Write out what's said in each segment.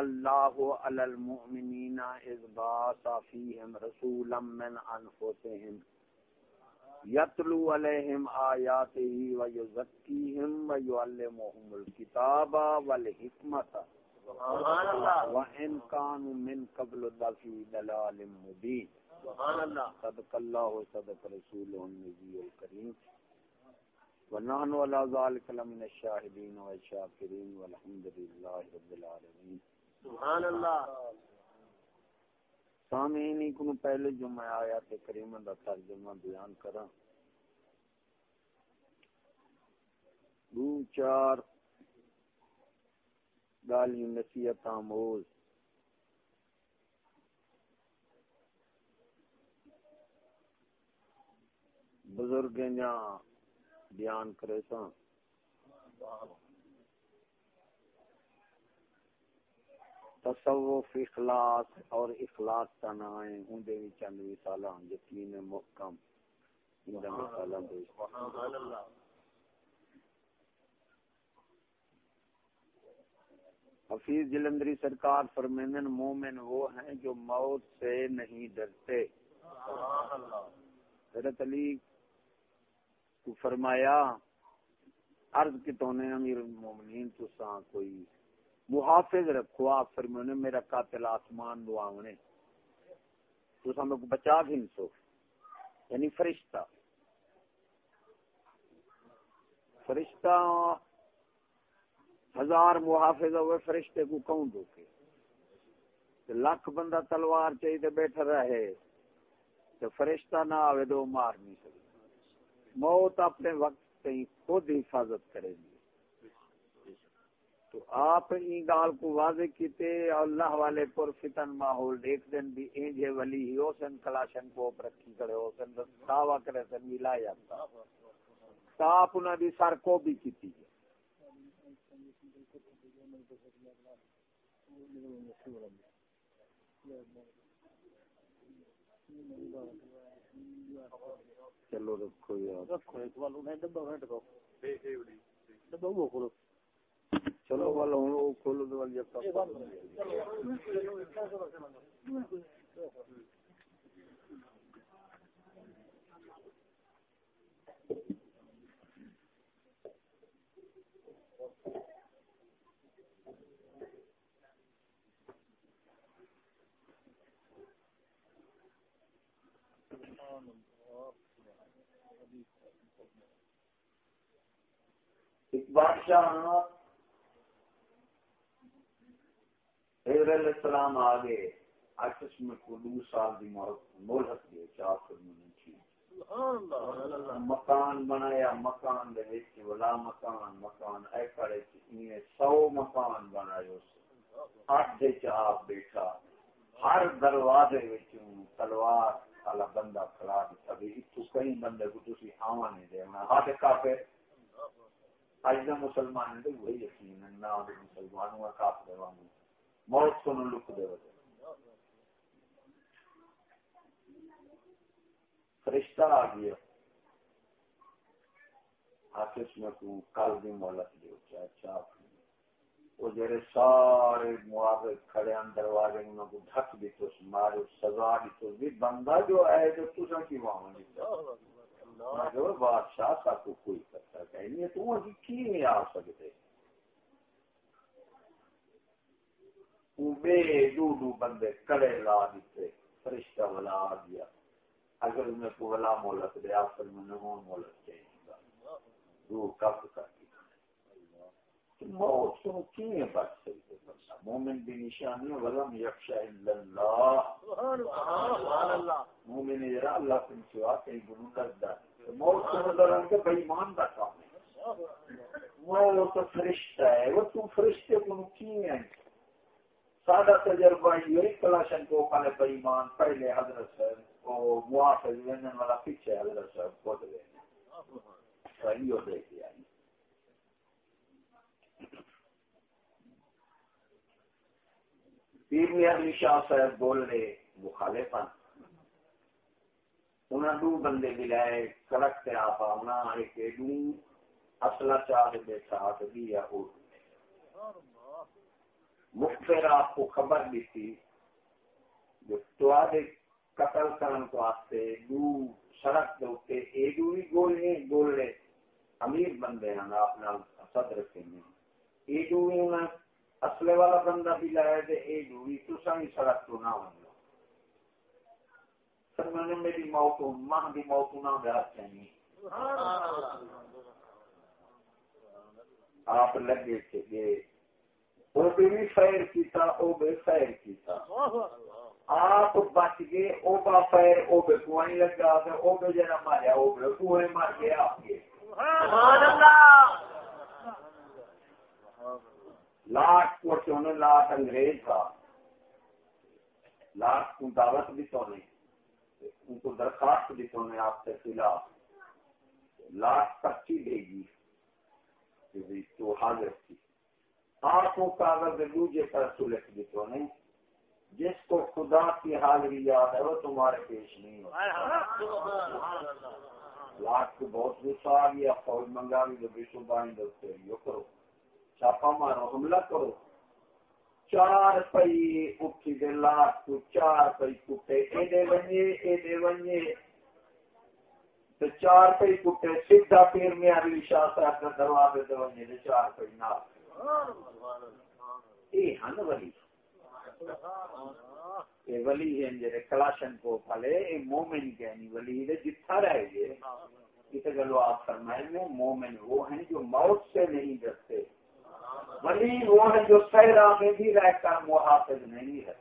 اللہ علی المؤمنین اذ باث فیہم رسولا من انفسہم یتلو علیہم آیاتہ ویزکیہم ویعلمہم الکتاب والحکمت وان كانوا من قبل ذفی دلال مبین. سبحان اللہ صدق اللہ صدق رسول النبی الکریم. ونحن ولا ذلك لمن الشاهدين والشاكرين والحمد لله رب العالمين سبحان اللہ. سامعین کو پہلے جو میں آیات کریمہ دا ترجمہ بیان کراں۔ دو، چار گالی نصیحت، آموز۔ بزرگ بیان کرے سا تصوف، اخلاص اور اخلاص کا نام ہے۔ ان دے وچ چند مثالاں یقین محکم۔ ان دا مثالاں دے۔ سبحان اللہ حفیظ جلندری سرکار فرمیندن مومن وہ ہیں جو موت سے نہیں ڈرتے۔ حضرت علی کو فرمایا، عرض کی تو نے امیر المومنین تو سا کوئی محافظ رکھو آپ فرمانے میرا قاتل آسمان دعاونے تو سا میں بچا بھی سو۔ یعنی فرشتہ۔ فرشتہ، ہزار محافظ ہوئے، فرشتے کو کون روکے لاکھ بندہ تلوار چاہیے بیٹھا رہے۔ تو فرشتہ نہ آوے دو مار نہیں سکتے موت اپنے وقت کہیں خود حفاظت کرے گی۔ تو آپ این گال کو واضح کیتے اللہ والے پر فتن ماحول دیکھ دن بھی اینجے ولی ہی ہو سن کلاشن کو رکھی کرے ہو سن دعویٰ کرے سن ملا جاتا تا آپ انہوں نے سر کو بھی کیتی ہے۔ چلو رکھو یار۔ چلو والا ہوں کھولو والی بادشاہ علیہ السلام آگے میں دو سال دے مکان بنایا مکان دے وچ ولا مکان مکان اے کڑے سو مکان بنایا اٹھ دے بیٹھا۔ ہر دروازے وچ تلوار والا بندہ کھڑا دیتا بھی اتو کئی بندے کو تسی آواں نہیں دینا ہاتھ کافر اج دا مسلمان دے وہی یقین نہ مسلمانوں کا کافر وانگو موت سن لک دے وجہ فرشتہ آ گیا میں کو کل بھی مولت دے وہ جڑے سارے معاوض کھڑے اندر والے انہوں کو ڈھک دی تو مارو سزا دی تو بھی بندہ جو ہے جو تجھا کی وہاں دیتا جو بادشاہ کا تو کوئی کرتا ہے نہیں تو وہ کی نہیں آ سکتے بے دو دو بندے کڑے لا دیتے فرشتہ والا آ گیا اگر میں کو ولا مولت دے آخر میں نے مولت چاہیے گا۔ دو کب کر موت تو کیوں بچ سکتے بندہ مومن بھی نشانی ولم یخشا الا اللہ۔ مومن ذرا اللہ سے سوا کہیں گناہ کرتا۔ ہے موت تو ڈرن کے بے ایمان کا کام ہے۔ وہ تو فرشتہ ہے وہ تو فرشتے کو کیوں ہے سادہ تجربہ یہ کلاشن کو پہلے بے ایمان پہلے حضرت صاحب کو موافظ لینے والا پیچھے حضرت صاحب کو دے صحیح ہو دے دیا پیر علی شاہ صاحب بول رہے مخالف انہاں دو بندے ملائے کڑک سے آپ آنا ایک دو اصلہ چاہ دے ساتھ دیا اٹھ مخبر آپ کو خبر دیتی جو تو آدھے قتل کرن کو آستے دو سڑک دے اے دو ہی گول نہیں گول لے امیر بندے ہیں آپ نال صدر کے میں اے دو ہی انہیں اصلے والا بندہ بھی لائے دے اے دو ہی تو سانی سڑک تو نہ ہوں سر میں نے میری موت ماں دی موت نہ بیات چاہیے۔ آپ لگے تھے کہ وہ بھی خیر کیتا بے خیر کیتا۔ آپ بچ گئے او با خیر او بے کوئی لگا او بے جنا ماریا او بے کوئی مار گیا سبحان اللہ۔ لاکھ کو لاکھ انگریز کا۔ لاکھ کو دعوت بھی تو نہیں ان کو درخواست بھی تو نہیں آپ سے خلاف۔ لاکھ پرچی دے گی تو حاضر تھی۔ آپ کو کاغذ دوجے پر سلک دی تو نہیں۔ جس کو خدا کی حاضری یاد ہے وہ تمہارے پیش نہیں ہو لاکھ کو بہت غصہ آ گیا فوج منگا بھی جو بیسو بائیں دوستے یہ کرو۔ چھاپا مارو حملہ کرو۔ چار پئی اٹھی دے لاکھ کو چار پئی کٹے۔ اے دے ونجے اے دے ونجے تو چار پئی کٹے سیدھا پیر میں علی شاہ صاحب کا دروازے دے ونجے چار پئی نہ اے ہن ولی۔ اے ولی ہیں جڑے کلاشن کو پھلے اے مومن کہنی ولی دے جتھا رہ گئے کتے گلو آپ فرمائے میں مومن وہ ہیں جو موت سے نہیں ڈرتے۔ ولی وہ ہے جو سہرا میں بھی رہ کر محافظ نہیں ہے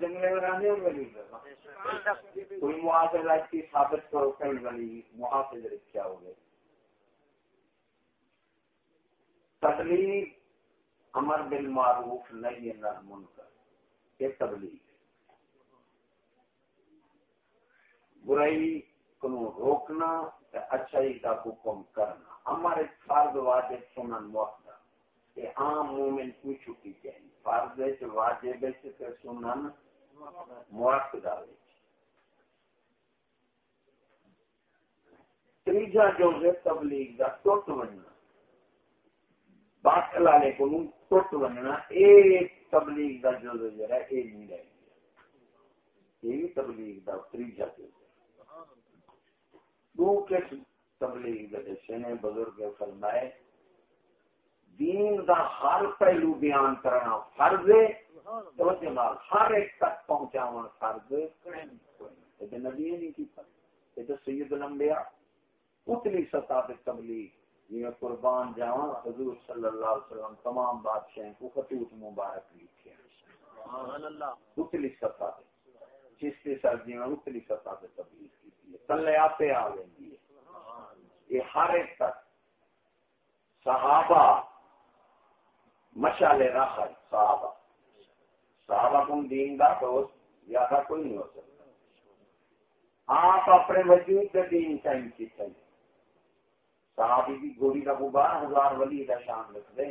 جنگلے میں رہنے ولی۔ کوئی محافظ ایسی ثابت کرو کئی ولی محافظ رکھا ہو گئے تبلیغ امر بل معروف نہیں منکر یہ تبلیغ برائی کو روکنا اچھائی کا حکم کرنا۔ ہمارے فرد واجب سنن وقت کہ عام مومن کو چھٹی چاہیے فرد واجب سنن موقع تیجا جو ہے تبلیغ کا ٹوٹ بننا بات والے کو ٹوٹ بننا ایک تبلیغ کا جو ہے یہ نہیں رہ گیا۔ یہ تبلیغ کا تیجا جو دو قسم تبلیغ نے بزرگ فرمائے، دین دا ہر پہلو بیان کرنا فرض تو جمال ہر ایک تک پہنچاون فرض نبی نہیں کیتا، یہ تو سید لمبیا اتلی سطح پہ تبلیغ۔ یہ قربان جاواں حضور صلی اللہ علیہ وسلم تمام بادشاہ کو خطوط مبارک لکھے سبحان اللہ۔ اتلی سطح پہ جس کے سردی میں اتلی سطح پہ تبلیغ کی تلے آپ آ گئی یہ ہر ایک تک صحابہ مشالے رکھا صحابہ۔ صحابہ کو دین کا دوست یا تھا کوئی نہیں ہو سکتا۔ آپ اپنے وجود کے دین کی چاہیے صحابی کی گولی کا بارہ ہزار ولی کا شان رکھ دے۔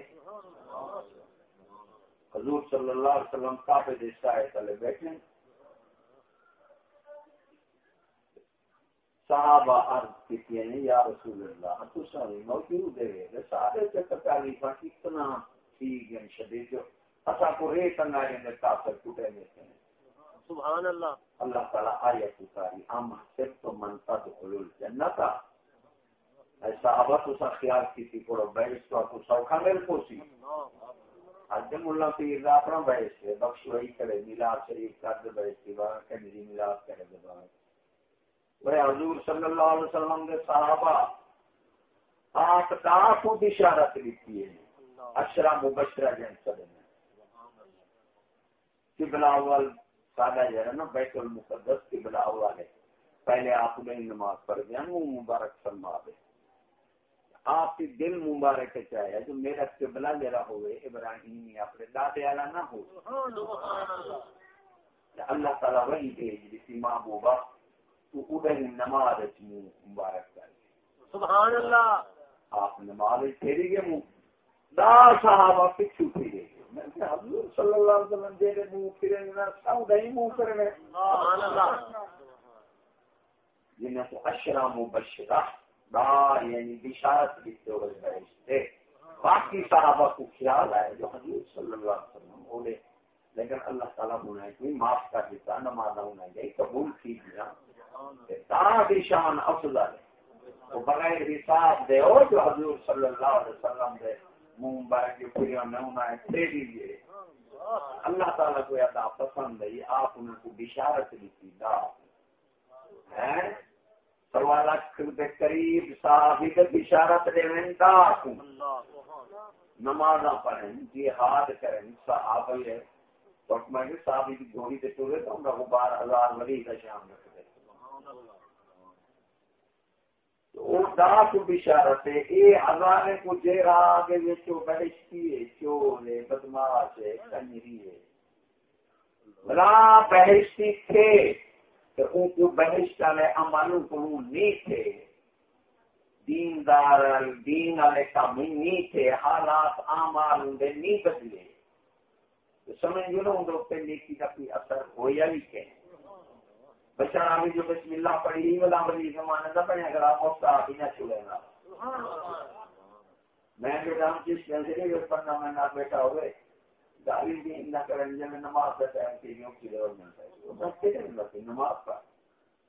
حضور صلی اللہ علیہ وسلم کافی دیشتا ہے تلے بیٹھے۔ صحابہ عرض کیتی ہیں یا رسول اللہ تو ساری موجود ہے سارے چکر تعریفاں کتنا ٹھیک ہیں شدید جو اسا کو رے تنگارے میں تاثر ٹوٹے دیتے ہیں۔ سبحان اللہ۔ اللہ تعالی آیت اتاری ام صرف تو من تدخل الجنت اے صحابہ تو سا خیال کیتی پڑو بیس تو آپ کو سوکھا میرے کو سی اج مولا پیر دا اپنا بیس ہے، بخش وہی کرے میلاد شریف کر دے بیس کی بات کہ جی میلاد کرے دے بات حضور صلی اللہ علیہ وسلم کے صحابہ آپ کا خود اشارت لکھی ہے۔ اشرا مبشرہ جن سب قبلہ اول سادہ جو ہے نا، بیت المقدس قبلہ اول ہے۔ پہلے آپ نے نماز پڑھ دیا وہ مبارک فرما دے۔ آپ کی دل مبارک چاہے جو میرا قبلہ میرا ہوئے ابراہیم اپنے دادے والا نہ ہو۔ اللہ۔ تعالیٰ وہی بھیج دیتی محبوبہ تو ادھر نماز منہ مبارک کر سبحان اللہ۔ آپ نماز پھیری گئے منہ۔ دا صحابہ پچھو پھیرے حضور صلی اللہ علیہ وسلم دے دے منہ پھرے نہ سو دہی منہ کرنے سبحان اللہ۔ جنہیں تو اشرا مبشرہ دا یعنی بشارت لکھتے ہوئے بہشتے باقی صحابہ کو خیال آئے جو حضور صلی اللہ علیہ وسلم بولے۔ لیکن اللہ تعالیٰ بنائے کوئی معاف کر دیتا نماز ہونا گئی قبول کی دیا۔ شان افضل ہے۔ وہ بغیر حساب دے ہو جو حضور صلی اللہ علیہ وسلم دے، منہ بار کے پھر نہ دے دیجیے اللہ تعالیٰ کو ادا پسند ہے آپ انہوں کو بشارت دیتی دا ہے سوا لاکھ کے قریب صاحب بشارت دے دا نماز پڑھیں جہاد کریں صحابہ ہے۔ تو میں صاحب کی گوڑی سے ٹورے تو انہوں کو بارہ ولی کا شام رکھ دے۔ وہ داس بشارت ہے۔ اے ہزارے کو جے راہ کے وچو بہشتی ہے چور بدماش ہے، کنجری ہے۔ بلا بہشتی تھے۔ تو ان کو بہشت والے عمل کو نہیں تھے دین دار دین والے کام نہیں تھے حالات اعمال دے نہیں بدلے۔ تو سمجھ گئے نا ان پہ نیکی کا کوئی اثر ہویا بھی کہ بچہ بھی جو بسم اللہ پڑھی ہی والا بلی زمانے کا پڑھے اگر آپ اس کا ہی نہ چھوڑے گا۔ میں بیٹا جس میں سے نہیں پڑھنا میں نہ بیٹا ہوئے۔ گالی بھی نہ کریں نماز کا ٹائم کی ضرورت بس لگتی نماز کا۔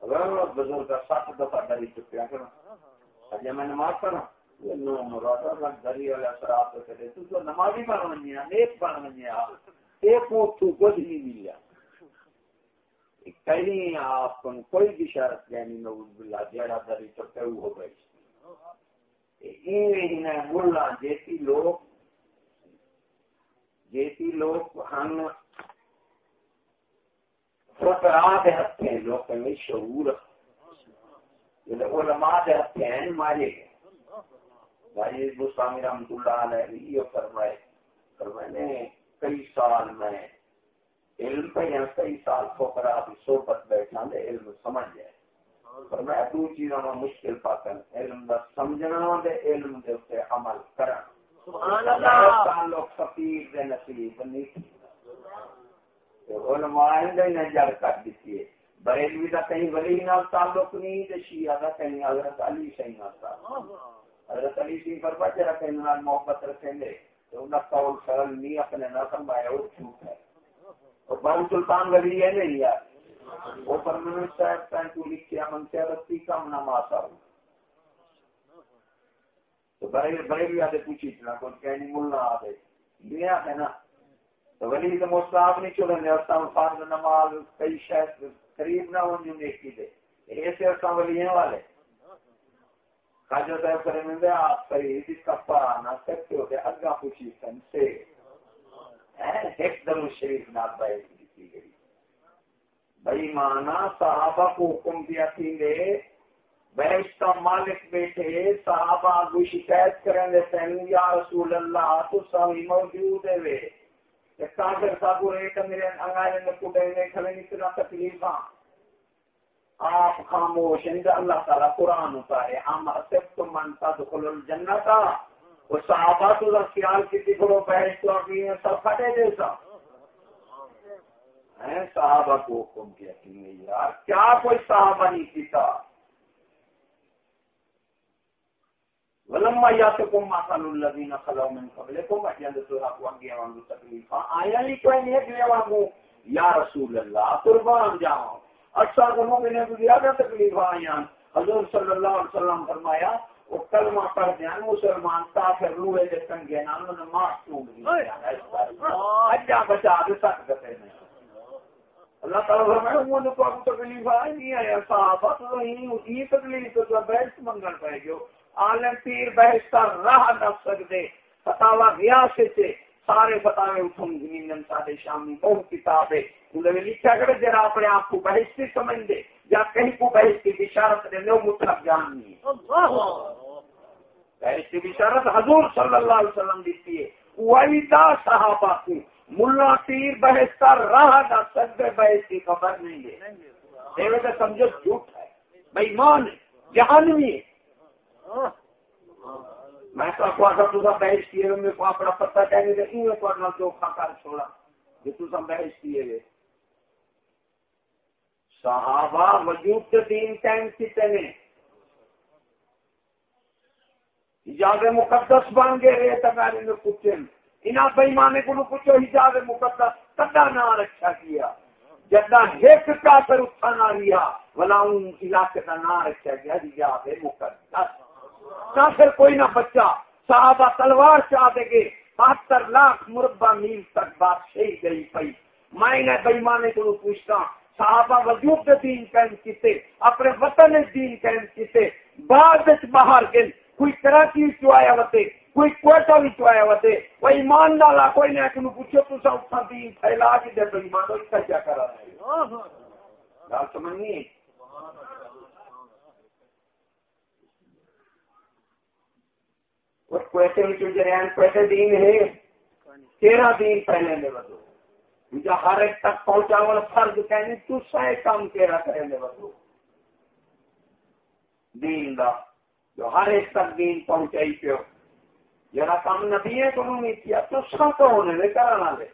اگر بزرگ کا سات دفعہ کرنا میں نماز پڑھا والا شراب کرے تو نمازی ایک تو کچھ نہیں کہیں آپ کو کوئی بھی شرط یعنی نوز باللہ دری چکے ہو گئی ملا جیسی لوگ جیسی لوگ ہم فقراء دے ہتھے لوگ میں شعور علماء دے ہتھے ہیں مارے گئے بھائی، گوسوامی رحمت اللہ علیہ یہ فرمائے فرمائے کئی سال میں علم پہ یا کئی سال فقرا بھی صحبت بیٹھا دے علم سمجھ جائے۔ پر میں دو چیزوں میں مشکل پاکن علم دا سمجھنا دے علم دے عمل کرن سبحان اللہ. تعلق فقیر دے نصیب نہیں علماء جڑ کر ہے. بریلوی دا کہیں ولی نال تعلق نہیں تے شیعہ دا کہیں حضرت علی صحیح نال تعلق حضرت علی سی پر بچے نال محبت رکھیں دے تو انہاں قول سرل نہیں اپنے نہ سمجھائے وہ جھوٹ ہے. اور بابو سلطان ولی ہے نہیں یار وہ پرمنٹ صاحب کا کو لکھیا من سے رتی کم نہ ماسا ہوں۔ تو بڑے بڑے آتے پوچھی تھی نا کوئی کہنی ملنا آتے یہ ہے نا۔ تو ولی تو مستعب نہیں چلیں گے۔ فرض نماز کئی شاید قریب نہ ہو جو نیکی دے۔ ایسے اور ولی ہیں والے۔ خاجہ صاحب کریں گے آپ قریب اس کا پڑا نہ سکتے ہوتے اگا پوچھی سن سے۔ ایک درو شریف نات نہ کی گئی۔ بھائی مانا صحابہ کو حکم دیا تھی لے بحث کا مالک بیٹھے، صحابہ کو شکایت کریں گے سین یا رسول اللہ، تو سبھی موجود ہے وے۔ کافر صاحب ریٹ میرے انگائے میں کٹے میں کھڑے اتنا تکلیف ہاں۔ آپ خاموش اللہ تعالیٰ قرآن اتارے۔ ہم صرف تم منتا دخل الجنت۔ وہ صحابہ تو خیال کسی کو بحث تو ابھی سب پھٹے جیسا صحابہ کو حکم کیا کہ یار، کیا کوئی صحابہ نہیں پیتا ولما یا تو کم ماسال الذین خلو من قبلکم اجل تو آپ وانگے وانگو تکلیف آیا نہیں کوئی نہیں کہ وانگو؟ یا رسول اللہ قربان جاؤ۔ اکثر کو مومنوں کو زیادہ تکلیف آیا۔ حضور صلی اللہ علیہ وسلم فرمایا وہ کلمہ پڑھ دیا مسلمان کافر روئے دے سنگے نا انہوں نے مار ٹوٹ دیا اجا بچا دے سک گتے نے اللہ تعالیٰ فرمائے انہوں نے کوئی تکلیف آئی نہیں آیا صحابہ تو ہی یہ تکلیف تو بحث منگل پائے گی عالم پیر بحث کا راہ نہ سکتے فتاوا گیا سے سارے فتاوے اٹھوں زمین سارے شامی بہت کتاب ہے انہوں نے لکھا کرے جرا اپنے آپ کو بحث سے سمجھ دے یا کہیں کو بحث کی بشارت دے لو مطلب جاننی ہے۔ ایسی بشارت حضور صلی اللہ علیہ وسلم دیتی ہے۔ وہی دا صحابہ کی ملا پیر بحث کا راہ سجدے بحث کی خبر نہیں ہے۔ سمجھو جھوٹ ہے بھائی مان جہانوی ہے۔ میں تو آپ کو تو بحث کیے میں کو اپنا پتہ کہیں گے ان کو اپنا جو کھا چھوڑا۔ جو تو سب بحث کیے گئے صحابہ وجود کے تین ٹائم کتنے حجاب مقدس بن گئے تکاری میں پوچھے انہاں بےمانے کو پوچھو، حجاب مقدس کدا نہ رکھا کیا جدا ایک کافر اٹھانا لیا بلا علاقے کا نام رکھا گیا، حجاب مقدس۔ کافر کوئی نہ بچہ، صحابہ تلوار چاہ دے گے، بہتر لاکھ مربع میل تک بات صحیح گئی پئی۔ میں نے بےمانے کو پوچھتا صحابہ وجود دین قائم کیتے، اپنے وطن دین قائم کیتے، بعد باہر گئے، کوئی کراچی چوایا وتے، کوئی کوئٹہ بھی چوایا وتے وہ ایمان نالا کوئی نہ کہ پوچھو تو سا اٹھا دین پھیلا کے دے بےمان اس کا کیا کرا رہے گل سمجھنی کوئٹے میں جریان کوئٹے یعنی دین ہے تیرا دین پہلے میں بدو جو ہر ایک تک پہنچا والا فرض کہنے، تو سائے کام تیرا کرنے بدو دین دا، جو ہر ایک تک دین پہنچائی پیو۔ جرا کام نبی ہے تو انہوں کیا، تو سب تو ہونے لے کرانا لے۔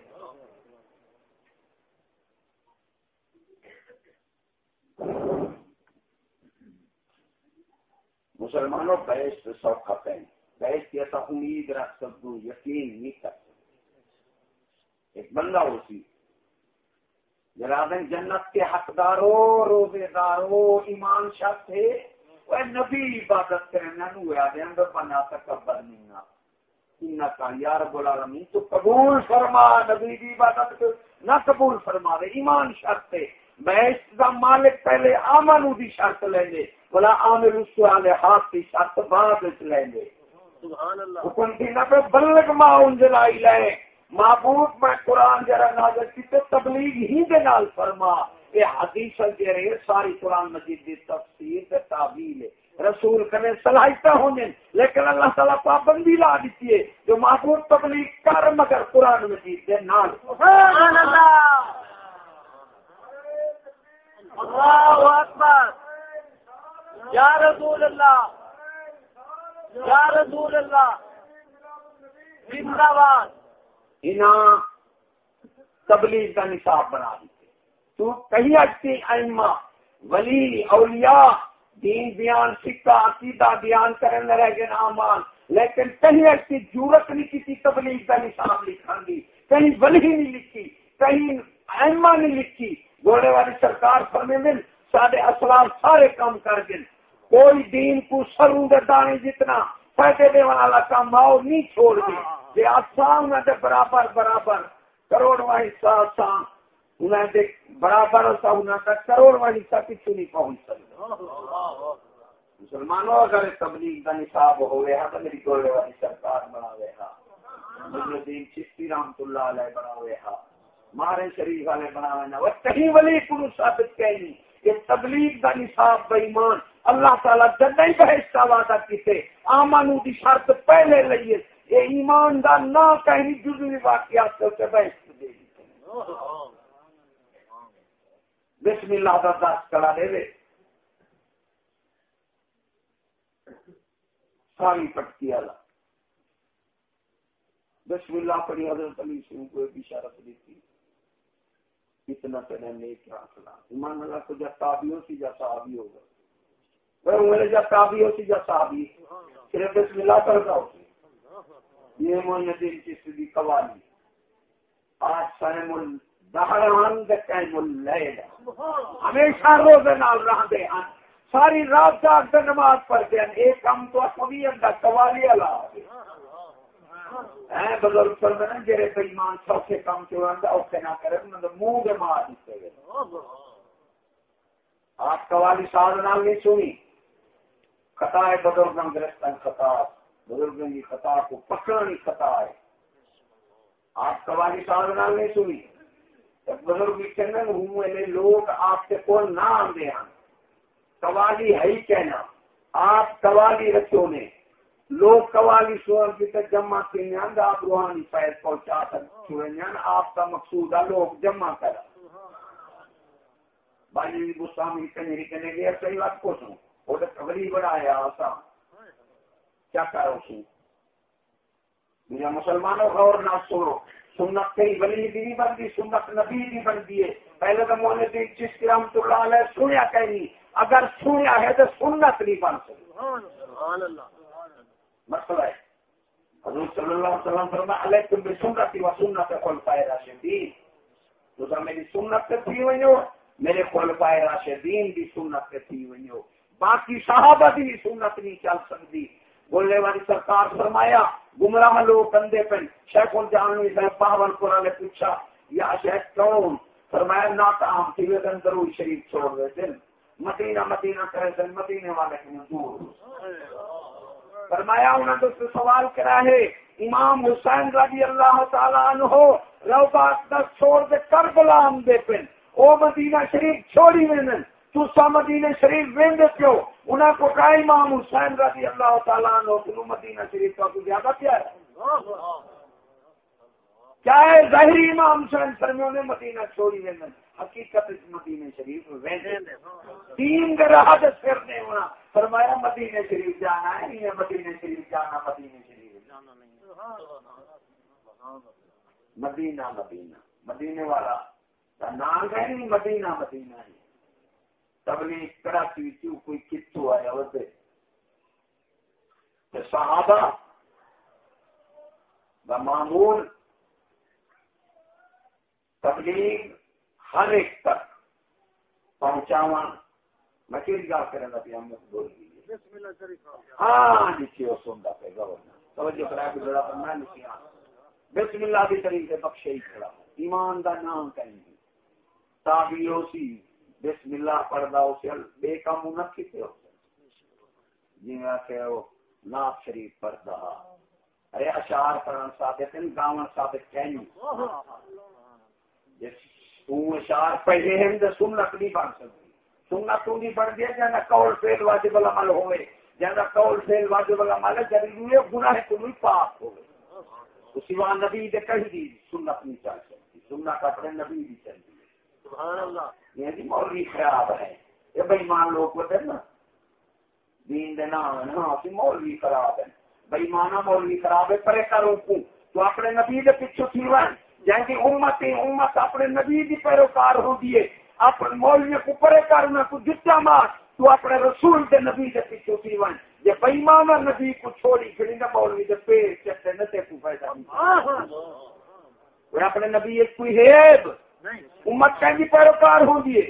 مسلمانوں بیس سوکھا پہنے بیس کی ایسا امید رکھ سکوں یقین نہیں کر ایک بندہ اسی۔ جناب جنت کے حقداروں روزے داروں ایمان شاہ تھے۔ وہ نبی عبادت کرنا ہوا دے اندر بنا تکبر نہیں کا یار بولا رمی تو قبول فرما۔ نبی کی عبادت نہ قبول فرما دے۔ ایمان شرط تھے۔ بیس کا مالک پہلے آمن دی شرط لیں گے بولا عامر اس والے ہاتھ کی شرط بعد لیں گے حکم کی نہ بلک محبوب میں قرآن جرا نازل کی تبلیغ ہی دے نال فرما. یہ حدیث جرے ساری قرآن مجید دی تفسیر تے تعبیر ہے. رسول کرے صلاحیت ہونے لیکن اللہ تعالیٰ پابندی لا دیتی ہے. جو محبوب تبلیغ کر مگر قرآن مجید دے نال. سبحان اللہ. اللہ اکبر. یا رسول اللہ. یا رسول اللہ، زندہ باد۔ انہاں تبلیغ کا نصاب بنا دیتے۔ تو کہیں اچھی ایما ولی، اولیاء، دین بیان سکہ عقیدہ بیان کرنے رہ گئے نامان لیکن کہیں ایسی ضرورت نہیں کی تھی تبلیغ کا نصاب لکھا دی۔ کہیں ولی نہیں لکھی، کہیں ایما نہیں لکھی۔ گھوڑے والی سرکار فرمے میں سارے اسلام سارے کام کر گئے کوئی دین کو سرو دانے جتنا فائدے دے والا کام آؤ نہیں چھوڑ دی جی آسان دے برابر برابر۔ کروڑ کا حصہ آسان۔ انہیں دے برابر سا انہیں تک کروڑ کا حصہ کچھ نہیں پہنچ سکتا۔ مسلمانوں، اگر تبلیغ کا نصاب ہوئے ہاں تو میری گولے والی سرکار بنا ہوئے ہاں۔ مجھے چشتی رحمت اللہ علیہ بنا ہوئے ہاں۔ مارے شریف والے بنا ہوئے ہاں۔ وہ کہیں ولی کو ثابت کہیں کہ تبلیغ کا نصاب بےمان اللہ تعالیٰ جب نہیں بحث کا وعدہ کیتے آمانو دی شرط پہلے لئیے یہ ایمان دا نہ کہیں جزوی واقعات سے اسے بحث دے دی بسم اللہ دا دس کرا دے دے ساری پٹکی اللہ بسم اللہ پڑھی حضرت علی سے کو ایک اشارت دیتی اتنا تیرے نیک راسلہ ایمان اللہ کو جب تابعیوں سی جا صحابی ہوگا۔ وہ میرے جب جا صحابی صرف بسم اللہ کر رہا ہوتی یہ چشتی قوالی۔ آج سہم الدہران دکیم اللیل۔ ہمیشہ روزے نال ساری رات جاگ دے نماز پڑھتے ہیں ایک کم تو اصوی اندر قوالی اللہ۔ اے بزرگ جڑے کام چ رہندا اوکے نہ کرے انہاں دے منہ دے مار دتے گئے آپ قوالی ساز نال نہیں سنی۔ خطا ہے بزرگاں گرفتن خطا بزرگوں کی خطا کو پکڑنی خطا ہے۔ آپ قوالی سازنا نہیں سنی؟ بزرگ چندن ہوئے لوگ آپ سے کون نہ آدھے ہیں؟ قوالی ہے ہی کہنا۔ آپ قوالی رکھو نے۔ لوگ قوالی سور کی تک جمع کے آپ روحانی فیض پہنچا سکتے آپ کا مقصود ہے لوگ جمع کرا بھائی جی، گسامی کنجری کہنے گیا صحیح بات کو سن وہ تو خبری بڑھایا آسان۔ کیا کرو سی میرا مسلمانوں اور نہ سنو۔ سنت کئی ولی بھی نہیں بنتی سنت نبی بھی بنتی ہے۔ پہلے تو مونے دی جس کی رحمت اللہ علیہ سنیا کہیں اگر سنیا ہے تو سنت نہیں بن سکتی۔ مسئلہ ہے۔ حضور صلی اللہ علیہ وسلم فرمایا علیکم بسنتی و سنت خلفاء راشدین۔ تو میری سنت پہ تھی ہو میرے خلفاء راشدین بھی سنت پہ تھی ہو۔ باقی صحابہ بھی سنت نہیں چل سکتی۔ بولنے والی سرکار فرمایا، گمراہ لوگ کندھے پہ۔ شیخ الجان پاون پورا نے پوچھا، یا شیخ کون؟ فرمایا نہ کام تھی ضرور شریف چھوڑ دیتے مدینہ مدینہ کرے دن مدینے والے کے دور فرمایا انہوں نے تو سوال کرا ہے، امام حسین رضی اللہ تعالیٰ عنہ روبا دس چھوڑ دے کر بلام دے پن او مدینہ شریف چھوڑی میں تو سا مدینہ شریف ویندے پیو انہاں کو کہا امام حسین رضی اللہ تعالیٰ عنہ تو مدینہ شریف کا تو زیادہ کیا ہے؟ کیا ہے ظاہری امام حسین فرمیوں نے مدینہ چھوڑی میں؟ حقیقت اس مدینہ شریف ویندے تین گراہ دس کرنے ہونا۔ فرمایا مدینہ شریف جانا ہے، نہیں مدینہ شریف جانا، مدینہ شریف جانا۔ نہیں مدینہ۔ مدینہ مدینے والا۔ نام ہے نہیں، مدینہ مدینہ ہے۔ تبلیغ کراچی کوئی کتو آیا ہوتے صحابہ معمول تبلیغ ہر ایک تک پہنچاوا میں کہڑی گل کرنا پیا بول ہاں جی وہ سنتا پہ گورنر۔ توجہ کرا کے بڑا میں لکھیا بسم اللہ کی طریقے بخشے ہی کھڑا۔ ایمان دا نام کہیں ہو سی۔ بسم اللہ پڑھدا ہو سی بے کام نہ کیتے ہو جی میں کہ وہ ناف شریف پڑھدا۔ ارے اشعار پڑھن ثابت ہیں، گاون ثابت کہیں جس تو اشعار پڑھے ہیں، تو سنت نہیں بن سکتی۔ سننا تو نہیں بڑھ گیا جانا کول فیل واجب العمل ہوئے۔ جانا کول فیل واجب العمل ہے جب یہ گناہ تو نہیں پاک ہوئے۔ تو سوا نبی دے کہیں دی سنت نہیں چل سکتی۔ سنت اپنے نبی بھی چلتی ہے سبحان اللہ۔ یہ جی مولوی خراب ہے۔ یہ بھائی مان لوگ ہوتے نا۔ دین دے نام ہے ہاں مولوی خراب ہے۔ مولوی خراب ہے پرے کرو تو اپنے نبی دے پیچھے کہ امت امت اپنے نبی دی پیروکار ہو دیے اپنے مولوی کو پرے کرنا کو مار تو اپنے رسول دے نبی دے پیچھے یہ بےمان نبی کو چھوڑی کھڑی نہ مولوی دے پیر چتے نہ تے کو فائدہ اپنے نبی ایک کوئی ہیب امت کہیں پیروکار ہوں دیے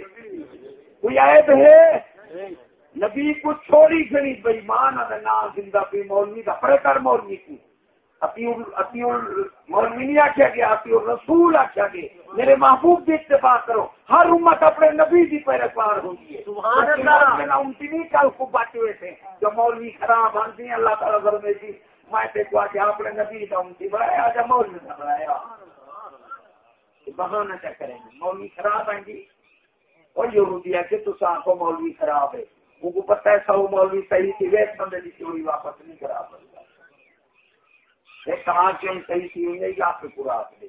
کوئی عیب ہے؟ نبی کو چھوڑی کھڑی بےمان نہ زندہ پی مولوی دا پرے کر مولوی کو۔ مولوی آخیا گیا رسول آخیا گیا۔ میرے محبوب کی اتفاق کرو۔ ہر امت اپنے نبی کی پیروکار ہوتی ہے۔ امتی نہیں کل کو بچ ہوئے تھے۔ جو مولوی خراب آنتی ہیں اللہ تعالیٰ میں تھی میں دیکھو آ اپنے نبی کا امتی بڑھایا آج مولوی کا بڑھایا بہانا کیا کریں گے۔ مولوی خراب آئیں گی اور یہ ہے کہ تو کو مولوی خراب ہے۔ ان کو پتہ ہے سو مولوی صحیح تھی ویس بندے کی چوری واپس نہیں خراب ہے کہاں ہم صحیح سی ہوئی گی آپ کو پورا آپ دے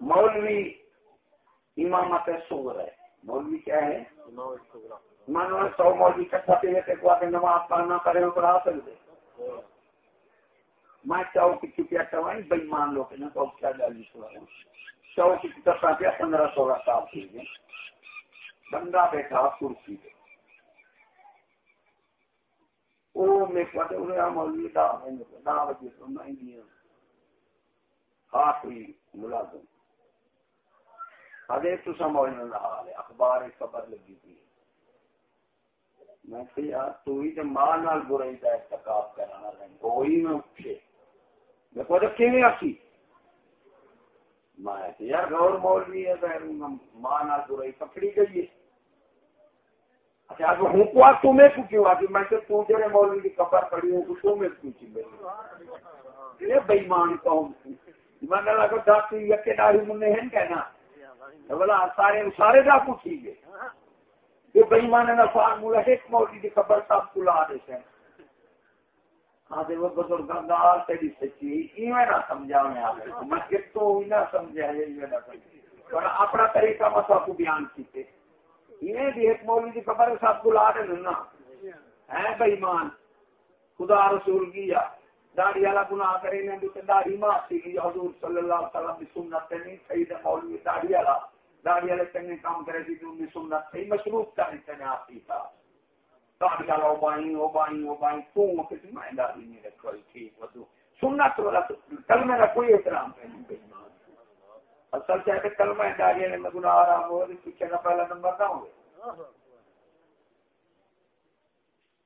مولوی امامت سور ہے۔ مولوی کیا ہے؟ مانو سو مولوی کٹھا پہ نماز پڑھنا کرے پڑھا سکتے۔ میں چاہوں کی چپیا چوائیں بھائی مان لو کہ نا، تو کیا جالی سوا چاہوں کی کٹھا پہ پندرہ سولہ سال کی بندہ بیٹھا کرسی پہ۔ وہ میں پتہ انہیں ہم مولوی دا دا وجہ سننا ہی نہیں خاص ہوئی ملازم۔ ادے تو سمجھنے حال ہے، اخبار خبر لگی تھی۔ میں کہ یار، تو ہی تے ماں نال برائی دا ارتکاب کرانا رہے کوئی میں اٹھے۔ میں کو کیویں میں یار غور مولوی ہے ماں برائی پکڑی گئی ہے. اچھا ہوں کو تمہیں کو کیوں آتی میں تو جڑے مولوی کی قبر پڑی ہوں میری یہ بےمان قوم میں نے لگا دس یکے داری ہیں کہنا بولا سارے سارے دا پوچھی یہ بےمان نہ فارمولا ایک مولوی کی قبر سب کو لا دیتے ہیں. وہ بزرگ گال تیری سچی ایویں نہ سمجھا میں میں کتوں نہ سمجھا اپنا طریقہ مسا کو بیان کیتے۔ بھی ایک مولوی خبر سب نا ہے بےمان خدا رسول کیا داڑھی والا گناہ کرے نے تو داڑھی معافی کی حضور صلی اللہ علیہ وسلم کی سنت نہیں صحیح ہے مولوی داڑھی والا۔ داڑھی والے چنگے کام کرے جی جی گی تو سنت صحیح مشروف کا نہیں آپ تھا کلمے کا کوئی احترام اصل چاہتے کلمہ داری نے میں گناہ آرام ہو پیچھے کا پہلا نمبر نہ ہوئے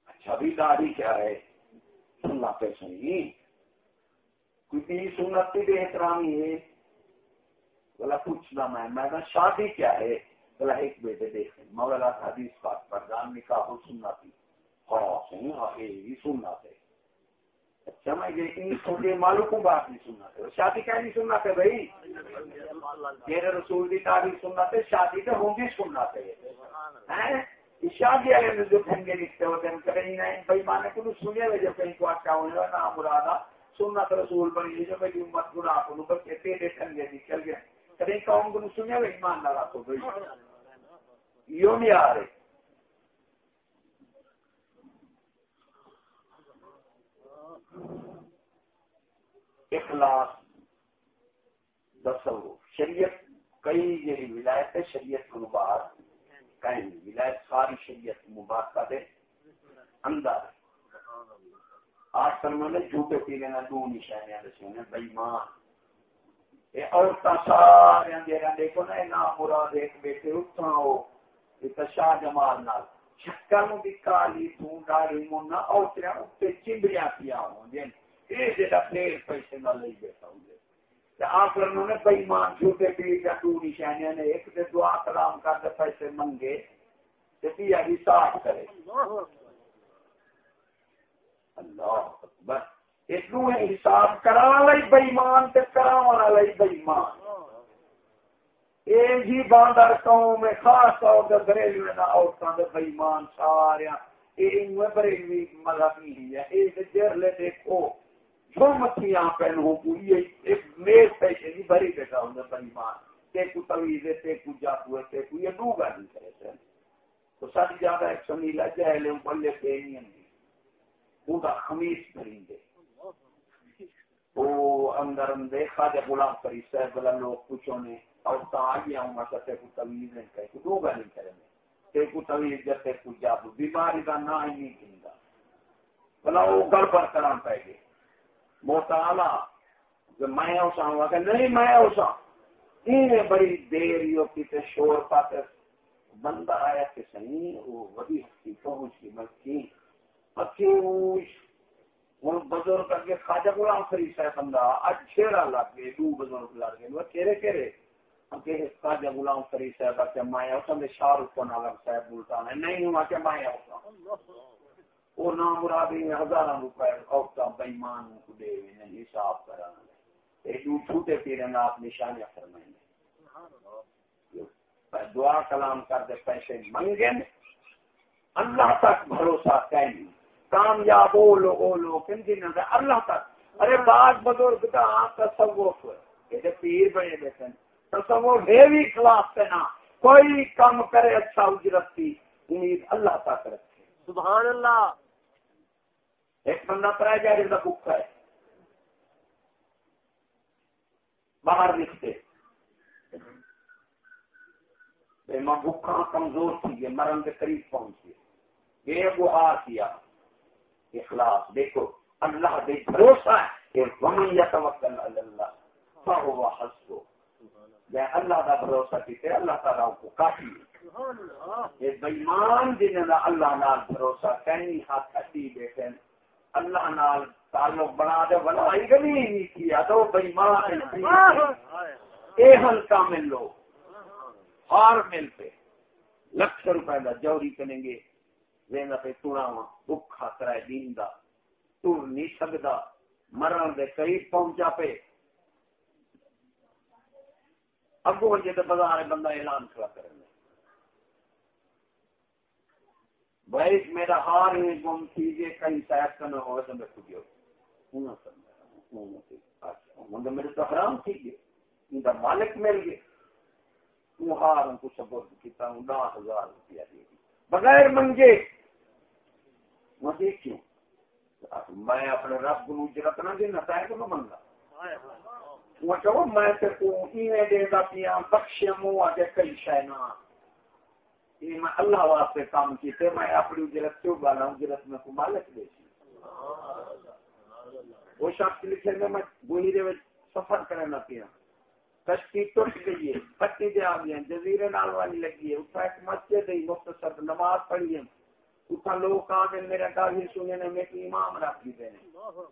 اچھا بھی داری کیا ہے سننا پہ سنی کوئی سنت بھی احترامی ہے بولا پوچھنا میں میں شادی کیا ہے؟ بلا ایک بیٹے دیکھ مولا حدیث پاک پر جان نکاح سننا تھی۔ ہاں صحیح ہاں یہ سننا تھے۔ اچھا میں یہ سنتے معلوم کو بات نہیں سننا تھے۔ شادی کیا نہیں سننا تھے بھائی؟ میرے رسول کی تعریف سننا تھے، شادی تو ہوں بھی سننا تھے۔ شادی والے میں جو ٹھنگے لکھتے ہوتے ہیں کہیں نہیں بھائی مانے کو سنے ہوئے جب کہیں کو اچھا ہونے کا نام مرادا سننا تو رسول بنی جو میری امت گنا کو بچے تیرے ٹھنگے نکل گئے۔ کہیں قوم کو سنیا ہوئے ایمان نہ رکھو بھائی یوں نہیں آ رہے اخلاص دسو شریعت کئی یہ ولایت ہے شریعت کو باہر کہیں ولایت ساری شریعت مبارکہ دے اندر آج کل نے جھوٹے پینے نہ دو نشانیاں رسے بےمان عورتیں سارے مراد ایک بیٹے اتنا ہو جمال نال شکل بھی کالی توں داڑھی اوتریا چمبڑیاں پیا ہوں جن جڑا پھر پیسے بیٹھا ہوں آخر انہوں نے بےمان جھوٹے پیر یا دو نشانیاں نے ایک دے دعا کلام کر دے پیسے منگے تے پیا حساب کرے اللہ اکبر اتنو حساب کرا لئی بےمان تے کرا لئی بےمان جی باندر قوم خاص طور پر بریلوی عورتوں کے بےمان سارے بریلوی مذہبی ہے۔ دیکھو، جو مچھلیاں پہنو پوری ایک میز پیسے نہیں بھری بیٹھا ہوں بےمان تویز یہ دو تو سب زیادہ ایک سمیلا جہلے بلے پہ نہیں خمیس بھریں گے وہ اندر دیکھا جب غلام پری صاحب بلا لوگ پوچھو نے، اور تا گیا ہوں میں تے کو تمیز نہیں کہ دو گل نہیں کرے تے کو تمیز جتے کو جادو بیماری دا نہ ہی نہیں کیندا بلا وہ گڑبڑ کران پے گئے موتالا کہ میں اوسا ہوں کہ نہیں میں اوسا این بڑی دیر یو کیتے شور پاتے بندہ آیا کہ صحیح وہ ودی کی پہنچ کی مکی اکی ہوں بزرگ اگے خواجہ غلام فرید صاحب بندہ اج چھیڑا لگ گئے دو بزرگ لڑ گئے وہ کہرے کہرے اگے خواجہ غلام فرید صاحب اس شاہ رخ کو نالم صاحب ہے۔ نہیں ہوں کہ اس وہ نام مرادی ہزاراں روپے کو دے حساب کرانا اے دو چھوٹے پیرے نشانیاں فرمائیں دعا کلام کر دے، پیسے منگے اللہ تک بھروسہ کہیں کامیاب وہ لوگ وہ لوگ اللہ تک۔ ارے بعض بزرگ کا تصوف۔ یہ پیر بنے بیٹھے تصوف ہے بھی خلاف پہ نہ کوئی کام کرے اچھا اجرت کی امید اللہ تک رکھے۔ سبحان اللہ۔ ایک بندہ پرائے جا بک ہے باہر لکھتے بھوکا کمزور تھی مرن کے قریب پہنچ گئے یہ گہار کیا۔ اخلاص دیکھو اللہ دے بھروسہ ہے۔ کہ ومن یتوکل علی اللہ فهو حسبه۔ میں اللہ دا بھروسہ کیتے اللہ تعالی کو کافی یہ بےمان جن دا اللہ نال بھروسہ کہیں ہاتھ اٹی بیٹھے اللہ نال تعلق بنا دے بنائی گلی نہیں کیا تو بےمان اے ہل کامل لو ہار مل پہ۔ لکھ روپے کا جوری کریں گے۔ وینا پہ تڑاوا بکھا کرائے دین دا ٹر نہیں سکتا مرن دے قریب پہنچا پہ اگو بجے تو بازار بندہ اعلان کھڑا کریں بھائی میرا ہار ہی گم کیجیے کہیں شاید کا نہ ہوگا تو میں خود میرے تو حرام تھی گئے مالک مل گئے تو ہار کو سپورٹ کیتا ہوں دس ہزار روپیہ دے بغیر منگے۔ میں میں اپنے رب کو اجرت نہ دینا چاہے تو میں منگا۔ وہ کہو، میں تے کو ایویں دے دا بخشے اگے کئی شے نہ یہ میں اللہ واسطے کام کیتے، میں اپنی اجرت بالا اجرت میں کو مالک دے وہ شخص لکھے، میں گوہی دے سفر کرنا پیا۔ کشتی ٹوٹ گئی ہے پٹی دے آ گئی جزیرے نال والی لگی ہے اتھا ایک مسجد ہے مختصر نماز پڑھی ہے اتھا لوگ آ گئے میرا داغی سنے نے میں امام رکھ دی دینے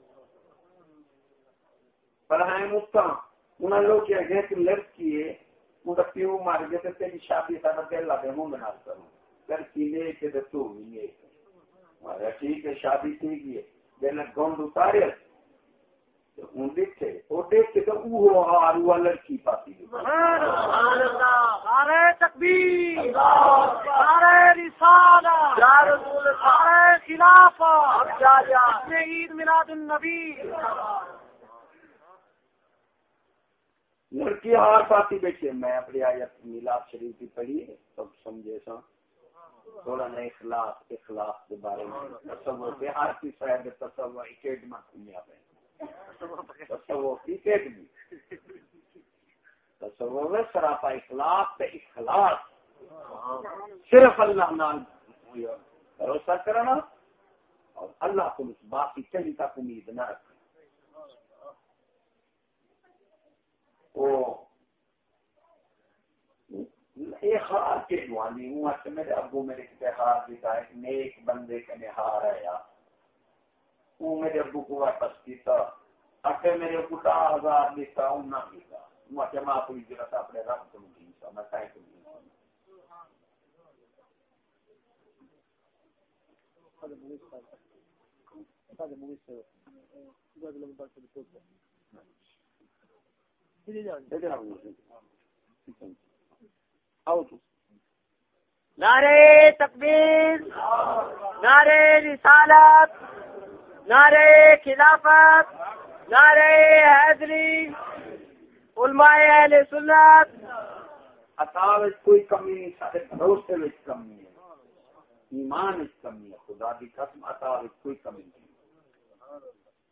پر ہیں مستہ انہوں لوگ کیا گئے کہ لڑکی ہے مجھے پیو مار گئے تو تیری شادی سارا دل لگے ہوں بنا کروں کر کی لے کے تو تو بھی لے کے ٹھیک ہے شادی ٹھیک ہے دل گونڈ اتارے دیکھے تو وہ لڑکی پاتی سارے تکبیر سارے رسالہ سارے خلاف عید میلاد النبی۔ لڑکی ہار پاتی بیٹھے میں اپنی آیت میلاد شریف کی پڑھی سب سمجھے سا۔ تھوڑا نہ اخلاق اخلاق کے بارے میں تصور۔ کے ہر کی شاید تصور اکیڈما دنیا پہ تصور اکیڈمی تصور سراپا اخلاق تے اخلاق۔ صرف اللہ نال بھروسہ کرنا اور اللہ کو اس بات کی کہیں تک امید نہ رکھنا۔ ہار کے جوانی ہوں اچھا میرے ابو میرے کتے ہار دیتا ہے، نیک بندے کے نے ہار ہے یا وہ میرے ابو کو واپس کیتا اچھا میرے ابو کا ہزار دیتا ہوں نہ دیتا ہوں اچھا میں جی اپنے رب کو نہیں میں کہیں کو نہیں نعرے تکبیر نعرے رسالت۔ نعرے خلافت نعرے حیدری علماء اہل سنت۔ اطاع کوئی کمی نہیں، سارے بھروسے میں کمی ہے۔ ایمان اس کمی ہے، خدا کی قسم اطاع کوئی کمی نہیں۔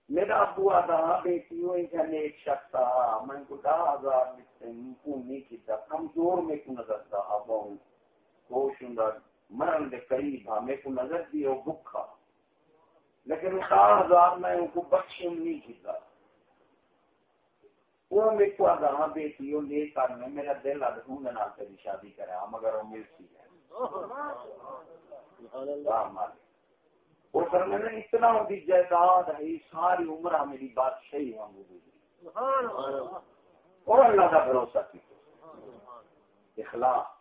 میرا ابو آدھا بیٹی ہوئی جانے ایک شخص تھا میں کو دا ہزار نہیں کیتا کمزور میں کو نظر تھا اب ہوں خوش ہوں، مرن دے قریب ہاں میں کو نظر دی، وہ بکھا لیکن دا ہزار میں ان کو بخشم نہیں کیتا وہ میرے کو آدھا ہاں بیٹی ہو لے کر میں میرا دل ہوں نہ تیری شادی کرے مگر وہ مل سی ہے۔ وہ کرنے میں اتنا ہوگی جائیداد ہے ساری عمر میری بات صحیح ہوں اور اللہ کا بھروسہ کی اخلاق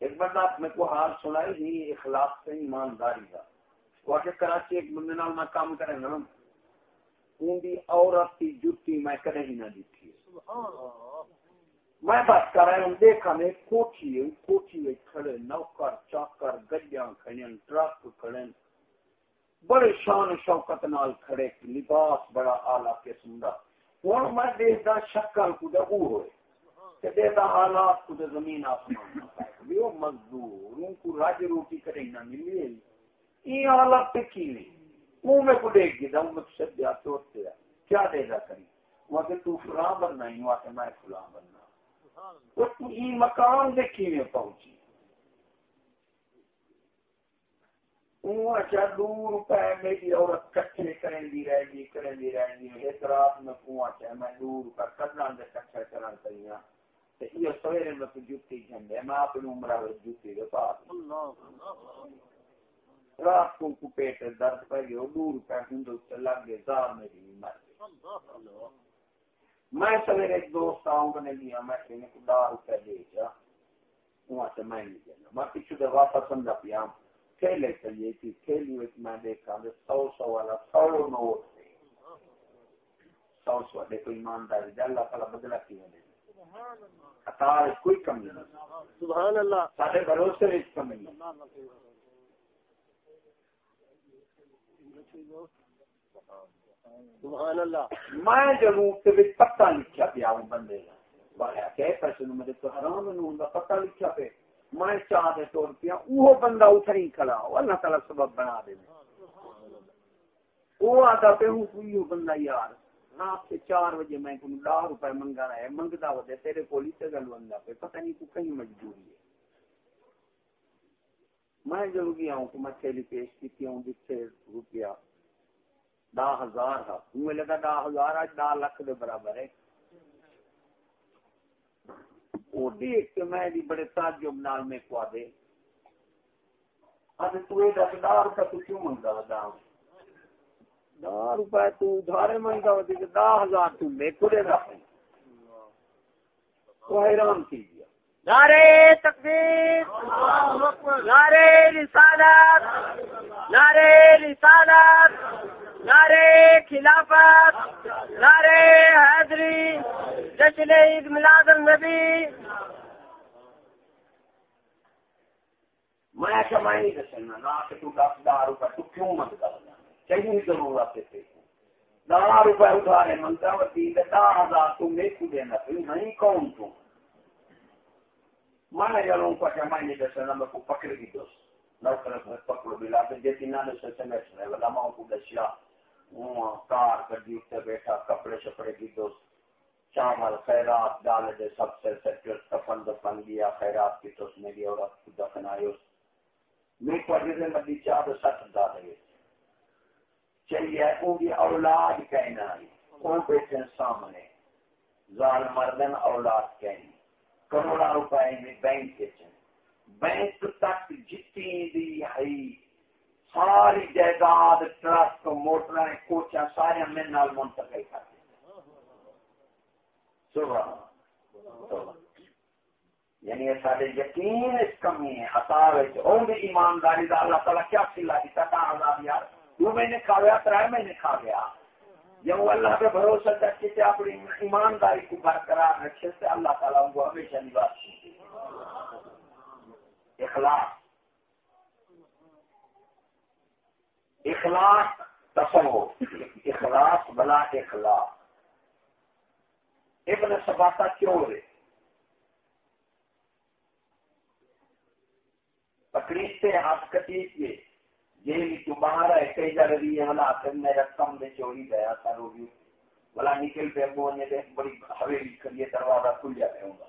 ایک بندہ اپنے کو حال سنائی ہی اخلاق سے ایمانداری کا وہ کراچی ایک بندے نال میں کام کرے نا، ان دی عورت کی جوتی میں کرے ہی نہ دیتی میں بات کر رہا ہوں، دیکھا میں کوٹھی ہے کوٹھی میں کھڑے، نوکر، چاکر، گڈیاں کھڑے، ٹرک کھڑے۔ بڑے شان شوکت نال کھڑے، لباس بڑا آلہ قسم کا ہوں میں دیکھتا شکل کچھ وہ ہوئے۔ کہ دیکھتا حالات کچھ زمین آسمان وہ مزدور کو راج روٹی کرے نہ ملی یہ حالات پہ کی نہیں۔ منہ میں کو دیکھ گیا میں سب دیا توڑتے کیا دے گا کری وہاں کہ تو فلاں بننا ہی وہاں کہ میں فلاں بننا۔ مکان دیکھی میں پہنچی۔ اچھا دور روپے میری عورت کٹھے کریں دی رہ گی، کریں دی رہ گی۔ ایک رات آچھا میں کنواں چاہے میں دور روپے کٹنا دے کٹھے کرنا کریاں یہ سویرے میں تو جوتی جھنڈے میں عمرہ میں جوتی پاس رات کو کو پیٹ درد پہ گئے دور روپے ہندو سے لگ گئے زار مر میں سویرے ایک دوست آؤں گا نہیں لیا میں کہنے کو دار روپے دے جا وہاں سے میں نہیں میں دے واپس کھیلے چلیے تھی کھیلی ہوئی میں دیکھا سو سو والا سو نوٹ سو سو دیکھو ایمانداری دے اللہ تعالیٰ بدلا کوئی کمی نہیں۔ سبحان اللہ۔ سارے بھروسے میں کمی نہیں۔ سبحان اللہ۔ میں جلوں تے وچ پتہ لکھیا پیا ہوں بندے دا۔ بایا کہ پیسے نو میرے تو حرام نو ہوندا پتہ لکھیا پہ میں چاہ دے پیا بندہ اتری کھڑا ہو۔ اللہ تعالی سبب بنا دے۔ وہ آتا پہ ہوں کوئی بندہ یار۔ رات چار بجے میں کو لاکھ روپے منگا رہا ہے، منگتا تیرے کو لیتے گل بندہ پہ پتہ نہیں تو کہیں مجبوری ہے۔ میں گیا ہوں کہ میں تھیلی پیش کی ہوں روپیہ دا ہزار مجھے لگا دا ہزار آج دا لکھ دے برابر ہے۔ وہ دیکھ کے میں بھی بڑے تعجب نال میں کو دے اب تو دس دا روپے تو کیوں منگا دا دا روپے تو ادھارے منگا ہوتی کہ ہزار تو کو دے تو حیران کیجیے نعرے تکبیر۔ نعرے رسالت۔ نعرے رسالت۔ نعرے خلافت۔ نعرے حیدری جشن عید میلاد النبی۔ میں میں نہیں دسنا نہ کہ تو دس روپے تو کیوں مت کر؟ چاہیے ضرورت تھی دارہ روپے رہے منگا وتی دہ ہزار تم میرے کو دینا پھر نہیں کون تم مانا یاروں کو کیا مائنی دسنا میں کو پکڑ بھی دوس نوکر پکڑو بلا میں ماں کو دسیا۔ ہوں، کار گڈی بیٹھا، کپڑے شپڑے کی چاول، خیرات ڈال دے سب سے سیکٹر، کفن دفن خیرات کی تو اس کو اس میں کو مدی چلی ہے وہ بھی اولاد کہنا ہے۔ وہ بیٹھے سامنے؟ زال مردن اولاد کہنی۔ کروڑا روپے میں بینک چن بینک تک جتنی دی ہے۔ ساری جائیداد ٹرک موٹر کوچا سارے میرے نال منتقل کر یعنی سارے یقین اس کمی ہے ہتاوے اور ایمانداری کا اللہ تعالیٰ کیا سلا دیتا تھا آزاد یار۔ دو مہینے کھا گیا تر مہینے کھا گیا۔ جب وہ اللہ پہ بھروسہ کرتے تھے، اپنی ایمانداری کو برقرار رکھے سے اللہ تعالیٰ کو ہمیشہ نواز اخلاق اخلاق تصور۔ اخلاق بلا اخلاق۔ ابن سباتا کیوں رہے؟ تکلیف سے ہاتھ کٹی کے جیل تو باہر ہے کئی جگہ بھی حالات میں رقم دے چوری گیا تھا رو بھی۔ بلا نکل پہ ابو نے دے بڑی حویلی کریے دروازہ کھل جاتے ہوں گا۔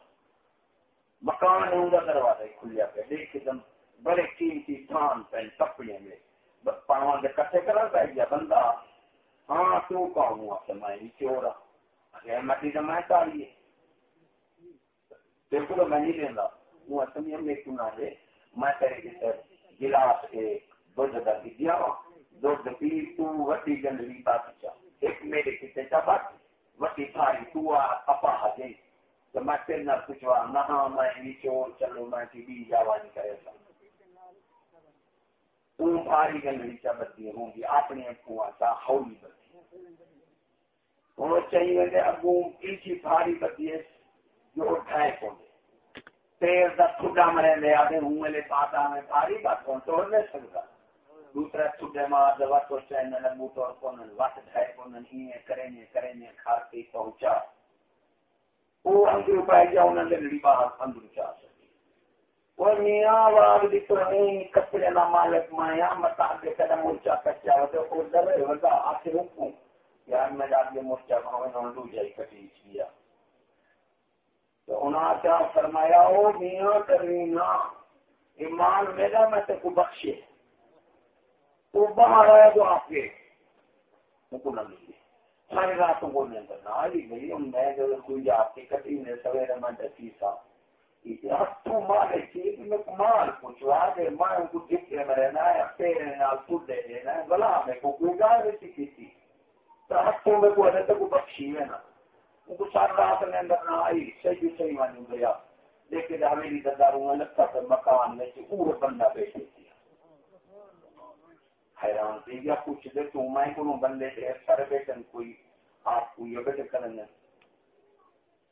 مکان ہوں گا، دروازہ کھل جاتے دیکھ دم بڑے قیمتی تھان پہن کپڑے میں پاواں دے کٹھے کرا پہ گیا بندہ۔ ہاں تو کہوں آپ سے میں نہیں چورا۔ اگر مٹی تو میں کاریے دیکھو تو میں نہیں دینا۔ وہ اصل میں کیوں نہ دے۔ میں تیرے کی گلاس ایک دودھ کا پی تو وٹی گندگی ایک میرے کتے بات۔ وٹی تھاری تو آ اپا ہجے تو میں پھر نہ پوچھوا، نہ ہاں، میں بھی چور چلو، میں کی بھی جاوانی کرے تو بھاری گندگی بدی ہوں گی اپنے ہولی بدی چاہیے کہ بھاری بدی ہے، جو تھوڑا مرے لے آدھے، ہوں میرے پاتا میں بھاری بات کون توڑ نہیں سکتا۔ دوسرا چھوٹے ماں دوا تو چین لگو تو کون وقت ہے کون نہیں کریں کریں کھا کے پہنچا۔ وہ اندر پائے گیا، انہوں نے لڑی باہر اندر چا سکی وہ میاں واگ دی تو نہیں کپڑے نہ مالک، مایا متا کے قدم مورچا کچا ہو تو در وگا آخر حکم یار، میں جا کے مورچا بھاوے نہ لو جائی کٹی کیا تو انہاں کیا فرمایا، او میاں کرینا ایمان میرا، میں تے کو بخشے۔ وہ باہر آیا تو آپ کے۔ حکم ساری راتوں کو نہیں کرنا آئی بھائی۔ میں جو کوئی آپ کی کٹی نے سویرے میں ڈکی سا تو مارے چیز میں مال پوچھو آگے میں ان کو میں رہنا ہے نال خود دے دینا ہے۔ بلا میں کو کوئی کی تھی تو میں کو بخشی ہے نا۔ ان کو ساری رات میں اندر نہ آئی۔ صحیح صحیح مانی گیا۔ لیکن میں لگتا تھا مکان میں سے بندہ بیٹھے تھی حیران تھی یا کچھ دے تو میں کو بندے دے سر بیٹھن کوئی آپ کو یہ بیٹھے کرنے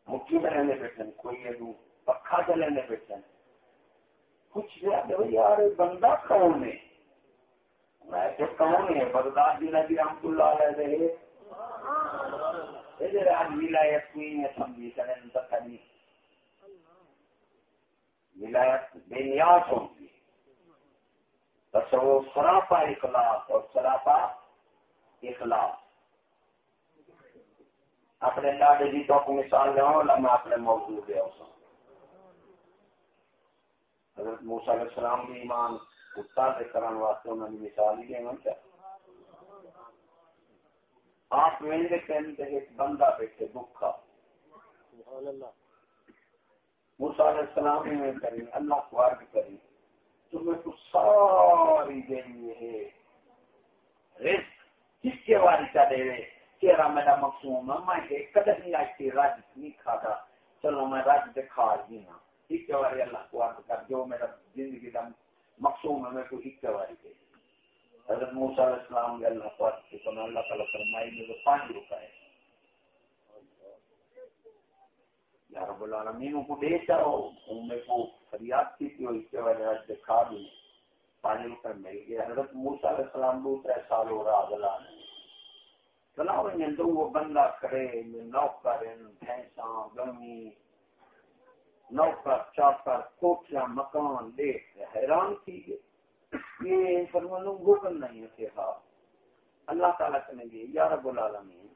مٹھی میں رہنے بیٹھن، کوئی یہ دوں، پکھا چلنے بیٹھن۔ کچھ دے یار، بندہ کون ہے؟ میں تو کون ہے؟ بغداد جی نبی رحمت اللہ علیہ دے۔ ادھر آج ولایت کوئی ہے، سمجھی کرنے تک نہیں۔ ولایت بے نیاز ہوگی وہ سراپا اور سراپا اپنے ڈاڈے جی تو مثال لیا اپنے موضوع دیا اس حضرت موسیٰ علیہ السلام بھی ایمان کتا سے کرن واسطے انہوں نے مثال ہی دینا کیا آپ میرے کہنے کے ایک بندہ بیٹھے دکھا موسیٰ علیہ السلام نے کری اللہ کو عرض کری تمہیں تو ساری دینی ہے۔ رزق کس کے واری کا دے رہے؟ تیرا میرا مقصوم ہے میں قدر نہیں آئی تھی راج نہیں کھاتا۔ چلو میں راج پہ کھا دکھا دینا ایک بار اللہ کو عرض کر، جو میرا زندگی کا مقصوم ہے، میں کو ایک بار دے۔ حضرت موسیٰ علیہ السلام نے اللہ کو عرض کی تو میں اللہ تعالیٰ فرمائی میں تو پانچ روپے ہے یا رب العالمین کو دے چاہو میں کو فریاد کی تھی اور اس کے وجہ راج دکھا دی پانچ روپے مل گئے۔ حضرت موسیٰ علیہ السلام کو دوسرے سال ہو رہا اللہ نے سلاو تو وہ بندہ کرے نوکر بھینساں گرمی نوکر چاکر کوٹیاں، مکان دیکھ حیران کی یہ فرمانوں گوگن نہیں ہے ہاں۔ اللہ تعالیٰ کہنے گے یا رب العالمین۔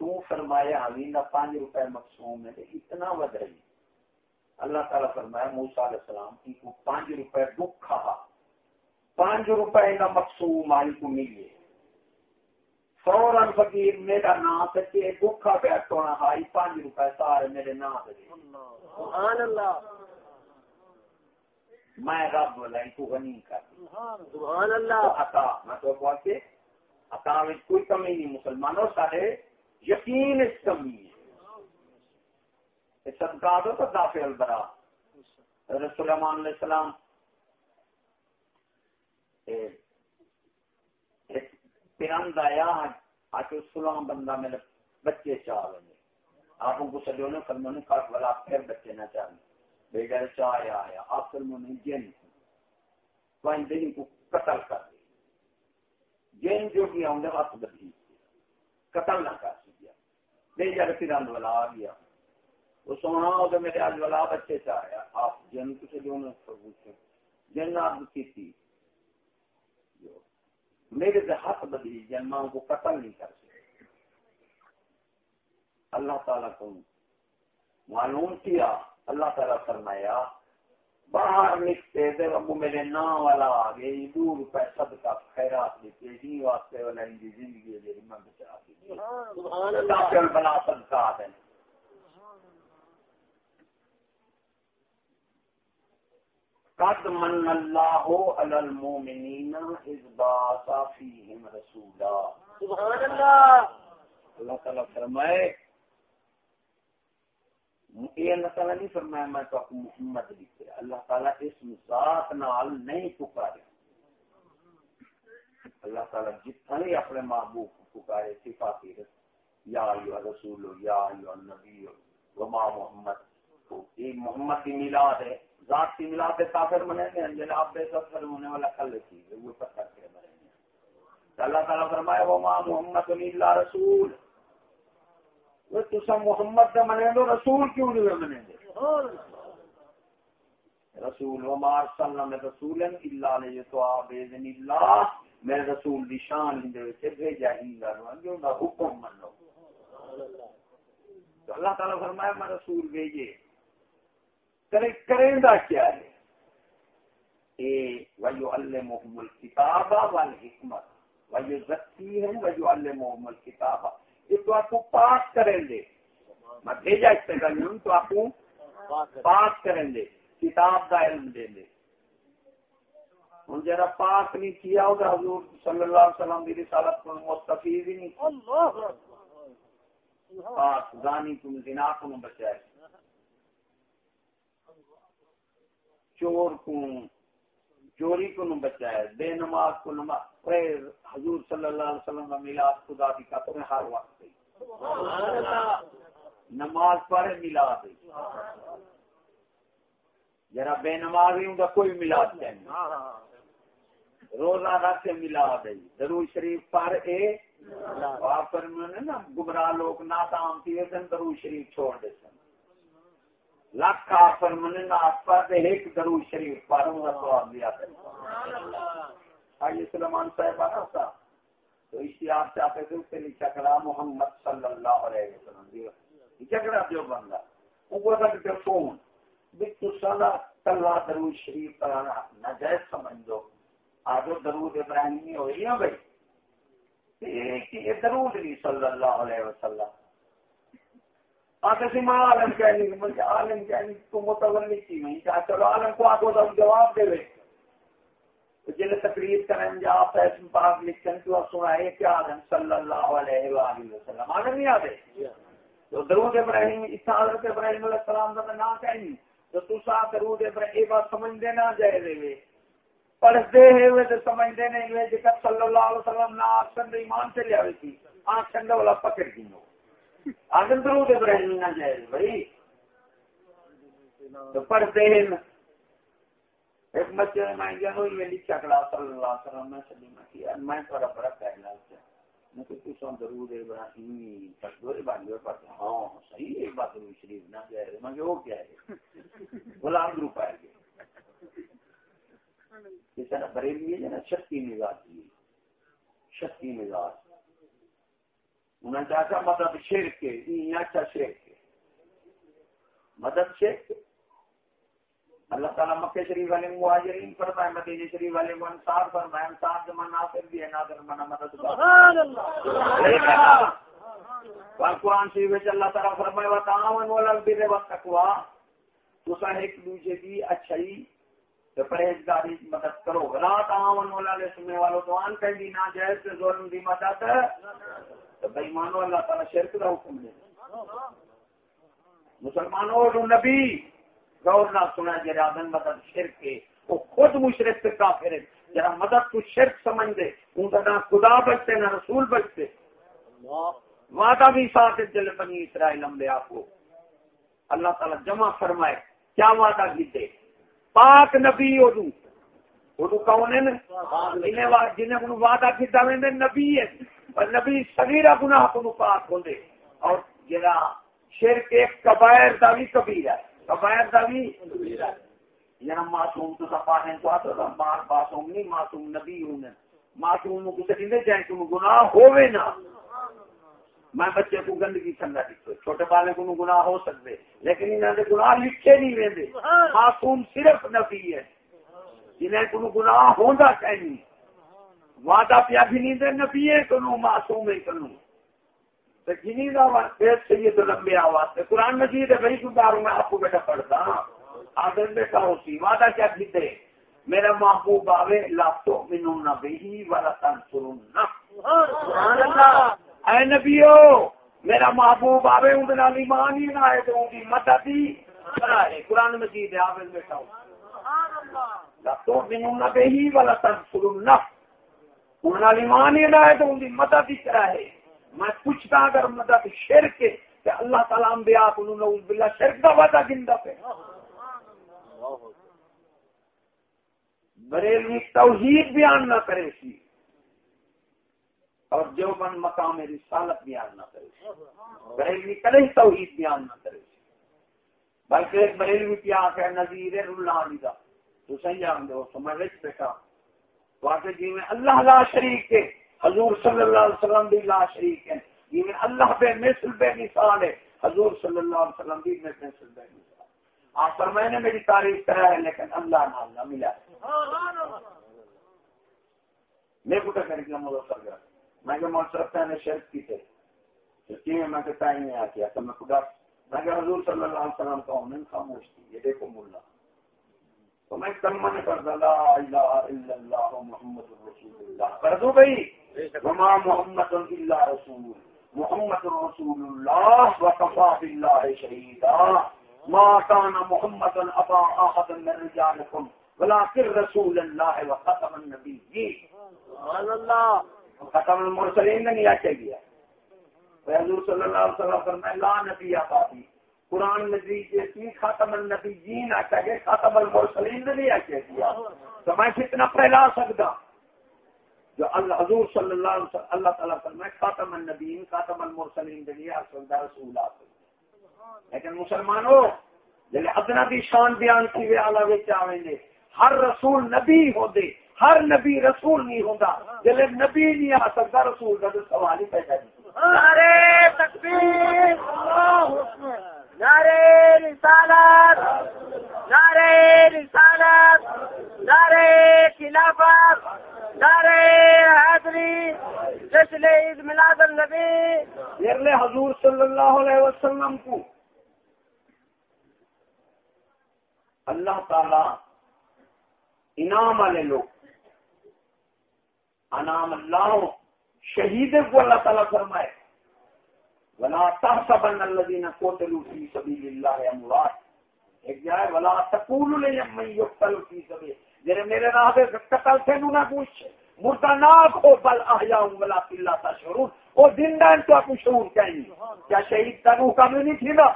تو فرمایا، ہمیں نہ پانچ روپے مقصوم ہے، اتنا ود رہی۔ اللہ تعالیٰ فرمایا موسیٰ علیہ السلام کی کو پانچ روپے دکھ کھا۔ پانچ روپے کا مقصوم آئی کو ملیے فوراً فقیر میرا نام سچے بھوکا پیا سونا ہائی پانچ روپے سارے میرے نام سبحان اللہ۔ میں رب لائی کو غنی کر۔ سبحان اللہ۔ عطا میں تو عطا میں کوئی کمی نہیں مسلمانوں سارے یقین اس کمی۔ ہے صدقہ دو تو دافع البرا رسول اللہ علیہ السلام پرند آیا آج سلام بندہ میرے بچے چاہ لیں آپ کو سجو نے فلموں نے کاٹ والا پھر بچے نہ چاہیں بیٹا چاہ آیا آیا، آپ فلموں نے جن کو دن کو قتل کر دی جن جو بھی آؤں گے ہاتھ بدھی قتل نہ کر سکیا۔ بے جا پرند والا آ گیا وہ سونا ہو تو میرے آج والا بچے چاہ آیا۔ آپ جن کو سجو نے پوچھے جن آپ کی تھی میرے سے حق بدلی جنماؤں کو قتل نہیں کر سکتے اللہ تعالیٰ کو معلوم کیا اللہ تعالیٰ فرمایا باہر لکھتے تھے ابو میرے نام والا آ گئے دو روپے سب کا خیرات دیتے جی واسطے والا ان کی زندگی ہے میں بچا دی بنا سکتا ہے قد من اللہ علی المومنین اذ باث فیہم رسولا. سبحان اللہ. اللہ تعالی فرمائے یہ اللہ تعالیٰ نہیں فرمایا میں تو محمد لکھے اللہ تعالیٰ اس ذات نال نہیں پکارے۔ اللہ تعالیٰ جتنا ہی اپنے محبوب پکارے صفاتی یا ایوہ رسول یا ایوہ نبی وما محمد۔ یہ محمد کی میلاد ہے۔ ذات کی ملا پہ کافر بنے گے جناب بے سفر ہونے والا کل تھی وہ پتھر کے بنے گے اللہ تعالیٰ فرمائے وہ ماں محمد اللہ رسول۔ وہ تسا محمد کا منے دو رسول کیوں نہیں بنے گے رسول و مار سلم رسول اللہ علیہ تو آبیزن اللہ میں رسول دی شان ہندے وچے بھیجا ہی گا جو حکم من لو اللہ تعالیٰ فرمایا میں رسول بھیجے۔ کرے کیا ہے؟ اے ویو علمہم الکتاب والحکمت ویو الکتاب۔ یہ تو آپ کو پاک کریں دے۔ میں بھیجا اس طرح تو آپ کو پاک کریں دے۔ کتاب دا علم دے دے۔ ہوں جرا پاک نہیں کیا ہوگا حضور صلی اللہ علیہ وسلم کی رسالت کو ہی نہیں۔ پاک زانی تم زنا کو بچائے۔ چور کو چوری کو نہ بچائے بے نماز کو نماز حضور صلی اللہ علیہ وسلم کا میلاد خدا کی کا ہر وقت نماز پڑھے میلاد ذرا بے نماز ہوں گا کوئی میلاد نہیں۔ روزہ رکھ میلاد ہے ضرور شریف پر اے آپ نا، گمراہ لوگ ناتام کی ضرور شریف چھوڑ دیتے ہیں۔ لاکھ آفر من آسپا ایک درو شریف پاروں کا سواب دیا آئیے سلمان صاحب، آنا تھا۔ تو اسی اشتہار چاہتے تھے اس سے چکرا محمد صلی اللہ علیہ وسلم۔ چکرا جو بندہ، وہ کو تک فون بھی تو سارا کلا درود شریف پڑھانا ناجائز سمجھ دو۔ آج درود ابراہیمی ہوئی نا بھائی۔ یہ درود نہیں صلی اللہ علیہ وسلم۔ آتے سے ماں عالم کہنے کی مجھے عالم کہنے کی تو متولی کی نہیں کہا چلو عالم کو آگو تو جواب دے رہے جل تقریر کریں جا فیصل پاک لکھن تو سنائے کہ آدم صلی اللہ علیہ وآلہ وسلم۔ آنے نہیں آدھے تو درود ابراہیم اس حضرت ابراہیم علیہ السلام کا نام کہیں۔ تو تو سا درود ابراہیم بات سمجھ دینا جائے دے وے پڑھتے ہیں وہ تو سمجھ دینے ہوئے جکر صلی اللہ علیہ وسلم نہ آنکھ سند ایمان سے لیا ہوئی تھی۔ آنکھ سند والا پکڑ دی ہو آدم درود ابراہیم نہ بھائی تو پڑھتے ہیں۔ ایک میں لکھا کلا صلی اللہ علیہ وسلم سلیمہ کیا میں تھوڑا بڑا پہلا سے میں ہاں صحیح بات شریف نہ جائے۔ میں کہ وہ کیا ہے؟ غلام گروپ آئے گئے۔ بریلی ہے نا شکتی مزاج کی شکتی مزاج انہوں نے چاہتا مدد کے اچھا کے۔ مدد اللہ تعالیٰ مکہ شریف والے مہاجرین فرمائے مدینہ شریف والے کو انصار فرمائے انصار من ناصر بھی ہے ناصر من مدد سبحان اللہ! قرآن شریف اللہ تعالیٰ فرمائے والتقوى۔ ایک دوسرے کی اچھائی پرہیزگاری مدد کرو۔ لا کہیں ناجائز ظلم دی مدد تو بے ایمانو اللہ تعالیٰ شرک کا حکم دے مسلمانوں اور نبی غور نہ سنا جرا من مدد شرک کے وہ خود مشرق سے کافر ہے۔ جرا مدد تو شرک سمجھ دے ان کا نہ خدا بچتے نہ رسول بچتے۔ وعدہ بھی ساتھ جل بنی اسرائیل انبیاء کو۔ اللہ تعالی جمع فرمائے کیا وعدہ کیتے پاک نبی کون ہے جنہیں وعدہ نبی ہے۔ اور نبی صغیرہ گناہ کو پاک ہوں دے اور جرا شرک ایک کبائر دا بھی کبیر ہے۔ کبائر دا بھی بغیر دبی یا معصوم تو سپا ہے تو آتا تھا مار معصوم نہیں، معصوم نبی ہوں معصوم کو کسی نہیں چاہے تم گناہ ہوئے نا میں بچے کو گندگی سمجھا دیتے چھوٹے بالے کو گناہ ہو سکتے لیکن انہوں نے گناہ لکھے نہیں ویندے۔ معصوم صرف نبی ہے، جنہیں کو گناہ ہوتا چاہیے وعدہ پیا بھی نہیں دے نبی کنو معصوم کنو جنی کا سید لمبے آواز سے قرآن مجید ہے بھائی کیوں میں آپ کو بیٹا پڑھتا۔ آدر بیٹا ہوتی وعدہ کیا کیتے میرا محبوب آوے لاپتو منو نبی والا تن سرون اے نبیو میرا محبوب آوے ان دن ایمان ہی نہ آئے تو ان کی مدد ہی کرائے قرآن مجید ہے آوے بیٹا لاپتو منو نبی والا تن سرون ان ایمان ہی نہ آئے تو ان کی مدد ہی کرائے میں پوچھتا اگر مدد شرک کہ اللہ تعالیٰ انبیاء کو نعوذ باللہ شرک کا وعدہ گندہ پہ بریلوی توحید بیان نہ کرے سی۔ اور جو من مقام رسالت بیان نہ کرے سی۔ بریلوی کرے توحید بیان نہ کرے سی۔ بلکہ ایک بریلوی کی آنکھ نظیر اللہ علی کا تو صحیح جان دو سمجھ رہے بیٹا واقع جی میں اللہ لا شریک کے حضور صلی اللہ علیہ وسلم بھی لا شریک ہے یہ جی اللہ بے مثل، بے مثال ہے۔ حضور صلی اللہ علیہ وسلم بھی میں مثل، بے مثال۔ آپ پر میں نے میری تعریف کرا ہے، لیکن اللہ نام نہ ملا۔ میں کو کر کے مولو کر گیا۔ میں کہ مول صرف نے شرط کی تھے۔ کی میں میں کہتا ہی نہیں آتی۔ تو میں خدا، میں کہ حضور صلی اللہ علیہ وسلم کا ہوں خاموش تھی۔ یہ دیکھو ملا تو میں کلمہ نے کر لا الہ الا اللہ محمد رسول اللہ کر دوں بھائی۔ وما محمد الا رسول۔ محمد رسول الله وكفى بالله شهيدا ما كان محمد ابا احد من رجالكم ولكن رسول الله وختم النبيين سبحان الله ختم المرسلين نے کیا کیا حضور صلی اللہ علیہ وسلم فرمائے لا نبی آبادی قرآن مجید جیسی ختم النبیین آتا ہے ختم المرسلین نے نہیں کیا تو میں کتنا پھیلا سکتا؟ جو اللہ حضور صلی اللہ علیہ وسلم اللہ تعالیٰ فرمائے، خاتم النبیین، خاتم المرسلین دلیہ اصلدہ رسول آتے لیکن مسلمانوں، جلے ادنا دی شان بیان کی وے آلہ وچ آویں دے ہر رسول نبی ہو دے ہر نبی رسول نہیں ہوتا جب نبی نہیں آ سکتا، رسول کا تو سوال ہی پیدا نہیں۔ نعرے تکبیر نعرے رسالت نعرے رسالت نعرے خلافت نعرے حیدری جشن عید میلاد النبی۔ یہ حضور صلی اللہ علیہ وسلم کو۔ اللہ تعالی انعام والے لوگ، انعام اللہ شہید کو اللہ تعالیٰ فرمائے۔ ولا تحسبن الذين قتلوا في سبيل الله اموات ایک جائے، ولا تقول لمن يقتل في سبيل. جڑے میرے راہ دے قتل تھے نہ پوچھ. مردہ نہ کو بل احیا ولا الا تشعرون. او زندہ ان تو آپ شعور کہیں کیا شہید کا روح کا نہیں تھی نا؟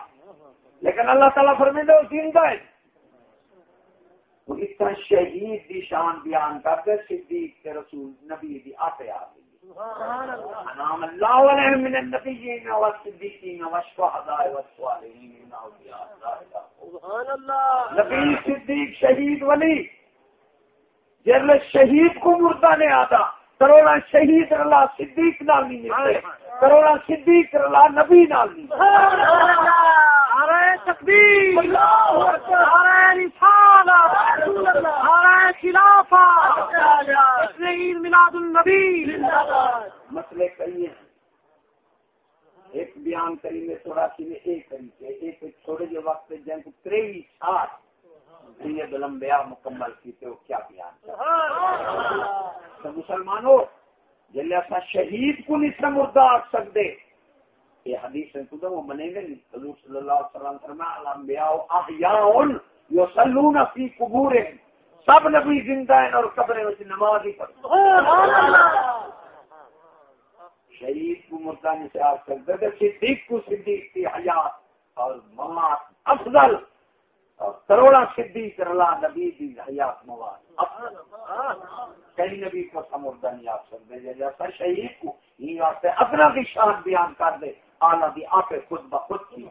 لیکن اللہ تعالیٰ فرمائے وہ زندہ ہے اس طرح شہید دی شان بیان کرتے صدیق کے رسول، نبی دی آتے آ اللہ من النبیین والصدیقین والشہداء والصالحین سبحان اللہ نبی صدیق شہید ولی جب شہید کو مردہ نے آتا کروڑا شہید اللہ صدیق نال نہیں ملتے کروڑا صدیق اللہ نبی نال نہیں نارا خلاف عید میلاد النبی۔ مسئلے کئی ہیں۔ ایک بیان کری میں تھوڑا میں ایک کری کے ایک تھوڑے جو وقت جنگ تریوی سات یہ لمبیا مکمل کی تو کیا بیان تو مسلمانوں، جلے اپنا شہید کو نہیں سمردہ آ سکتے یہ حدیث ہے تو وہ بنے گا نہیں؟ حضور صلی اللہ علیہ وسلم فرمایا، الانبیاء احیاء یصلون فی قبورہم۔ سب نبی زندہ ہیں اور قبریں میں نماز ہی پڑھتے شہید کو مردہ نہیں سے آ سکتے تھے صدیق کو صدیق کی حیات اور ممات افضل اور کروڑا صدیق، اللہ نبی کی حیات مواد کئی نبی کو سمردہ نہیں آ سکتے جیسا شہید کو۔ یہ واسطے اپنا بھی شان بیان کر دے آنا بھی آپ خود بخود کی۔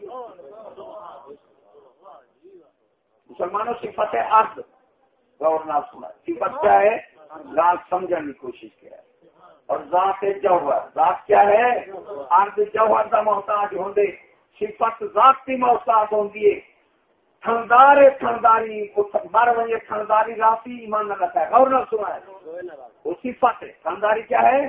مسلمانوں صفت ہے ارد غور نہ سنا صفت کیا ہے؟ ذات سمجھنے کی کوشش کیا ہے۔ اور ذات جوہر، ذات کیا ہے؟ ارد جوہر کا محتاج ہوں دے صفت ذات کی محتاج ہوں ہے۔ تھندار تھنداری مر وجے تھنداری راتی ایمان نہ رکھا ہے۔ غور نہ سنا ہے وہ صفت ہے۔ تھنداری کیا ہے؟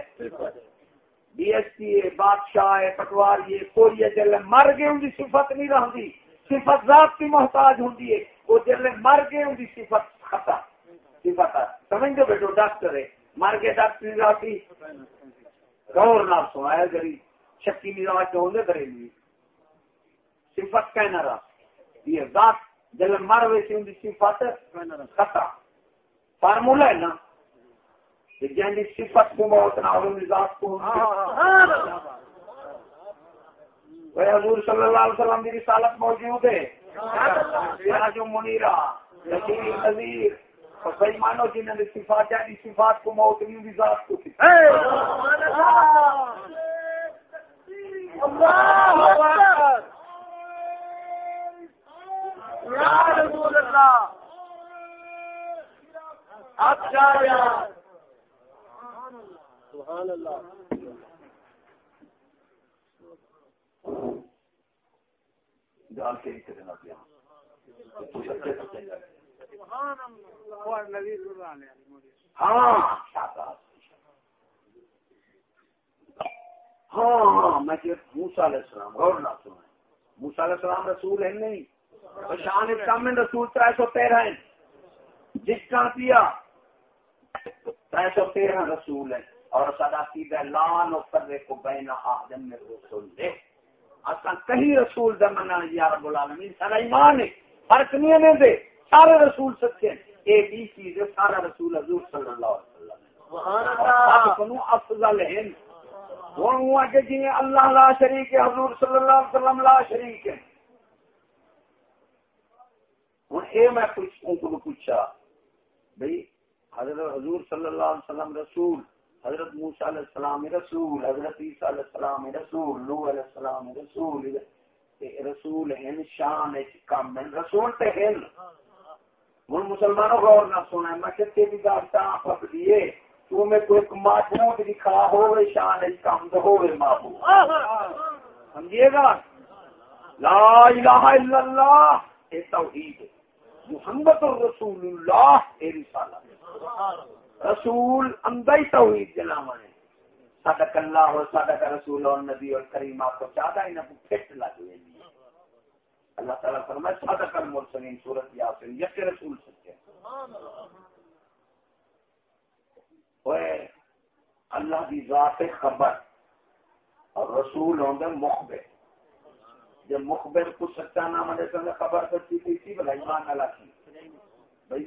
بی ایس پی ہے بادشاہ ہے پٹوار یہ کوئی جل مر گئے، ان کی صفت نہیں رہتی صفت ذات کی محتاج ہوں وہ جل مر گئے ان کی صفت خطا۔ صفت سمجھ دو بیٹو ڈاکٹر ہے، مر گئے ڈاکٹر نہیں رہتی غور نہ سنا ہے گری شکی مزاج کے ہونے کرے گی۔ صفت کہنا رہا یہ ذات جل مر ویسی ان کی صفت خطا۔ فارمولا ہے نا جن صفت کو موت نہ ہو مزاج کو حضور صلی اللہ علیہ وسلم کی رسالت موجود ہے۔ جو منیرا نذیر نذیر صحیح مانو جنہوں نے صفات ہے صفات کو موت نہیں مزاج کو اچھا سبحان اللہ۔ ہاں،, ہاں ہاں میں موسا علیہ السلام اور نہ سنا موسا علیہ السلام رسول ہے نہیں۔ شان اسلام میں رسول تر سو تیرہ ہیں۔ جس کا پیا۔ تر سو تیرہ رسول ہے اور سدا سیدھا لان و فرے کو بینا آدم میں رسول دے اصل کہیں رسول دے منا یا رب العالمین سارا ایمان ہے۔ فرق نہیں ہے دے۔ سارے رسول سچے ایک ہی چیز ہے سارا رسول حضور صلی اللہ علیہ وسلم افضل ہیں۔ وہ ہوا کہ جی اللہ لا شریک ہے حضور صلی اللہ علیہ وسلم لا شریک ہے۔ ہوں یہ میں پوچھا بھائی حضرت حضور صلی اللہ علیہ وسلم رسول حضرت موسیٰ علیہ السلام رسول، حضرت عیسیٰ علیہ السلام رسول نو علیہ السلام رسول رسول ہیں، شان کام رسول تے ہیں۔ ہوں مسلمانوں غور نہ سونا میں کہ تیری داستان پک دیے تو میں کوئی معبود دکھا ہوئے، شان کم ہوئے معبود سمجھیے گا؟ لا الہ الا اللہ، اے توحید، محمد الرسول اللہ، اے رسالہ رسول اندر توحید جلاوا ہے صدق اللہ اور صدق رسول اور نبی اور کریم آپ کو چاہتا ہے نا پھٹ لگ گئی اللہ تعالیٰ فرمائے صدق المرسلین صورت یاسین یک رسول سچے اوے اللہ کی ذات خبر اور رسول ہوں گے مخبر۔ جب مخبر کو سچا نہ ملے تو خبر سچی تھی تھی بھائی ایمان اللہ کی بھائی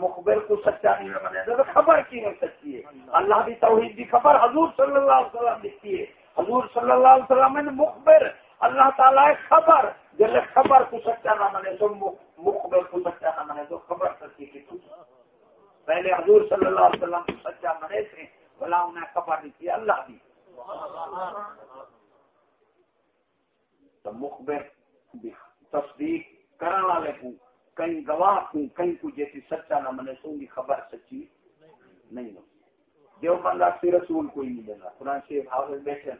مخبر کو سچا نہیں منے تو خبر کی نہیں سچی ہے۔ اللہ کی توحید کی خبر حضور صلی اللہ علیہ وسلم لکھتی ہے۔ حضور صلی اللہ علیہ وسلم نے مخبر اللہ تعالیٰ خبر۔ جب خبر کو سچا نہ منے تو مخبر کو سچا نہ منے تو خبر سچی کی تو۔ پہلے حضور صلی اللہ علیہ وسلم کو سچا منے تھے، بلا انہیں خبر دی تھی، اللہ دی تو مخبر تصدیق کرنے والے کو کہیں گواہ کو کہیں کو جیسی سچا نہ منے، تو ان کی خبر سچی نہیں ہوتی جو بندہ سی رسول کوئی نہیں دینا قرآن شیخ حافظ بیٹھے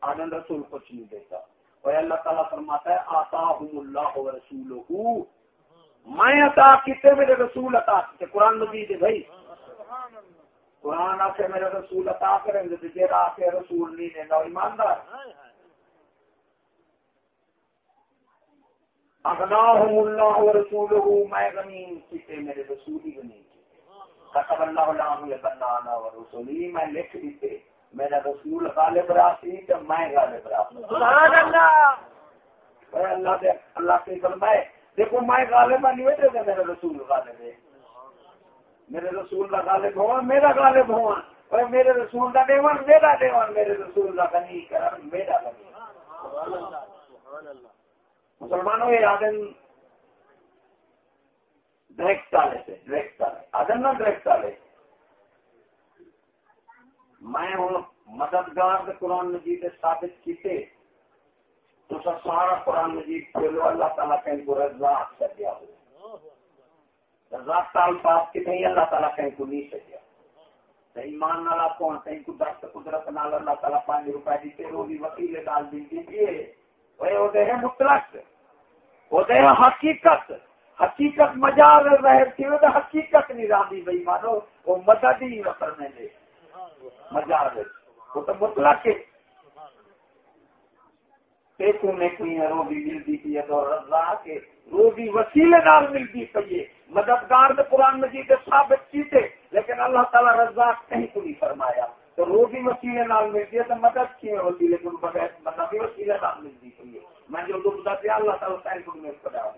آنند رسول کچھ نہیں دیتا۔ اور اللہ تعالیٰ فرماتا ہے آتا ہوں اللہ رسول میں عطا کیتے، میرے رسول عطا کیتے۔ قرآن مجید ہے بھائی۔ قرآن آ کے میرے رسول عطا کریں گے۔ جیرا آ کے رسول نہیں دے گا ایماندار۔ اغناہم اللہ و رسول میں غنیم کیتے میرے رسول ہی غنیم کیتے قطب اللہ اللہ لکنانا و رسولی میں لکھ دیتے میرا رسول غالب راسی تو میں غالب راسی سبحان اللہ! اللہ دے اللہ کے فرمائے دیکھو میں غالب نہیں ہوئے تھے میرا رسول غالب ہے میرے رسول کا غالب ہوا میرا غالب ہوا اور میرے رسول کا دیوان میرا دیوان میرے رسول کا غنی کر میرا غنی۔ مسلمانوں یہ آدم ڈائریکٹ ڈالے تھے ڈائریکٹ ڈالے آدم نہ ڈائریکٹ ڈالے میں ہوں مددگار قرآن مجید ثابت کیتے، تو سر سارا قرآن مجید کھولو اللہ تعالیٰ کہیں کو رزاق کر دیا ہو رزاق سال پاس کے کہیں اللہ تعالیٰ کہیں کو نہیں سکیا ایمان نالا کون؟ کہیں کو دست قدرت نال اللہ تعالیٰ پانچ روپئے دیتے، وہ بھی وکیل ڈال دیجیے ہوتے ہیں مطلق ہوتے ہیں حقیقت حقیقت مجال رہے تھی وہ حقیقت نہیں راندی بھائی مانو وہ مدد ہی کرنے دے مجال وہ تو مطلق پیسوں میں کوئی روزی ملتی پی ہے تو رضا کے روزی وسیلے نال ملتی پی ہے۔ مددگار نے قرآن مجید ثابت کیتے، لیکن اللہ تعالیٰ رضا کہیں کو نہیں فرمایا۔ تو روزی وسیلے نال ملتی ہے تو مدد کی ہوتی لیکن بغیر مدد بھی وسیلے نال ملتی ہے۔ میں جو دیا اللہ تعالیٰ کہیں کو نہیں پڑا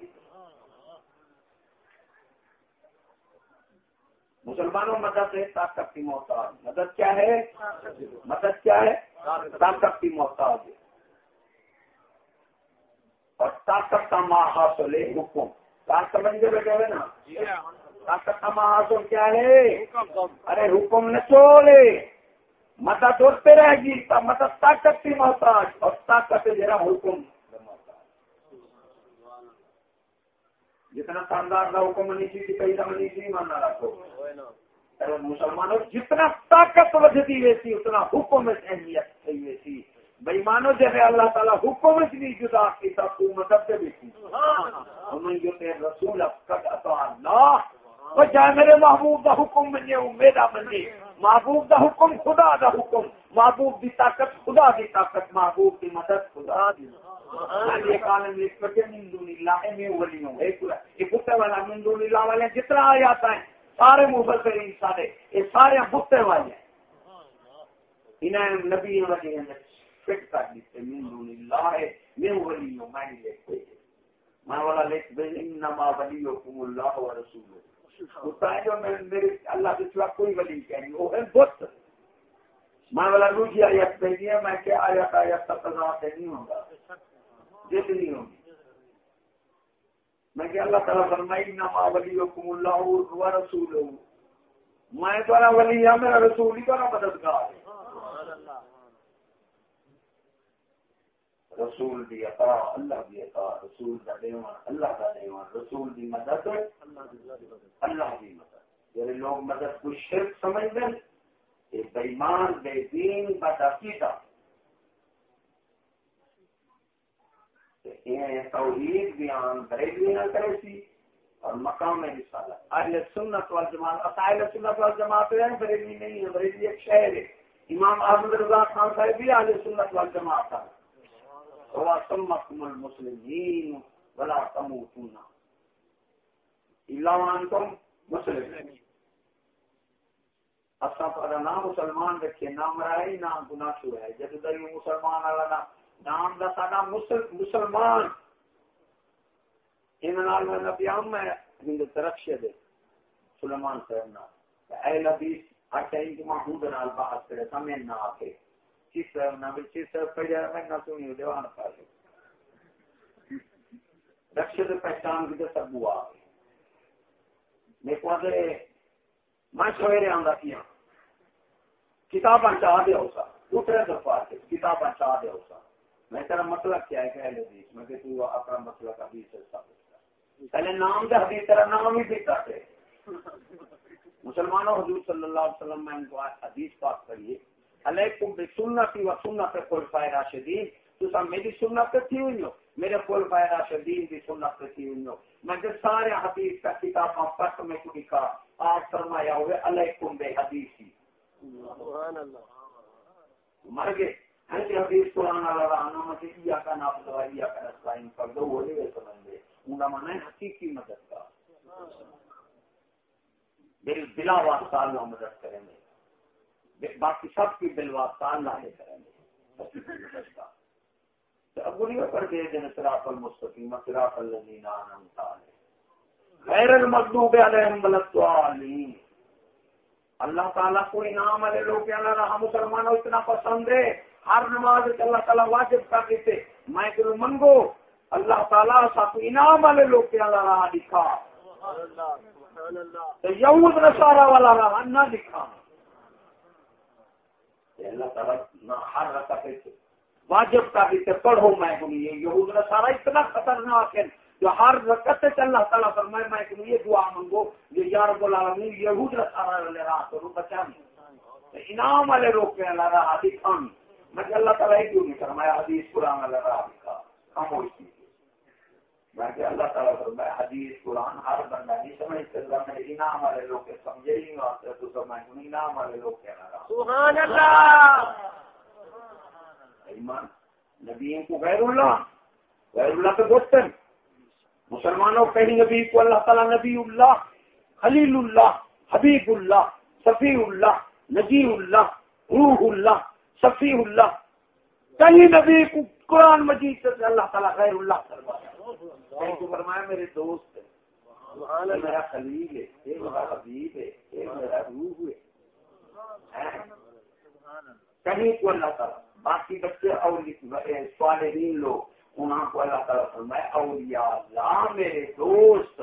مسلمانوں مدد ہے طاقت کی محتاج۔ مدد کیا ہے؟ مدد کیا ہے؟ طاقت کی محتاج۔ ہے اور طاقت کا محاصل ہے حکم۔ طاقت سمجھ بیٹھے ہوئے نا؟ طاقت کا محاصل کیا ہے؟ ارے حکم نے چولے مدد اڑتے رہے گی مدد طاقت کی محتاج اور طاقت جرا حکم جتنا شاندار کا حکم نہیں سی کئی نہیں سی ماننا رکھو۔ مسلمانوں جتنا طاقت ودتی ویسی، اتنا حکم اہمیت تھی ویسی۔ بھائی مانو جیسے اللہ تعالیٰ حکم بھی جدا کی تب تو مدد سے بھی تھی۔ ہمیں جو تیرے رسول اللہ۔ وہ جائے میرے محبوب کا حکم بنے میرا بنے محبوب کا حکم، خدا کا حکم. محبوب کی طاقت، خدا کی طاقت. محبوب کی مدد، خدا کی ہاں، والے جتنا آ سارے مبصرین سارے، یہ سارے بتے والے انہیں نبی فٹ کر دیتے من دون اللہ میں ولی ہوں، میں میں والا لکھ انما ولیکم اللہ ہوتا ہے جو میرے اللہ کے سوا کوئی ولی کہیں وہ ہے بت۔ میں والا روح کی آیت پہ ہے، میں کیا آیت آیت تقضا سے نہیں ہوگا جس نہیں ہوگی میں کہ اللہ تعالیٰ فرمائی نما ولی حکم اللہ و رسول میں تو ولی ہوں، میرا رسول ہی تو مددگار ہے۔ رسول دی عطا، اللہ دی عطا، رسول دا دیوان، اللہ دا دیوان، رسول دی مدد، اللہ دی مدد۔ یعنی لوگ مدد کو شرک سمجھ دیں کہ بیمان بے دین بد عقیدہ توحید بیان بریلی نہ کرے سی، اور مقام رسالہ اہل سنت والجماعت اہل سنت والجماعت ہے بریلی نہیں ہے بریلی ایک شہر ہے۔ امام احمد رضا خان صاحب بھی اہل سنت والجماعت ہے وسمكم المسلمين ولا تموتون الا وانتم مسلمين اسا پر نام مسلمان رکھے نام رہے نام گناہ شو ہے جب دای مسلمان والا نام دا ساڈا مسلمان۔ ان نال میں نبی ام میں ہند طرف دے۔ سلیمان صاحب نا اے نبی اٹھے کہ محمود نال بات کرے سمے نہ آکے رکشت پہچان کی سب بوا میرے کو میں سویرے آندا کیا کتاباں چاہ دیا سا دوسرے دفعہ کتاب چاہ دیا سا میں تیرا مطلب کیا ہے کہ حدیث میں کہ تو اپنا مطلب حدیث سے ثابت پہلے نام دے حدیث تیرا نام ہی دیتا تھے مسلمانوں حضور صلی اللہ علیہ وسلم میں ان کو حدیث پاک کریے علیکم بسنتی و سنت خلفاء راشدین تو سب میری سنت تھی ہوئی ہو میرے خلفاء راشدین کی سنت تھی ہوئی ہو میں جب سارے حدیث کا کتاب پٹ میں کو لکھا آپ فرمایا ہوئے علیکم بے حدیثی سبحان اللہ مر گئے ایسے حدیث قرآن اللہ مجھے کا نام دوائی یا کا کر دو وہ نہیں سمجھ گئے ان کا من ہے حقیقی مدد کا بلا واسطہ اللہ مدد کریں گے باقی سب کی بل واسطہ اللہ نے کریں گے۔ ابو نہیں کر دے صراط المستقیم صراط الذین انعمت علیہم۔ غیر المغضوب علیہم ولا اللہ تعالیٰ کو انعام والے لوگ اللہ مسلمانوں اتنا پسند ہے۔ ہر نماز اللہ تعالیٰ واجب کر دیتے۔ میں کہ منگو اللہ تعالیٰ ساتھ انعام والے لوگ اللہ رہا لکھا۔ یہود نصارہ والا رہا نہ لکھا۔ اللہ تعالیٰ ہر رکعت واجب کا بھی پڑھو میں بولیے یہود نے سارا اتنا خطرناک ہے جو ہر رکعت سے اللہ تعالیٰ پر میں میں یہ دعا منگو یہ یار بولا یہود نے سارا لے رہا تو بچا نہیں انعام والے لوگ کے اللہ رہا دکھانی میں اللہ تعالیٰ کیوں نہیں فرمایا حدیث قرآن اللہ رہا دکھا خاموش میں اللہ تعالیٰ فرمایا حدیث قرآن ہر بندہ نہیں سمجھ سکتا میں انعام والے لوگ کے سمجھے ہی واسطے تو سمجھ انعام والے لوگ کہنا رہا سبحان اللہ! ایمان نبی کو غیر اللہ غیر اللہ کے گوشتن مسلمانوں کہیں نبی کو اللہ تعالیٰ نبی اللہ خلیل اللہ حبیب اللہ صفی اللہ نجی اللہ روح اللہ صفی اللہ کہیں نبی کو قرآن مجید سے اللہ تعالیٰ غیر اللہ کروایا فرمایا میرے دوست میرا خلیل ہے۔ میرا حبیب ہے۔ میرا روح ہے۔ کہیں کو اللہ تعالیٰ؟ باقی بچے اور صالحین لوگ انہوں کو اللہ تعالیٰ فرمایا اولیاء اللہ میرے دوست۔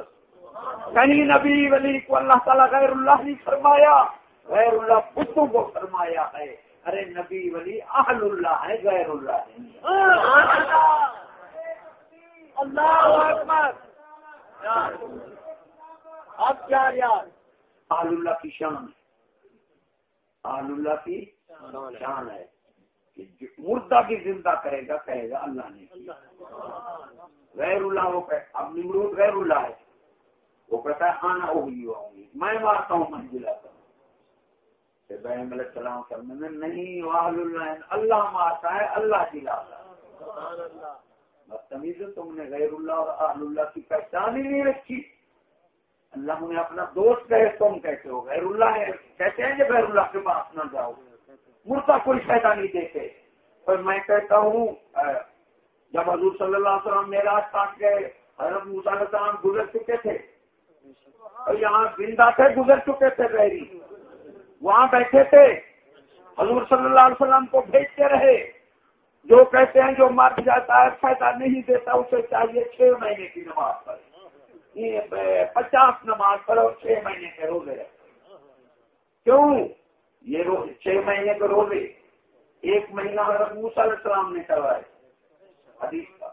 کہیں نبی ولی کو اللہ تعالیٰ غیر اللہ نے فرمایا غیر اللہ بتوں کو فرمایا ہے۔ ارے نبی ولی اہل اللہ ہے غیر اللہ ہے اللہ اب کیا یار آل اللہ کی شان ہے۔ آل اللہ کی شان ہے مردہ کی زندہ کرے گا کہے گا اللہ نے۔ غیر اللہ وہ اب نمرود غیر اللہ ہے۔ وہ کہتا ہے آنا ہوگی ہوں گی۔ میں مارتا ہوں من دلاتا ہوں بہن ملک السلام کرنے میں نہیں واہل اللہ اللہ مارتا ہے، اللہ دلاتا ہے۔ بدتمیز تم نے غیر اللہ اور اہل اللہ کی پہچان ہی نہیں رکھی۔ اللہ نے اپنا دوست کہے، تم کہتے ہو، غیر اللہ ہے کہتے ہیں کہ غیر اللہ کے پاس نہ جاؤ۔ مرتا کوئی فائدہ نہیں دیتے۔ پر میں کہتا ہوں جب حضور صلی اللہ علیہ وسلم میرا پاک گئے حضرت موسیٰ علیہ السلام گزر چکے تھے، اور یہاں زندہ تھے، گزر چکے تھے غیری۔ وہاں بیٹھے تھے۔ حضور صلی اللہ علیہ وسلم کو بھیجتے رہے۔ جو کہتے ہیں جو مر جاتا ہے، فائدہ نہیں دیتا، اسے چاہیے چھ مہینے کی نماز پڑھے۔ پچاس نماز پڑھو چھ مہینے کے روزے کیوں؟ یہ چھ مہینے کے روزے۔ ایک مہینہ حضرت موسیٰ علیہ السلام نے کروائے حدیث کا۔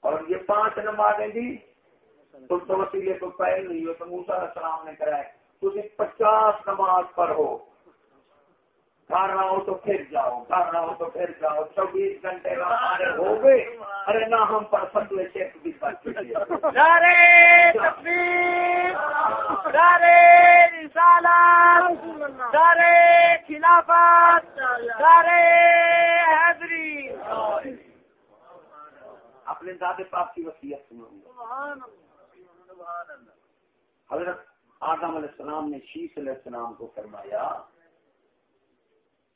اور یہ پانچ نمازیں جی تو وسیلے کو پہل نہیں ہو تو موسا السلام نے کرائے تھی پچاس نماز پر ہو گھر ہو تو پھر جاؤ گھر ہو تو پھر جاؤ۔ چوبیس گھنٹے ہمارے ہو گئے۔ ارے نہ ہم پر فتوے چیک بھی نعرے رسالت نعرے خلافت حیدری اپنے دادے پاک کی وصیت سنوں حضرت آدم علیہ السلام نے شیش علیہ السلام کو فرمایا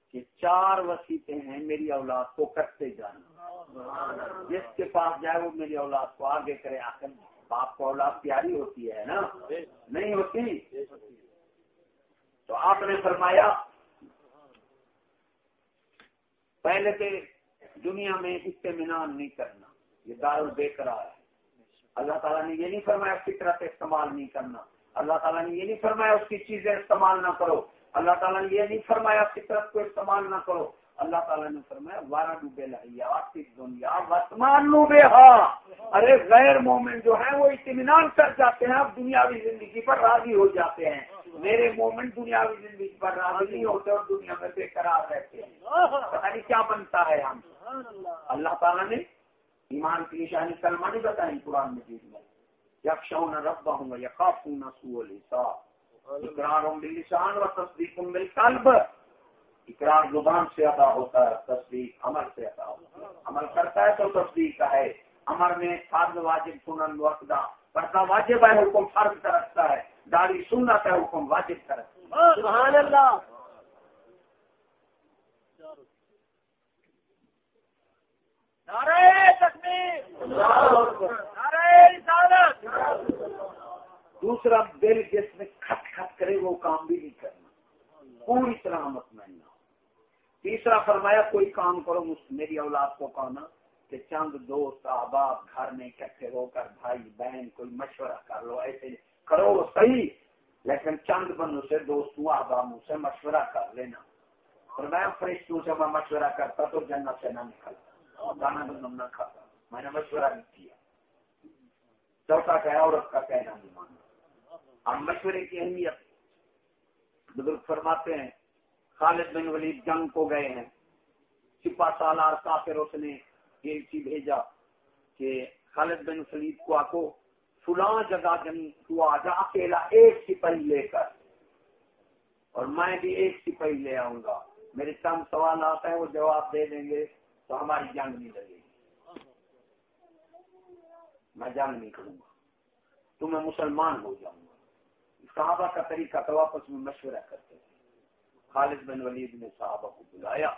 کہ چار وسیطے ہیں میری اولاد کو کرتے جانا۔ جس کے پاس جائے وہ میری اولاد کو آگے کرے۔ آ کر باپ کو اولاد پیاری ہوتی ہے نا؟ نہیں ہوتی؟ تو آپ نے فرمایا، پہلے سے دنیا میں اطمینان نہیں کرنا، یہ دار بے قرار ہے۔ اللہ تعالیٰ نے یہ نہیں فرمایا فطرت استعمال نہیں کرنا۔ اللہ تعالیٰ نے یہ نہیں فرمایا اس کی چیزیں استعمال نہ کرو۔ اللہ تعالیٰ نے یہ نہیں فرمایا فطرت کو استعمال نہ کرو۔ اللہ تعالیٰ نے فرمایا وارہ ڈوبے لہیا دنیا وسمان ڈوبے ہاں ارے غیر مومنٹ جو ہیں وہ اطمینان کر جاتے ہیں اب دنیاوی زندگی پر راضی ہو جاتے ہیں۔ میرے مومنٹ دنیاوی زندگی پر راضی نہیں ہوتے اور دنیا میں بے قرار رہتے ہیں۔ پتا نہیں کیا بنتا ہے ہم اللہ تعالیٰ نے ایمان کی نشانی کلمہ نہیں بتائی قرآن مجید میں۔ یکشون رب ہوں گا یقافون سو اقرار باللسان و تصدیق بالقلب. اقرار زبان سے ادا ہوتا ہے، تصدیق عمل سے ادا ہوتا ہے. عمل کرتا ہے تو تصدیق کا ہے. امر میں فرض واجب سنن وقدا پڑھتا واجب ہے، حکم فرض کا رکھتا ہے. داڑھی سننا ہے، حکم واجب کا رکھتا ہے. سبحان اللہ! دوسرا دل جس میں کھٹ کھٹ کرے وہ کام بھی نہیں کرنا۔ پوری طرح مطمئن ہو۔ تیسرا فرمایا، کوئی کام کرو میری اولاد کو کہنا کہ چند دوست احباب گھر میں اکٹھے ہو کر، بھائی، بہن، کوئی مشورہ کر لو، ایسے کرو صحیح۔ لیکن چند بندوں سے، دوستوں، احبابوں سے مشورہ کر لینا۔ اور میں فرشتوں سے میں مشورہ کرتا تو جنت سے نہ نکلتا۔ گانا بندم نہ کھاتا میں نے مشورہ نہیں کیا۔ چوتھا کہا، عورت کا کہنا نہیں مانا اب مشورے کی اہمیت۔ بزرگ فرماتے ہیں، خالد بن ولید جنگ کو گئے ہیں۔ سپا سالار کافر اس نے ایک چیز بھیجا کہ خالد بن ولید کو آکو، فلاں جگہ جنگ تو آ جا اکیلا ایک سپاہی لے کر۔ اور میں بھی ایک سپاہی لے آؤں گا۔ میرے چند سوال آتا ہے وہ جواب دے دیں گے۔ تو ہماری جنگ نہیں لگے گی۔ میں جنگ نہیں کروں گا۔ تو میں مسلمان ہو جاؤں گا۔ صحابہ کا طریقہ تو آپس میں مشورہ کرتے تھے۔ خالد بن ولید نے صحابہ کو بلایا،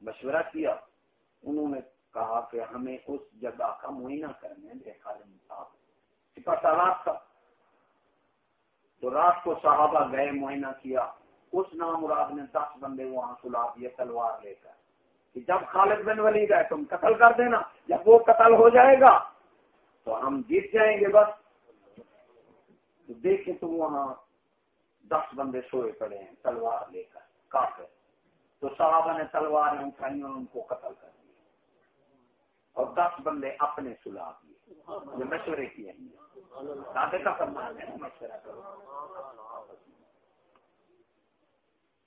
مشورہ کیا۔ انہوں نے کہا کہ ہمیں اس جگہ کا معائنہ کرنے دے خالد صاحب رات کا تو رات کو صحابہ گئے، معائنہ کیا۔ اس نام مراد نے دس بندے وہاں سلا دیے، تلوار لے کر۔ کہ جب خالد بن ولید ہے تم قتل کر دینا، جب وہ قتل ہو جائے گا تو ہم جیت جائیں گے بس۔ تو دیکھیں تو وہاں دس بندے سوئے پڑے ہیں، تلوار لے کر، کافر۔ تو صحابہ نے تلوار اٹھائی اور ان کو قتل کر دیا۔ اور دس بندے اپنے سلا دیے یہ مشورے کی اہمیت دادے کا فرمان ہے، مشورہ کرو۔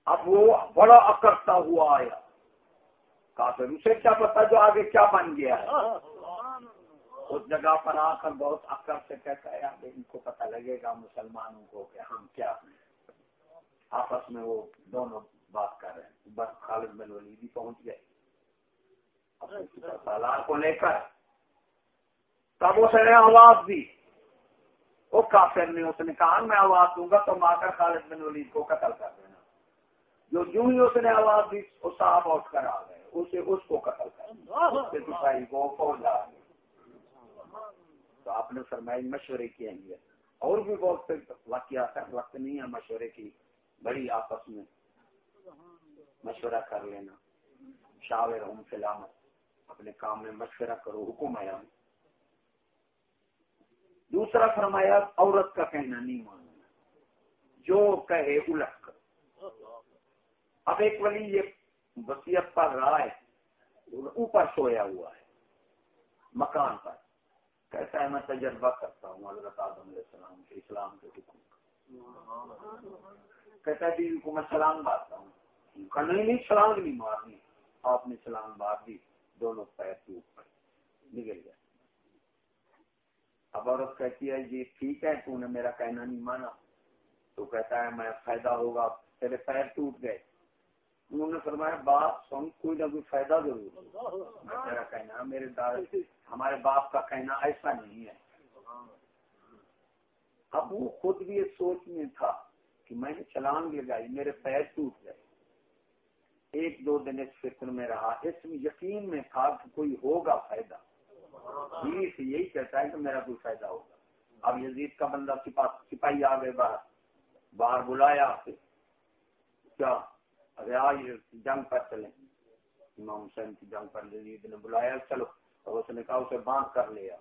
اب وہ بڑا اکڑتا ہوا آیا۔ کافر اسے کیا پتا جو آگے کیا بن گیا ہے؟ اس جگہ پر آ کر بہت اکر سے کہتا ہے اب ان کو پتہ لگے گا مسلمانوں کو کہ ہم کیا ہیں آپس میں وہ دونوں بات کر رہے ہیں۔ بس خالد بن بھی پہنچ گئے۔ سالار کو لے کر۔ تب اس نے آواز دی۔ وہ کافر نے اس نے کہا میں آواز دوں گا تو ماں کر خالد بن ولید کو قتل کر دینا۔ جو یوں ہی اس نے آواز دی وہ صاحب اٹھ کر آ گئے۔ اسے اس کو قتل کر فوج آ گئی۔ تو آپ نے فرمائی مشورے کی اہمیت اور بھی بہت سے واقعات ہے وقت نہیں ہے مشورے کی۔ بڑی آپس میں مشورہ کر لینا۔ شاور ہوں فلامت اپنے کام میں مشورہ کرو حکم آیا دوسرا فرمایا عورت کا کہنا نہیں ماننا۔ جو کہے الٹ کر اب ایک ولی یہ وسیعت پر رہا ہے اوپر سویا ہوا ہے، مکان پر۔ کہتا ہے، میں تجربہ کرتا ہوں، حضرت آدم علیہ السلام کے اسلام کے حکم کا۔ کہتا ہے بیوی کو میں سلام مارتا ہوں۔ نہیں نہیں، سلام نہیں مارنی آپ نے سلام مار دی، دونوں پیر کے اوپر نکل گیا اب عورت کہتی ہے جی ٹھیک ہے، تو نے میرا کہنا نہیں مانا۔ تو کہتا ہے، میں فائدہ ہوگا، تیرے پیر ٹوٹ گئے۔ انہوں نے فرمایا، باپ سن کوئی نہ کوئی فائدہ ضرور میرا کہنا میرے داد جی، ہمارے باپ کا کہنا ایسا نہیں ہے۔ اب وہ خود بھی ایک سوچ میں تھا کہ میں نے چلان لگائی، میرے پیر ٹوٹ گئے۔ ایک دو دن اس فکر میں رہا، اس میں یقین میں تھا کہ کوئی ہوگا فائدہ۔ سے یہی کہتا ہے کہ میرا کوئی فائدہ ہوگا۔ اب یزید کا بندہ سپاہی آ گئے باہر باہر بلایا۔ کیا؟ ارے جنگ پر چلے امام حسین کی جنگ پر یزید نے بلایا، چلو۔ اور اس نے کہا، اسے باندھ کر لیا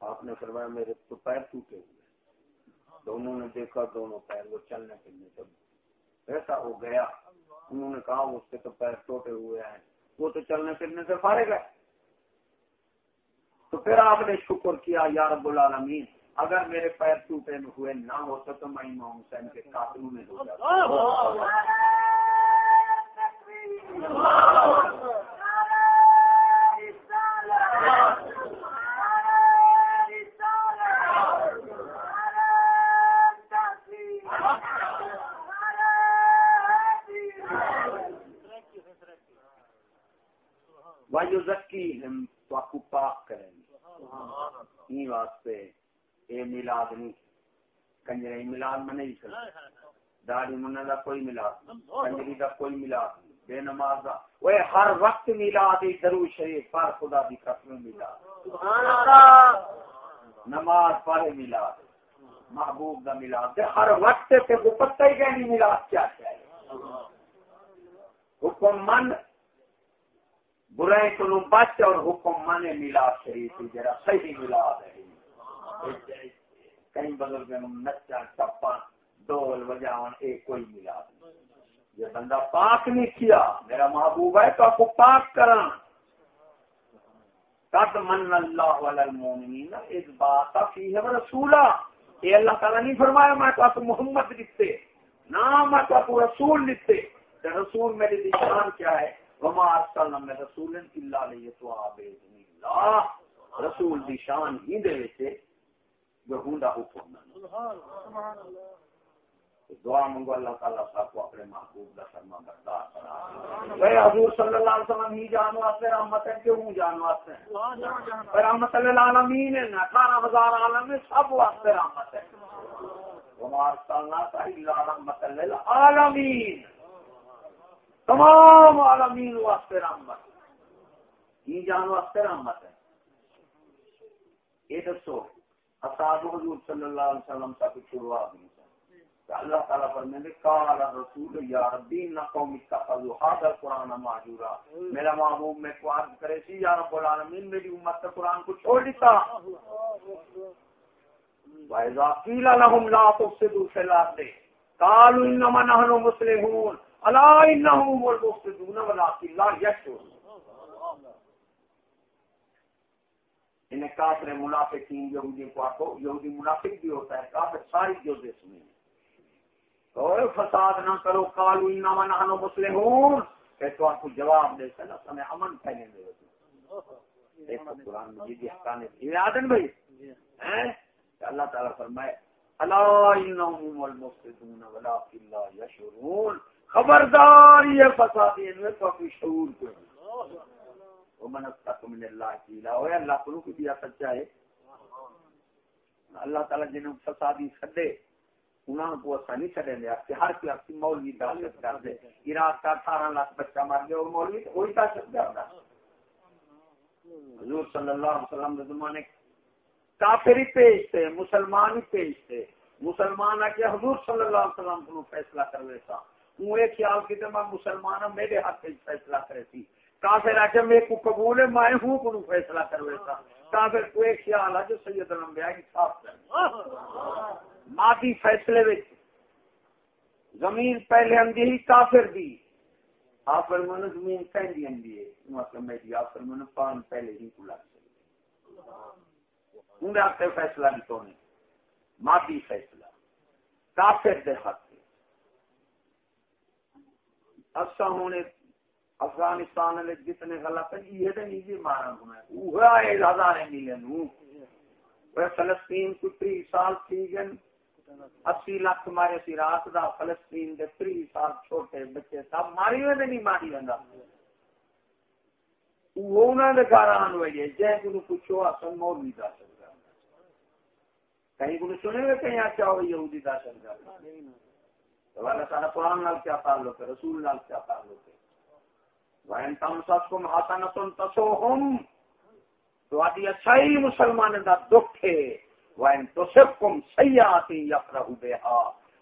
آپ نے فرمایا، میرے تو پیر ٹوٹے ہوئے دونوں نے دیکھا، دونوں پیر وہ چلنے پھرنے سے ایسا ہو گیا۔ انہوں نے کہا، اس کے تو پیر ٹوٹے ہوئے ہیں۔ وہ تو چلنے پھرنے سے فارے گئے تو پھر آپ نے شکر کیا، یا رب العالمین؟ اگر میرے پیر ٹوٹے ہوئے نہ ہوتے تو میں امام حسین کے قاتلوں میں ہو جاتا جو ذکی ہم تو آپ کو پاک کریں گے۔ واسطے اے میلاد نہیں۔ کنجری میلاد میں نہیں چلتا۔ داڑھی منہ کا کوئی میلاد کنجری کا کوئی میلاد بے نماز وہ ہر وقت میلاد درو شریف پر خدا دی قسم میلاد۔ نماز پڑھے میلاد۔ محبوب کا میلاد۔ ہر وقت پتہ ہی میلاد کیا چاہیے حکم من برائے کو بچ اور حکم مانے ملا شریف جرا صحیح ملا ہے۔ کئی بزرگ نچا، ٹپا ڈول بجاون ایک کوئی ملا یہ بندہ پاک نہیں کیا۔ میرا محبوب ہے تو آپ کو پاک کرا قد من اللہ والمومنین اس بات فیہ رسولا۔ یہ اللہ تعالیٰ نہیں فرمایا میں تو آپ محمد لکھتے نہ میں تو آپ رسول لکھتے رسول میری دشان کیا ہے؟ وما ارسلنا من رسول الا ليطاع باذن الله رسول دی شان ہی دے وچ ہوندا حکم سبحان اللہ دعا منگو اللہ تعالیٰ صاحب کو اپنے محبوب کا فرما بردار بنا اے حضور صلی اللہ علیہ وسلم ہی جان واسطے رحمت ہے جان واسطے ہیں رحمت للعالمین ہے اٹھارہ ہزار عالم میں سب واسطے رحمت ہے رحمت تمام عالمین واسطے رحمت یہ جان واسطے رحمت ہے یہ دسو اصحاب حضور صلی اللہ علیہ وسلم کا کچھ ہوا نہیں اللہ تعالیٰ پر میں نے رسول یا ربی نہ قوم اتخذوا هذا القرآن ماجورا۔ میرا محبوب میں کو عرض کرے سی، یا رب العالمین، میری امت کا قرآن کو چھوڑ دیتا۔ وَإِذَا قِيلَ لَهُمْ لَا تُفْسِدُوا فِي الْأَرْضِ، قَالُوا إِنَّمَا نَحْنُ مُسْلِمُونَ انہیں کافر منافقین یہودی کو آکو یہودی منافق بھی ہوتا ہے کافر ساری جو جس میں اور فساد نہ کرو کالو انما نحنو مسلمون کہ تو آپ کو جواب دے سنا سمے امن پہنے دے قرآن مجید احکام ہے۔ بھائی؟ اللہ تعالیٰ فرمائے اللہ انہم المفسدون ولکن لا یشعرون۔ خبردار یہ فساد میں تو اپنی شعور کو۔ ومن من اللہ کی اللہ کو دیا سچا ہے۔ اللہ تعالی فسادی کو نہیں کہ ہر کوئی اپنی مولوی دعوت کر دے۔ عراق کا اٹھارہ لاکھ بچہ گیا، اور مولوی حضور صلی اللہ علیہ وسلم کے زمانے پیش تھے مسلمان ہی پیش تھے۔ مسلمان آ کے حضور صلی اللہ علیہ وسلم کو فیصلہ کروے تھا۔ وہ خیال کی میں مسلمان میرے ہاتھ فیصلہ کرے تھی۔ کافر آ میرے کو قبول ہے، میں ہوں، کو فیصلہ کروے تھا کافر کو ایک خیال ہے جو سید الانبیاء کی صاف کر مادی فیصلے وچ زمین پہلے اندھی، کافر دی۔ آفر من زمین کہیں دی اندی ہے مطلب میں دی۔ آفر من پان پہلے ہی کو لگ سکتے ہوں دے آتے فیصلہ بھی تو نہیں مادی فیصلہ۔ کافر دے حق اصا ہونے افغانستان میں جتنے غلط ہیں، یہ تو نہیں جی مارا ہوں وہ ہے ہزار ملین ہوں فلسطین کو تری سال تھی گن اسی لاکھ مارے سی رات دا فلسطین دے تری سال چھوٹے بچے سب ماری ہوئے نہیں ماری ہوئے وہ انہوں نے گھر آن ہوئے جے۔ کو پوچھو اصل مور بھی دا سکتا کہیں کو سنے ہوئے کہیں آچا ہوئے یہودی دا سکتا والا سارا قرآن نال کیا تعلق ہے؟ رسول نال کیا تعلق ہے؟ وین تم سس کو حسنتن تسوہم تو آدھی اچھائی مسلمان دا دکھ ہے۔ وین تو سب کم سیاتی یفرہ بہا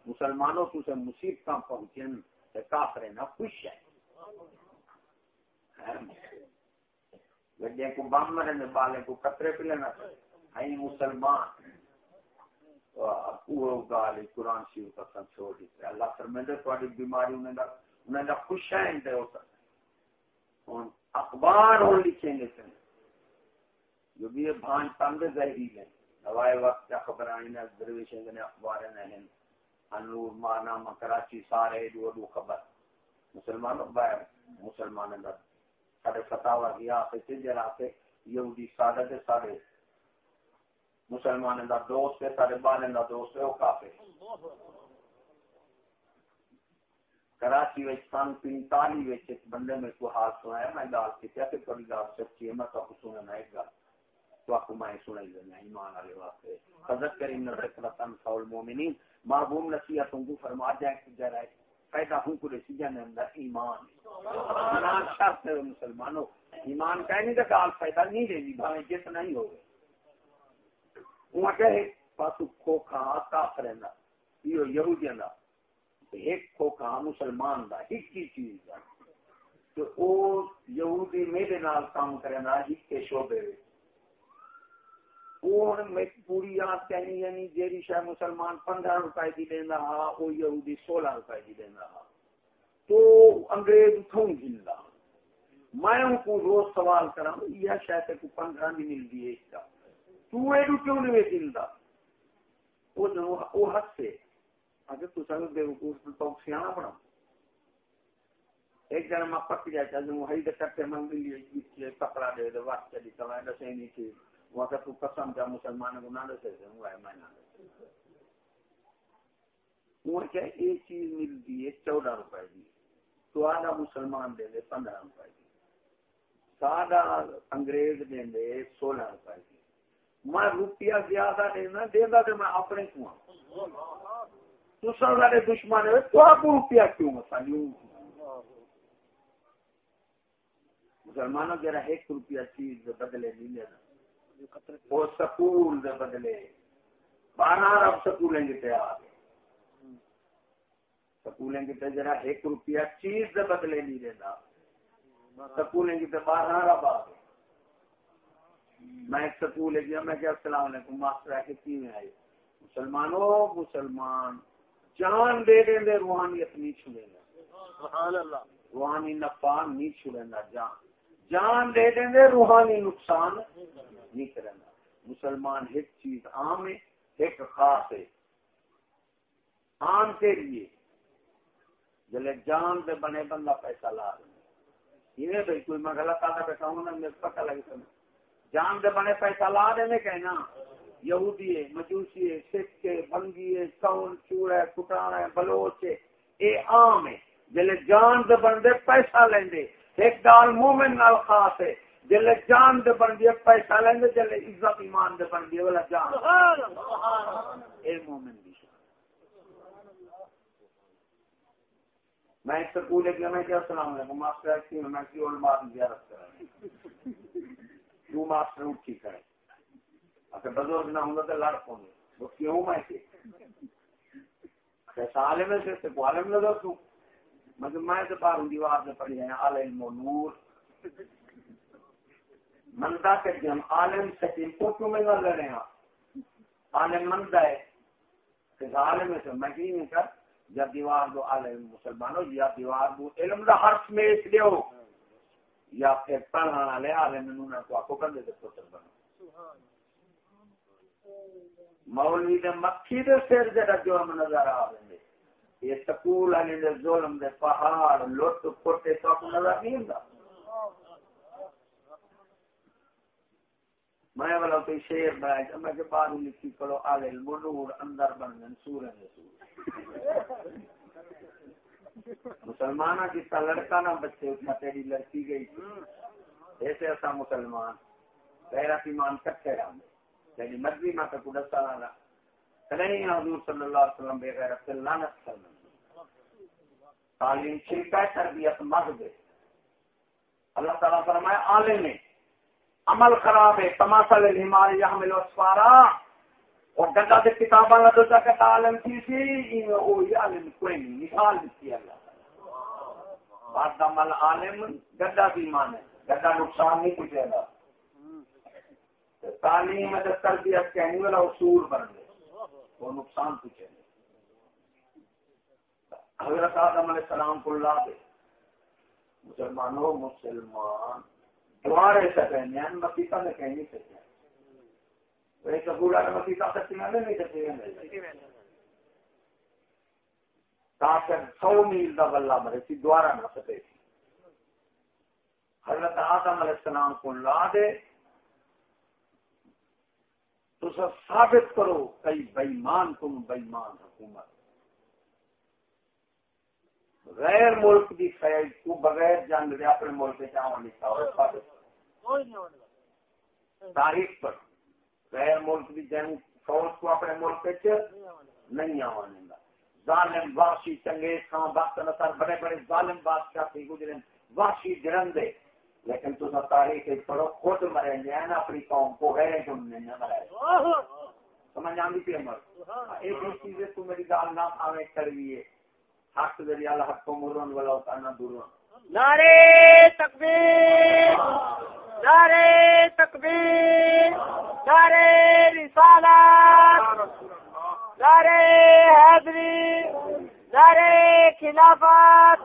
مسلمانوں تو سے مصیبتاں پہنچن تے کافر نہ خوش ہے۔ ہاں۔ گڈے کو بم مرنے بالے کو قطرے پلنا ہاں، ہے مسلمان۔ وہ گال قرآن شریف کا چھوڑ دیتے اللہ فرمائے تھوڑی بیماری انہیں دا انہیں دا خوش ہیں دے ہوتا اخبار ہوں لکھیں گے سن جو بھی یہ بھان تند زہری ہے دوائے وقت کیا خبر آئی نے درویشیں گے اخبار نہیں انور، مانا کراچی سارے دو دو خبر۔ مسلمانوں باہر مسلمان دا سارے فتاوا گیا سے جرا کے یہودی سادہ دے سارے مسلمان دا دوست ہے طالبان دا دوست ہے، وہ کافی کراچی وچ سن پینتالی وچ ایک بندے میں کو حال سنایا میں گال کی کیا کہ تھوڑی گال سچی ہے، میں تو سننا نہ ایک گل تو آپ کو میں سنائی دینا ایمان والے واسطے۔ فضل کریم نے ذکر مومنین، محبوب نصیحت ان کو فرما جائے کہ جرا پیدا ہوں کو رسی جانے اندر ایمان۔ ایمان شرط ہے مسلمانوں، ایمان کہنے کا گال پیدا نہیں دینی جی، بھائی جتنا ہی ہوگا۔ پاس کھوکھا کافر یہودیاں ایک کھوکھا مسلمان دا ایک ہی چیز دا۔ تو او یہودی میرے نال کام کرے نا ایک کے شعبے اور میں پوری یاد کہنی یعنی جیری شاہ مسلمان پندرہ روپے دی دینا ہا، او یہودی سولہ روپے دی دینا ہا۔ تو انگریز تھوں گھلدا میں ان کو روز سوال کراں، یہ شاید کو پندرہ نہیں مل دی ہے۔ اس کا تو ایڈو کیوں نہیں ویچندا وہ جو وہ حق اگر تو بے وقوف تو ایک جنا پک جائے چل من لیے کپڑا دے دے چلی تو میں دسے نہیں وہ تو قسم جا مسلمان کو نہ ہے میں نہ وہ کہ چیز ملتی ہے چودہ روپے کی تو آدھا مسلمان دے دے پندرہ روپے کی سادہ انگریز دے دے سولہ روپے کی میں روپیہ زیادہ دینا دینا تو میں اپنے کو تو سر والے دشمن ہے تو آپ روپیہ کیوں مسئلہ مسلمانوں کے رہے ایک روپیہ چیز بدلے نہیں لینا۔ وہ سکول دے بدلے۔ بارہ ارب سکولیں گے تیار سکولیں گے تو جرا ایک روپیہ چیز دے بدلے نہیں لینا۔ سکولیں گے تو بارہ ارب آ گئے میں ایک سکول گیا، میں کیا السلام علیکم، ماسٹر ہے کتنی میں آئی مسلمانوں، مسلمان۔ جان دے دیں دے روحانیت نہیں چھڑے گا روحانی نفع نہیں چھڑے گا جان۔ جان دے دیں دے روحانی نقصان نہیں کرے گا مسلمان ایک چیز عام ہے ایک خاص ہے۔ عام کے لیے۔ جلے جان دے بنے بندہ پیسہ لا رہے یہ بھائی کوئی میں غلط آتا بیٹھا ہوں نا میرے پتہ لگے سمجھ جان دے بنے پیسہ لا دے کہنا۔ یہودی ہے، مجوسی ہے، سکھ ہے بنگی ہے سون چوڑ ہے، کٹان ہے، بلوچ ہے، اے عام ہے۔ جلے جان دے بندے پیسہ لیندے، ایک گال مومن نال خاص ہے۔ جلے جان دے بندے پیسہ لیندے، جلے عزت، ایمان دے بندے، والا جان۔ اے مومن دی میں سکول گیا، میں کیا السلام علیکم ماسٹر کی میں کی جی، علماء زیارت کرا۔ کیوں ماسٹر اٹھی کرے اگر بزرگ نہ ہوں تو لڑ پوں وہ کیوں میں سے؟ عالم سے سے عالم لگا تو۔ مگر میں تو بار دیوار میں پڑھی ہے عالم و نور۔ مندا کے جم عالم سے کو کیوں میں نہ لڑے ہیں عالم مندا ہے؟ کہ عالم سے میں کی نہیں کر یا دیوار دو عالم مسلمانوں، یا دیوار دو علم دا حرف میں اس دیو یا پھر پڑھنا والے عالم انہوں کو آپ کو کر دے پتر بنو۔ سبحان مولوی دے مکھی دے سر دے جو نظر آ رہے یہ سکول والے دے ظلم دے پہاڑ، لٹ پھٹے تو نظر نہیں ہوندا میں والا کوئی شیر بنایا میں کہ بعد لکھی کرو آل المنور اندر بن سورہ سور مسلمان جس کا لڑکا نہ بچے اس میں تیری لڑکی گئی۔ تھی ایسے ایسا مسلمان غیرت ایمان کٹے رہا۔ تیری مرضی میں تو کچھ رہا۔ نہیں حضور صلی اللہ علیہ وسلم بے غیرت لعنت کرنا تعلیم چھلکا تربیت مغد اللہ تعالیٰ فرمائے، عالم نے عمل خراب ہے تماشا لے ہمارے یہاں ملو سوارا اور گندا سے کتاباں کا دوسرا کا عالم کی سی وہی عالم کوئی نہیں، مثال دیتی اللہ بات عمل عالم گندا بھی مان ہے۔ گندا نقصان نہیں پوچھے گا تعلیم تربیت کہنے والا اصول بن گئے وہ نقصان پوچھے حضرت آدم علیہ السلام کو اللہ دے۔ مسلمانوں، مسلمان دوارے سکتے ہیں یعنی مسیحا نے کہیں نہیں سکتے ایک بوڑھا نے مسیحا سکتی ہیں نہیں سکتی تاکہ سو میل کا بلہ مرے سی دوارا نہ سکے حضرت آدم علیہ السلام کو لا دے تو سب ثابت کرو کئی بےمان تم بےمان حکومت۔ غیر ملک کی خیر تو بغیر جنگ دے اپنے ملک سے چاہوں لکھا ہو ثابت۔ تاریخ پر غیر ملک کی جنگ فوج کو اپنے ملک نہیں آوانے گا ظالم واشی چنگیز خان بخت نصر بڑے بڑے ظالم بادشاہ تھی گزرے۔ واشی جرندے لیکن تو سب تاریخ پڑھو، خود مرے گے نا اپنی قوم کو غیر جن نے مرے۔ سمجھ آئی تھی امر ایک ہی جی چیز تو میری گال نہ آوے کرویے حق ذریعہ اللہ حق کو مرون والا ہوتا، نہ دورون نعرے تکبیر نعرے تکبیر، نعرے رسالت، نعرے حیدری نعرے خلافت۔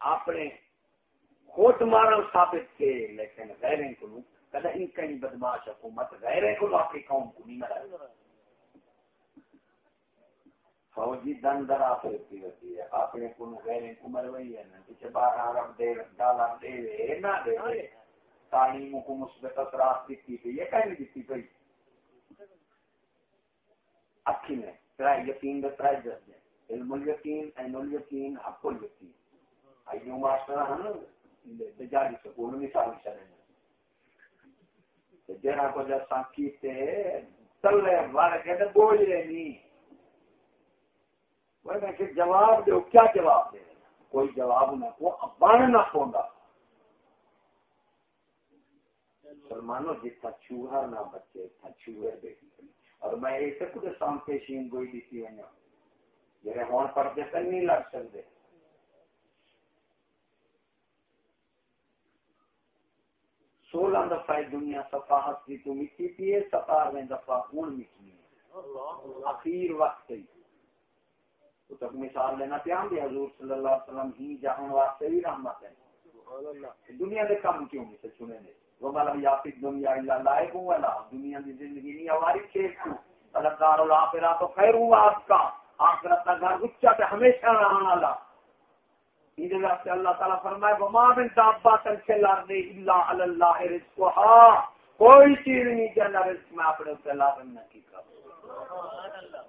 اپنے خود مارا ثابت کے، لیکن غیریں کو کدا ان کہیں بدماش حکومت، غیریں کو اپنی قوم کو نہیں مرا فوجی دن در آپ رکھتی رہتی ہے۔ اپنے کو غیریں کو مروئی ہے؟ نا پیچھے باہر ارب دے ڈالر دے نہ دے۔ تعلیم کو مثبت اثرات دیتی تھی یہ کہیں دیتی پئی اکھی میں ترائے یقین دے ترائے جس دے علم الیقین، عین الیقین، حق الیقین۔ ایو ماسٹر ہن جاری سکول مثال چلے جہاں کو جیسا کیتے تلے وار کے بوجھ رہے نہیں جواب دو کیا جواب دے کوئی جواب نہ کو بن نہ پوندا مسلمانوں جتنا چوہا نہ بچے اتنا چوہے بیٹی اور میں ایسے کچھ سام پیشین گوئی دیتی ہوں جہاں ہون پڑھتے تک نہیں لگ سکتے سولہ دفعہ دنیا صفاحت کی تو مٹی پیے ستارویں دفعہ خون مٹنی ہے۔ اخیر وقت ہی تو تک مثال لینا پیام دی حضور صلی اللہ علیہ وسلم ہی جہاں واسطے بھی رحمت ہے۔ دنیا دے کم کیوں نہیں سے چنے نے؟ وہ مالا یافی دنیا اللہ لائق ہوں والا دنیا دی زندگی نہیں ہماری کھیت کو طلبدار الاخرہ تو خیر ہوں آپ کا۔ آخرت کا گھر گچا پہ ہمیشہ رہنا والا ان واسطے اللہ تعالیٰ فرمائے، وما من دابات فی الارض الا علی اللہ رزقها۔ کوئی چیز نہیں کہ اللہ رزق میں اپنے اوپر لازم نہ کی کر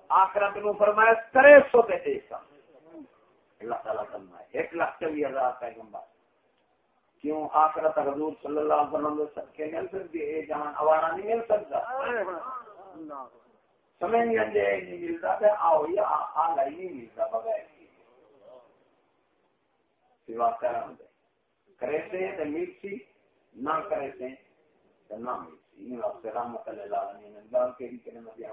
آخرت نو فرمایا، کرے سو تے دیکھا اللہ تعالیٰ فرمائے ایک لاکھ چوی ہزار پیغمبر۔ کیوں؟ آخرت حضور صلی اللہ علیہ وسلم سب کے مل سکتی ہے جہاں اوارا نہیں مل سکتا۔ سمجھ نہیں آتے نہیں ملتا تو آؤ یا آگا ہی نہیں ملتا بغیر۔ سوا کرم دے کرے سے تو مل نہ کرے سے تو نہ مل سی ان واسطے رحمت اللہ علیہ گل کے کرنے میں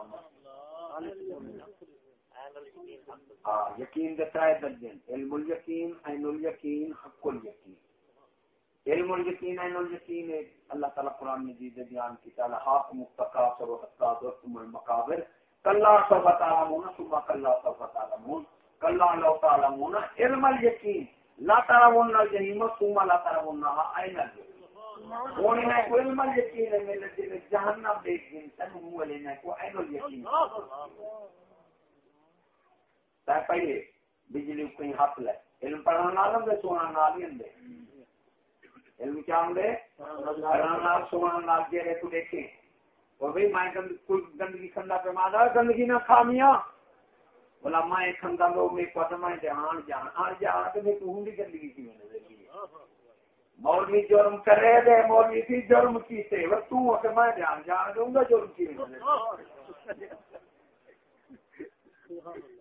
ہاں یقین دیتا ہے درجن۔ علم الیقین، عین الیقین، حق الیقین۔ علم الیقین، عین الیقین اللہ تعالیٰ قرآن مجید بیان کی تعالیٰ حاق مقتقاصر و حقاصر تم المقابر۔ کلا سو بتا مونا صبح کلا سو بتا مون کلا لو تعالی مونا علم الیقین۔ لا ترى ونا الجحیم ثم لا ترى ونا عین الجحیم وہ نہیں کوئی علم الیقین ہے میرے دل جہنم دیکھ گئے تن منہ لے کو عین الیقین تا پہلے بجلی کوئی ہاتھ لے. علم پڑھنا نالم دے سونا نالین دے علم کیا ہوں دے پڑھنا نال سونا نال جے تو دیکھیں. اور بھائی، میں کوئی گندگی کھندا پہ مادا گندگی نہ کھا میاں بولا میں کھندا لو میں کو میں جان جان آن جان تے میں تو ہوں گندگی کی میں نے مولوی جرم کرے دے مولوی کی جرم کی سے وہ تو کہ میں جان جان دوں گا جرم کی میں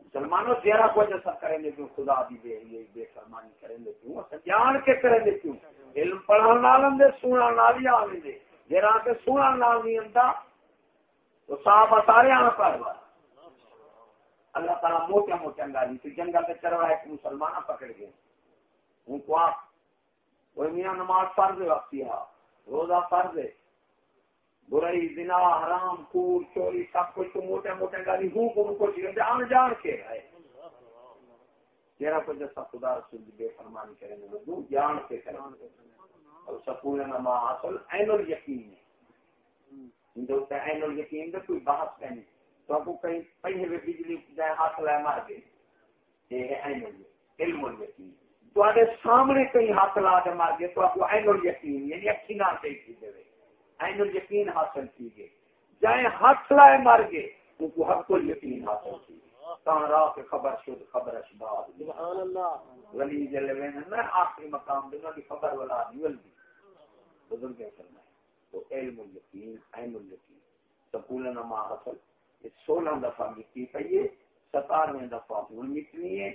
مسلمانوں تیرا کو جیسا کریں گے کیوں خدا دی بے یہ بے فرمانی کریں گے کیوں اچھا جان کے کریں گے کیوں علم پڑھن نالم دے سنن نال ہی آویں دے جرا کے سنن نال نہیں ہندا تو صاحب سارے آن پر اللہ تعالیٰ موٹا موٹا گالی تھی جنگل کے چروا ایک مسلمان پکڑ گئے۔ ان کو آپ وہ میاں نماز فرض وقتی ہے روزہ فرض ہے۔ برائی، زنا، حرام کور چوری، سب کچھ تو موٹے موٹے گالی ہوں کو ان کو چیزیں آن جان کے ہے۔ تیرا کو جیسا خدا رسول بے فرمانی کریں گے وہ جان کے کریں گے۔ اور سکون نما اصل عین الیقین۔ ہے ان دو تے عین الیقین دے کوئی بحث نہیں۔ تو کو کہیں پہلے بھی بجلی جائے ہاتھ لائے مار گئے یہ ہے عین علم الیقین تو آدھے سامنے کہیں ہاتھ لا دے مار گئے تو آپ کو عین الیقین یعنی اکھی نہ دیکھ دے عین الیقین حاصل کی گئے جائے ہاتھ لائے مار گئے ان کو حق الیقین حاصل کی کہاں راہ کے خبر شد خبر اشباد۔ سبحان اللہ۔ ولی جلے میں نہ آخری مقام دینا کی خبر والا نہیں ولدی بزرگ کرنا ہے تو علم الیقین عین الیقین سکول نما حاصل۔ سولہ دفعہ مٹی پہ ستارویں دفعہ ہوں مٹنی ہے،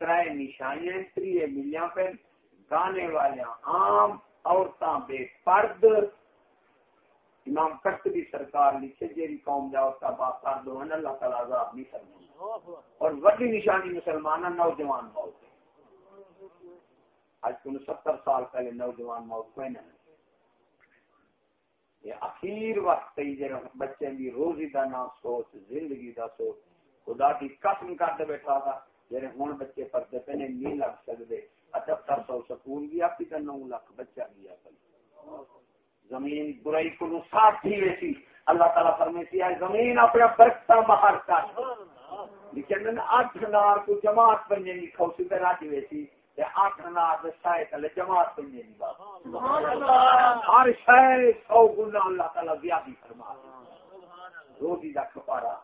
ترائے نشانیاں تری ملیاں پہ گانے والے عام عورتاں بے پرد۔ امام کشتری سرکار لکھے جیری قوم جاؤ کا با پرد ہو اللہ تعالیٰ عذاب نہیں کرنا اور وڈی نشانی مسلمان نوجوان موت۔ ہے آج تم ستر سال پہلے نوجوان موت کوئی نہیں اخیر وقت جب بچے کی روزی کا نہ سوچ، زندگی کا سوچ، خدا کی قسم کرتے بیٹھا تھا جی ہوں بچے پڑھتے پہ نہیں لگ سکتے اٹھتر سو سکون گیا پی تو نو لاکھ بچہ گیا زمین برائی کو صاف تھی ویسی۔ اللہ تعالیٰ فرمیتی ہے، زمین اپنا برکتا باہر کر۔ لیکن اٹھ نار کو جماعت بننے کی خوشی پہ راجی ویسی۔ جماعت بننے کی ہر شہ سو گنا اللہ تعالیٰ زیادہ فرما روزی کا کپارا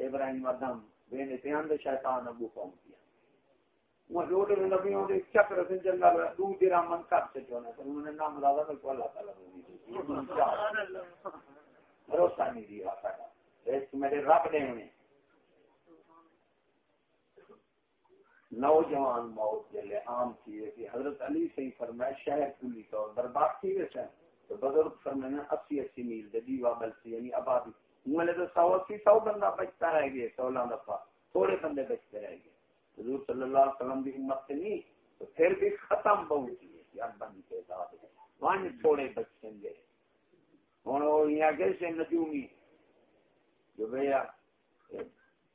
ابراہیم ادم بے نے دھیان دے شیطان ابو قوم کیا وہ روڈ میں نبیوں دے چکر سے جنگل دو دیرا من کر سے جو ہے انہوں نے نام راضا کو اللہ تعالیٰ بھروسہ نہیں دیا میرے رب نے انہیں نوجوان موت جلے عام تھی کہ حضرت علی سے ہی فرمایا شہر کلی طور برباد تھی ویسے تو بزرگ فرمایا اسی اسی میل دے جی دیوا بلسی یعنی آبادی۔ ملے تو سو اسی سو بندہ بچتا رہ گئے سولہ دفعہ۔ تھوڑے بندے بچتے رہ گئے۔ حضور صلی اللہ علیہ وسلم کی امت سے نہیں، تو پھر بھی ختم بہت کی ہے یار بندی کے ساتھ وہاں تھوڑے بچے گے ہوں، وہ یہاں کیسے نجومی۔ جو بھیا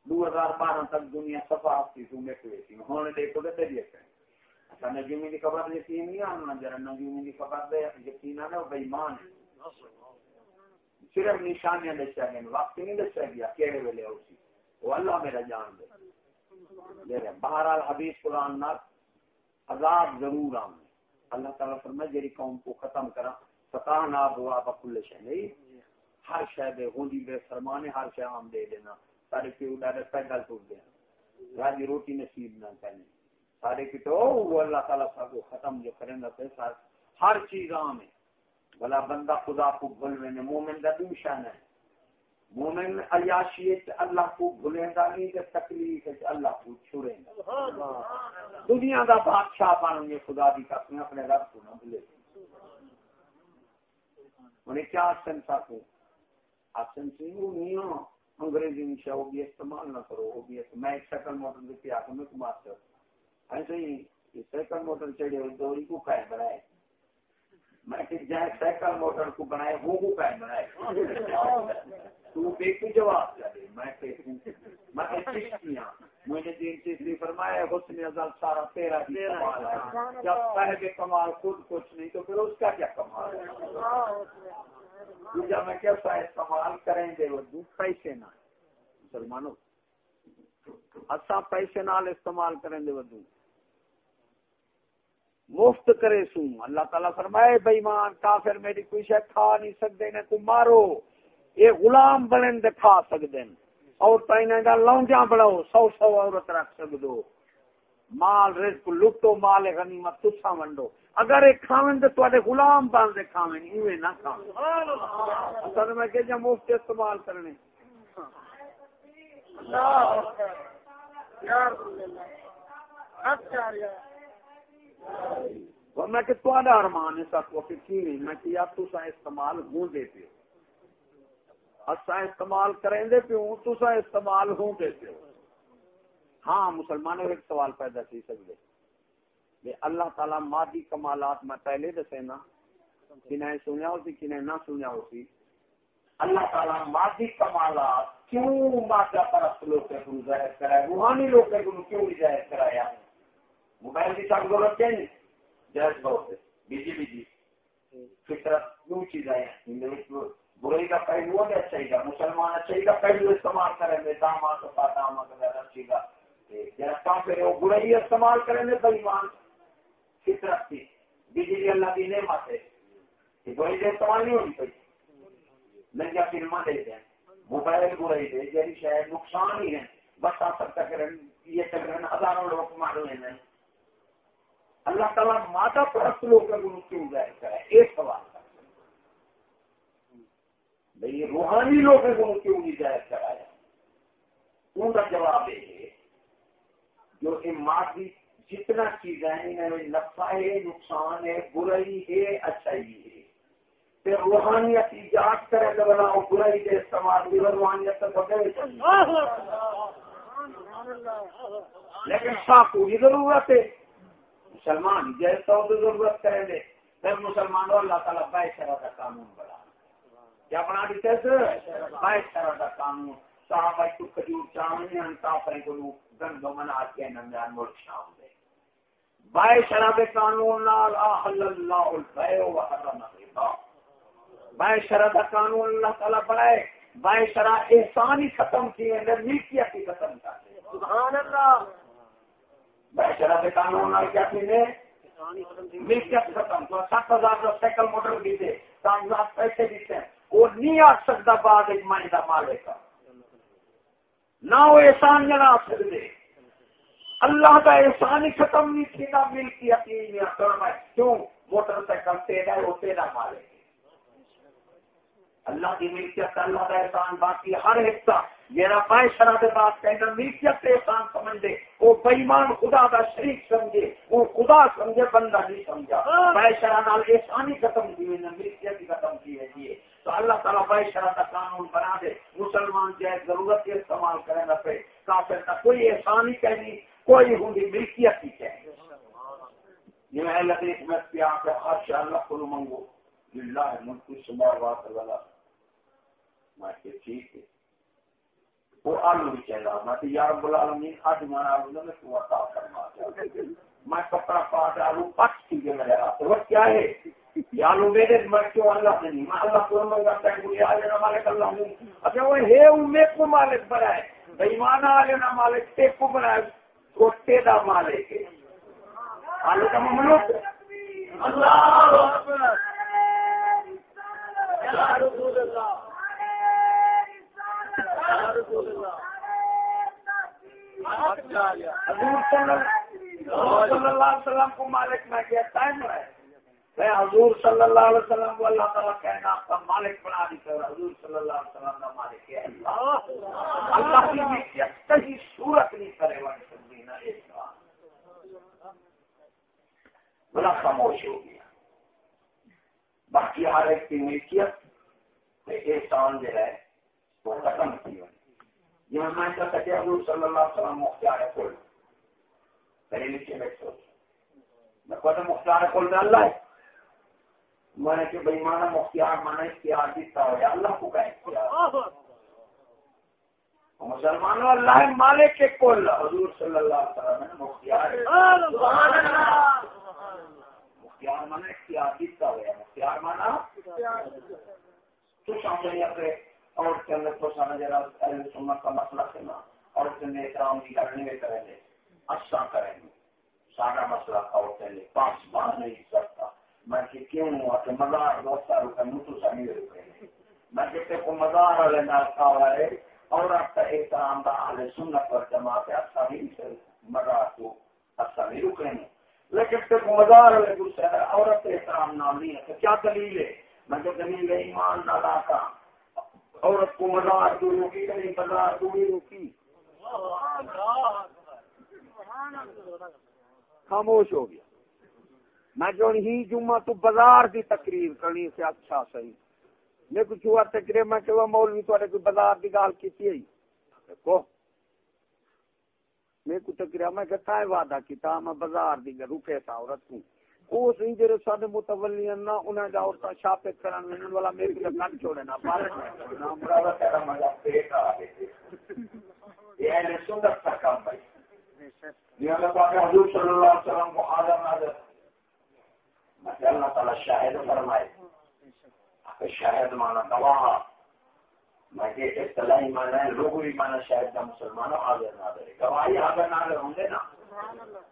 دو ہزار بارہ تک دنیا سفا تو اچھا، میں کوئی تھی دیکھو تو اچھا نجومی کی خبر یقین نہیں آنا، جرا نجومی کی خبر دے، یقین آنا، وہ بےمان ہے۔ صرف نشانیاں دسیا گیا وقت نہیں دسیا گیا کہڑے ویلے اسی وہ اللہ میرا جان دے۔ بہرحال حدیث قرآن نال عذاب ضرور آؤں اللہ تعالیٰ فرمائے جیری قوم کو ختم کرا فتح آپ ہوا بکل شہ نہیں ہر شہ دے ہوندی بے فرمانے، ہر شہ عام دے دینا۔ سارے پیو ڈاڈے پیدل ٹوٹ گیا راجی یعنی روٹی نصیب نہ کرنے سارے کی تو وہ اللہ تعالیٰ صاحب کو ختم جو کریں گا ہر چیز عام ہے۔ بلا بندہ خدا کو بھولوے نے مومن کا بھی شان ہے۔ مومن عیاشی اللہ کو بھولے گا نہیں کہ تکلیف اللہ کو چھوڑے گا۔ دنیا کا بادشاہ بن گے خدا دی قسم اپنے رب کو نہ بھولے۔ انہیں کیا آسنسا کو؟ آسن سی نہیں ہو۔ انگریزی شاہ وہ بھی استعمال نہ کرو وہ بھی میں ایک سیکنڈ موٹر دیتی آ میں کمار کر ایسے ہی سیکنڈ موٹر چڑھے ہوئے دوری کو کھائے بڑھائے میں کہ جائے سائیکل موٹر کو بنائے وہ کو پہن بنائے۔ تو بیٹی جواب دے میں کہ میں کہ چشتیاں مجھے دین تیسری فرمایا حسن ازل سارا تیرا ہی کمال ہے۔ جب صاحب کمال خود کچھ نہیں تو پھر اس کا کیا کمال ہے؟ جب میں کیا استعمال کریں گے وہ پیسے نہ مسلمانوں اصا پیسے نال استعمال کریں گے وہ دو۔ مفت کرے سو اللہ تعالیٰ فرمائے بےمان کافر میری کوئی شاید کھا نہیں سکتے نے تو مارو۔ یہ غلام بنے دے کھا سکتے ہیں۔ اور تائنا لونجا بڑھاؤ، سو سو عورت رکھ سکو مال رزق لٹو مال غنیمت تسا ونڈو۔ اگر ایک کھاون تے تواڈے غلام بن دے کھاون ایویں نہ کھاون اصل میں کہ جے مفت استعمال کرنے۔ اللہ یا رسول اللہ۔ اچھا میں کہ تواڈا ارمان ہے سب کو کہ کی نہیں؟ میں کہ یا تسا استعمال ہوں دے پیو۔ اسا استعمال کریں دے پیو تسا استعمال ہوں دے پیو۔ ہاں مسلمانوں ایک سوال پیدا کی سکتے کہ اللہ تعالی مادی کمالات میں پہلے دسے نا کنہیں سنیا ہوتی کنہیں نہ سنیا ہوتی اللہ تعالی مادی کمالات کیوں مادہ پرست لوگ کے ظاہر کرایا؟ روحانی لوگ کے کیوں نہیں ظاہر کرایا؟ موبائل کی سب ضرورت کیا نہیں۔ جائز بہت ہے۔ بیجی بیجی فطرت کیوں چیز آئی برائی کا پہلو ہے اچھائی کا۔ مسلمان اچھائی کا پہلو استعمال کریں گے۔ داماد داماد وغیرہ اچھی کا۔ پھر وہ برائی استعمال کریں گے بےمان فطرت کی بجلی اللہ کی نعمت ہے برائی سے استعمال نہیں ہونی پڑی مہنگا فلما دے دیں موبائل برائی دے جی شاید نقصان ہی ہے بس آپ سب یہ چل ہزاروں لوگ مارو ہیں اللہ تعالیٰ مادہ پرست لوگ کیوں ظاہر کرے ایک سوال کا بھائی روحانی لوگوں کو کیوں نہیں ظاہر کرایا ان کا جواب یہ ہے جو کہ مادی جتنا چیزیں ہیں، نفع ہے، نقصان ہے، برائی ہے اچھائی ہے۔ پھر روحانیت ایجاد کرے تو بناؤ برائی کے استعمال بھی روحانیت لیکن ساکو کی ضرورت ہے۔ مسلمان جیسا تو ضرورت کریں گے۔ پھر مسلمانوں اللہ تعالیٰ بھائی طرح کا قانون بنا۔ کیا بنا دیتے بھائی طرح کا قانون۔ صحابہ تو کھجور چاہنے انتا پر کو گندو منا کے نمیان ملک شام دے بھائی شراب قانون نال احل اللہ البیع و حرم الربا۔ بھائی شراب قانون اللہ تعالیٰ بنائے۔ بھائی شرع احسان ہی ختم کیے ملکیت ہی ختم کر سبحان اللہ۔ قانون کیا ملکیت ختم۔ تو سات ہزار کا سائیکل موٹر بھی دے پیسے دیتے ہیں۔ وہ نہیں آ سکتا بعد ایک کا نہ وہ احسان جنا سکتے۔ اللہ کا احسان ہی ختم نہیں تھی نہ مل کی ملکیت کیوں؟ موٹر سائیکل تیرا وہ تیرا مالے اللہ کی ملکیت اللہ کا احسان، باقی ہر حصہ۔ میرا پائے شرح بات کہنا ملکیت سے احسان سمجھے وہ بےمان خدا کا شریک سمجھے، وہ خدا سمجھے، بندہ نہیں سمجھا۔ پائے شرح نال احسان ہی ختم کیے، نہ ملکیت ہی ختم کیے دیے تو اللہ تعالیٰ بھائی شرح کا قانون بنا دے۔ مسلمان جائے ضرورت کے استعمال کرے نہ پہ کافر کا کوئی احسان ہی کہنی کوئی ہوں گی ملکیت ہی کہنی یہ میں میں ہر شاء اللہ منگو۔ للہ ملک سمار بات اللہ میں ٹھیک ہے۔ وہ آلو بھی چل رہا میں یار بلا آج مانا آلو میں تو عطا فرما میں کپڑا پا ڈالو کی میرے ہاتھ وہ کیا ہے؟ میرے میں کیوں اللہ سے نہیں؟ میں اللہ کو مجھے آج نہ مالک اللہ ہوں۔ اچھا وہ ہے کو مالک بنائے۔ آج نہ مالک ٹیپ کو بنائے۔ وہ تیرا مالک۔ ہے آلو کا مملوک۔ اللہ اللہ حضور صلی اللہ علیہ وسلم کو مالک میں کیا ٹائم ہے میں حضور صلی اللہ علیہ وسلم کو اللہ تعالیٰ کہنا آپ کا مالک بنا دی کر حضور صلی اللہ علیہ وسلم کا مالک ہے۔ اللہ۔ کی صورت نہیں کرے ون سکتی نا ایک بڑا خاموش ہو گیا۔ باقی ہر ایک کی ملکیت احسان جو ہے وہ ختم کی ہوئی۔ یہ میں کہا کہ حضور صلی اللہ علیہ وسلم مختار کل پہلے نیچے بیٹھ سوچ۔ میں کہتا مختار کل میں اللہ ہے۔ میں کہ بھائی مانا مختار مانا اختیار دیتا ہو یا اللہ کو کا اختیار مسلمانوں اللہ مالک کے کل حضور صلی اللہ علیہ وسلم مختار مختار مانا اختیار دیتا ہو یا مختار مانا تو سامنے اپنے اور چلنے تو سامنے جرا اہل سنت کا مسئلہ ہے نا اور چلنے احترام کی کرنے میں کریں گے۔ اچھا کریں گے۔ سارا مسئلہ اور چلے۔ پانچ بار نہیں سکتا میں کہ کیوں ہوا کہ مزار بہت دوست روپے مجھے سا نہیں رکے میں کہتے کو مزار والے نال کھا ہے اور آپ کا احترام دا اہل سنت پر جمع کے اچھا نہیں مزار کو اچھا نہیں رکے لیکن تے کو مزار والے دوسرے ہے عورت کا احترام نام نہیں ہے، تو کیا دلیل ہے؟ میں کہ دلیل ہے ایمان نہ لاتا۔ عورت کو مزار تو روکی، نہیں مزار تو بھی روکی۔ خاموش ہو گیا۔ میں جو ہی جمعہ تو بازار کی تقریر کرنی سے اچھا صحیح۔ میں کچھ ہوا تقریر، میں کہ مولوی تو کوئی بازار کی گال کی تھی دیکھو میں کچھ تقریر میں کہتا ہے وعدہ کیتا، میں بازار دی روپے سا عورت ہوں۔ او سی جڑے سارے متولی ہیں نا، انہاں دا عورتاں شاپے کرن انہاں والا میرے کو کٹ چھوڑے نا پارک نا۔ مراد تیرا مزہ پیٹ آ گئے یہ ہے سنت کا کام بھائی۔ یہ اللہ پاک حضور صلی اللہ علیہ وسلم کو حاضر ناظر اللہ تعالیٰ شاہد فرمائے۔ شاہد مانا گواہ میں کہ اصطلاحی مانا ہے، لوگوں بھی مانا شاہد کا مسلمانوں، حاضر ناظر گواہی حاضر ناظر ہوں گے نا۔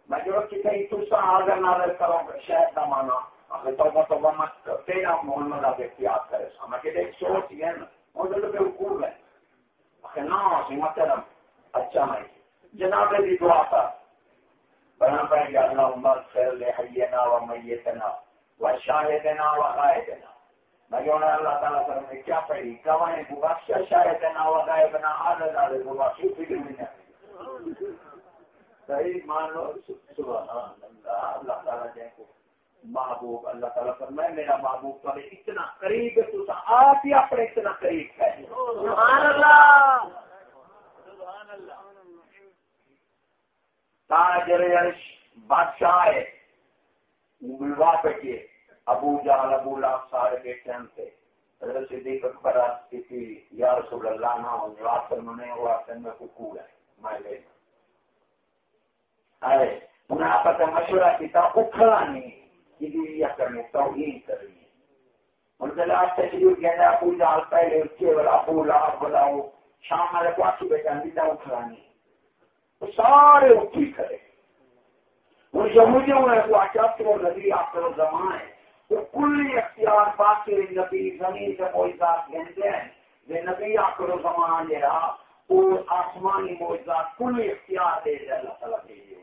میں جو کہ کہیں تم حاضر ناظر کرو گے شاہد کا مانا اگر تو تو مت تیرا محمد آپ اختیار کرے سا میں کہ ایک سوچ یہ ہے نا۔ وہ جو کہ حقوق ہے۔ اگر نہ سی محترم اچھا میں جناب بھی دعا کر۔ بنا پائے گا اللہ عمر خیر لے حینا و میتنا و شاہدنا و وشاهدنا بجونا اللہ تعالیٰ نے کیا پڑھی عدد مباشی فکر صحیح مانو سبحان اللہ اللہ تعالیٰ جائے کو محبوب اللہ تعالیٰ فرمائے میرا محبوب تو اتنا قریب ہے تو آپ ہی اپنے اتنا قریب ہے سبحان اللہ سبحان اللہ تاجر عرش بادشاہ ہے کے ابو جال ابو لاب سارے بیٹھے تھے۔ حضرت صدیق اکبر کی تھی، یا رسول اللہ، نہ ہو جواب کر انہوں نے ہوا کہ میں حقوق ہے میں لے آئے انہیں آپس میں مشورہ کیا اکھڑا نہیں۔ کہ یا کرنے توہین کرنی ان کے لاسٹ تشریف کہنا ابو جال پہلے اٹھے والا ابو لاب بلاؤ، شام والے پاس بیٹھا نہیں اکھڑا نہیں۔ سارے اٹھی کرے وہ یہودیوں نے کو آچار کے وہ اجب تو نبی آخر زمان ہے۔ وہ کل اختیار باقی نبی زمین سے موجزات گھنتے ہیں، یہ نبی آخر و زمان ہے رہا وہ آسمانی موجزات کل اختیار دے دے اللہ تعالیٰ کے لیے۔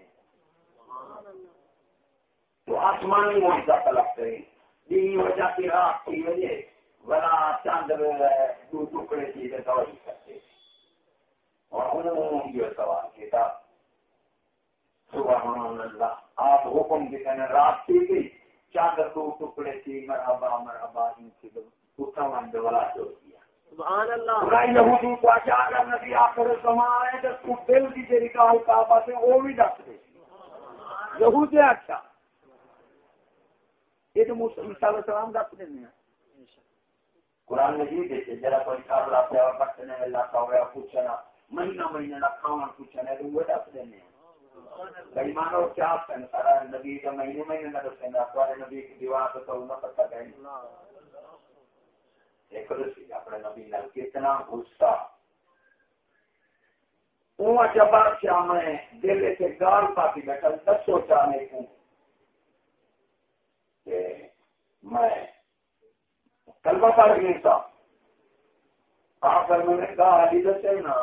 تو آسمانی موجزات طلب کریں دینی وجہ کی رات کی وجہ بنا چاند دو ٹکڑے چیزیں دوائی کرتے اور انہوں نے یہ سوال کیا، سبحان اللہ، آپ حکم کے کہنے رات تھی۔ گئی چادر دو ٹکڑے تھی مرحبا مرحبا ان کی اٹھا من دولا جو دیا سبحان اللہ۔ یہودی کو چادر نبی آخر زمان ہے تو دل کی تیری کعبہ سے وہ بھی ڈک دے۔ یہودی اچھا یہ تو موسیٰ علیہ السلام ہیں قرآن میں یہ دیتے جرا کوئی اور بچنے اللہ کا ہوا پوچھنا مہینہ مہینہ نہ کھانا پوچھنا ہے وہ دینے ہیں کئی مانو کیا نبی کا مہینے مہینے نہ رکھیں گے اخبار نبی کی دیوار تو کروں نہ پتا کہیں۔ دیکھو اپنے نبی نال کتنا غصہ۔ اون جب کیا میں دل سے گال پاتی بیٹھا، دسو چاہنے کو کہ میں کلمہ پڑھ گئی تھا۔ آپ کر میں نے کہا علی دسے نا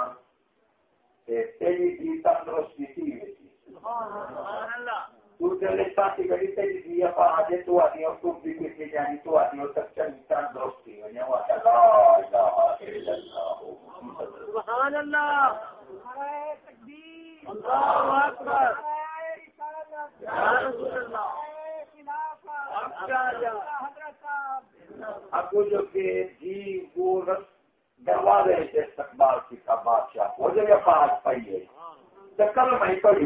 کہ تیری کی تندرستی تھی۔ پاسی گڑی سے آجے تو اور بھی کسی جانی تو اور چل انسان سبحان اللہ ابو جو کہ جی وہ دروازے سے استقبال کی کا بادشاہ وہ جگہ پاس پائیے کل میں پڑھی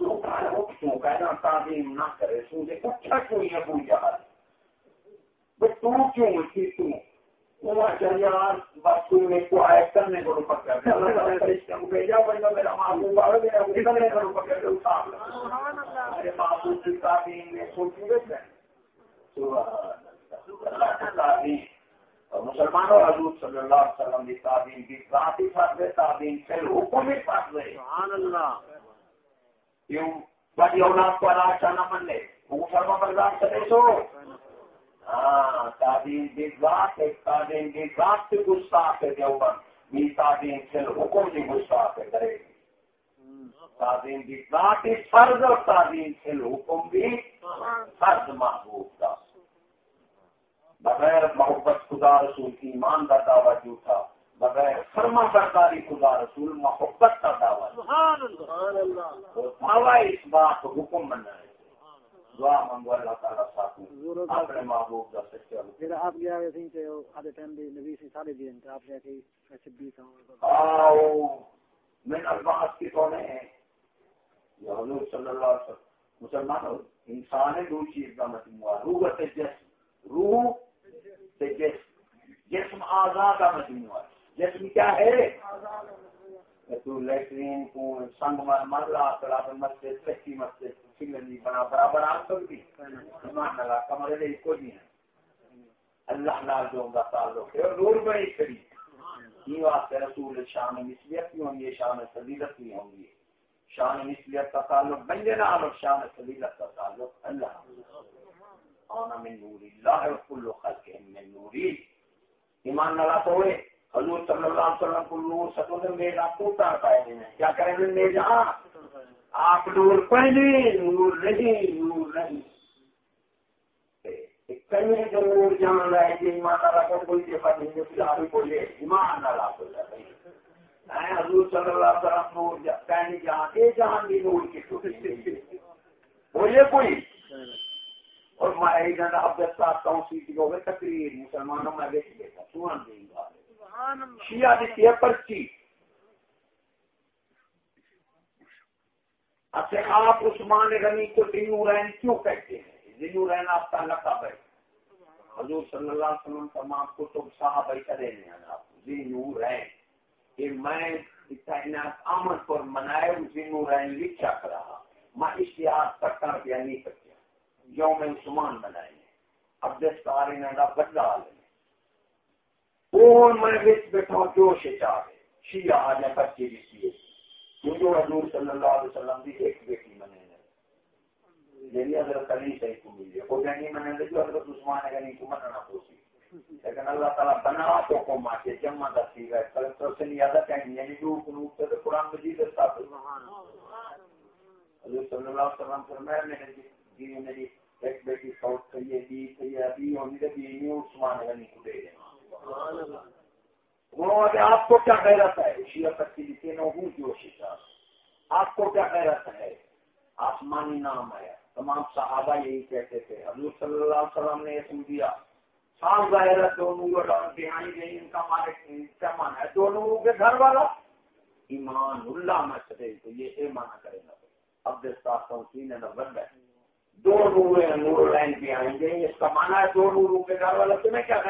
کہنا تعلیم نہ کرے سوچے اچھا کیوں تو کیوں تو بس میں کو آئے کرنے کو بھیجا میرا کرنے کو میرے کی مسلمانوں حضور صلی اللہ علیہ وسلم کی تعلیم کی ذاتی تعلیم سے حکم ہی سبحان اللہ۔ کیوں بڑی اولاد کو راج نہ من لے وہ فرما برداشت کرے سو ہاں تعلیم کی ذات ایک تعلیم کی ذات سے گستاخ ہے جو پر بھی تعلیم سے حکم کی گستاخ ہے کرے گی تعلیم کی ذات فرض اور تعلیم سے حکم بھی فرض محبوب کا بغیر محبت خدا رسول کی ایمان کا دعویٰ جھوٹا بغیر فرما برداری خدا رسول محبت کا دعویٰ دعویٰ اس بات حکم بننا ہے دعا منگو اللہ تعالیٰ ساتھ اپنے محبوب کا سچا پھر آپ گیا تھے کہ آدھے ٹائم بھی نبی سے سارے دن آپ گئے کہ ایسے بھی آؤ میں الباس کی کون ہے؟ حضور صلی اللہ علیہ وسلم۔ مسلمان انسان ہے دو چیز کا مجموعہ روح جسم روح جسم آزاد کا مجموعہ جسم کیا ہے؟ تو لیٹرین کو سنگ مر مرلا کلا مسجد، سچی مسجد سنگلی بنا برابر آ سکتی ایمان لگا کمرے لے کو نہیں ہے۔ اللہ نال جو کا تعلق ہے۔ اور نور بڑی کری یہ واسطے رسول شان نسبیت کی ہوں گی، شان فضیلت کی ہوں گی۔ شان نسبیت کا تعلق بن جنا اور شان فضیلت کا تعلق اللہ۔ انا من نور اللہ و کل خلق من نوری۔ ایمان نہ لاتا ہوئے۔ حضور صلی اللہ علیہ وسلم کو نور سکو سے میرا ٹوٹا پائے کیا کریں گے؟ لے جا آپ نور پہلے، نور نہیں نور نہیں۔ کہیں جو نور جان رہا ہے کہ ایمان نہ کوئی دیکھا نہیں جو پھر آپ کو لے ایمان نہ حضور صلی اللہ علیہ وسلم نور جہاں جہاں بھی نور کی بولے کوئی؟ اور میں ایک اب کا ہوں گئے تقریر مسلمانوں میں بیٹھ گیا دیں گا شیعہ دیتی ہے پرچی اچھا آپ عثمان غنی کو دنو رین کیوں کہتے ہیں؟ دنو رین آپ کا لقب ہے۔ حضور صلی اللہ علیہ وسلم تمام کو تو صاحب کرے ہیں۔ یعنی آپ دنو رین کہ میں اتنا آمد پر منائے دنو رین لکھا کرا میں اشتہار تک کر دیا نہیں سکتا یوم عثمان منائیں اب دس کاری بدلا لیں کون میں بچ بیٹھا جو جوش چاہ شیعہ آ جائے بچے بھی مجھے حضور صلی اللہ علیہ وسلم کی ایک بیٹی منے یعنی حضرت علی صحیح کو ملی وہ نہیں منے گے جو حضرت عثمان ہے نہیں کو مننا پوسی لیکن اللہ تعالیٰ بنا تو کو ماتے، جمع دستی گئے کلکٹر سے نہیں آتا کہیں یعنی جو قنوط سے قرآن مجید ہے۔ حضور صلی اللہ علیہ وسلم فرمایا میرے جی, جی، میری ایک بیٹی ساؤتھ کریے بی کریے ابھی ہونی تو بی نہیں یعنی عثمان غنی کو دے دینا دیں آپ کو کیا کہہ رہتا ہے؟ شیعہ پتی لکھے نو ہوں جو شیشا آپ کو کیا کہہ رہتا ہے؟ آسمانی نام ہے۔ تمام صحابہ یہی کہتے تھے۔ حضور صلی اللہ علیہ وسلم نے اسم دیا۔ صاف ظاہر ہے، دو نور گئی ان کا مالک کیا مانا ہے؟ دو نوروں کے گھر والا؟ ایمان اللہ میں چلے، تو یہ اے مانا کرے گا۔ اب دیکھتا ہوں تین ہے، دو نور نور لائن بھی آئیں گے۔ اس کا مانا ہے دو نوروں کے گھر والا، تمہیں کیا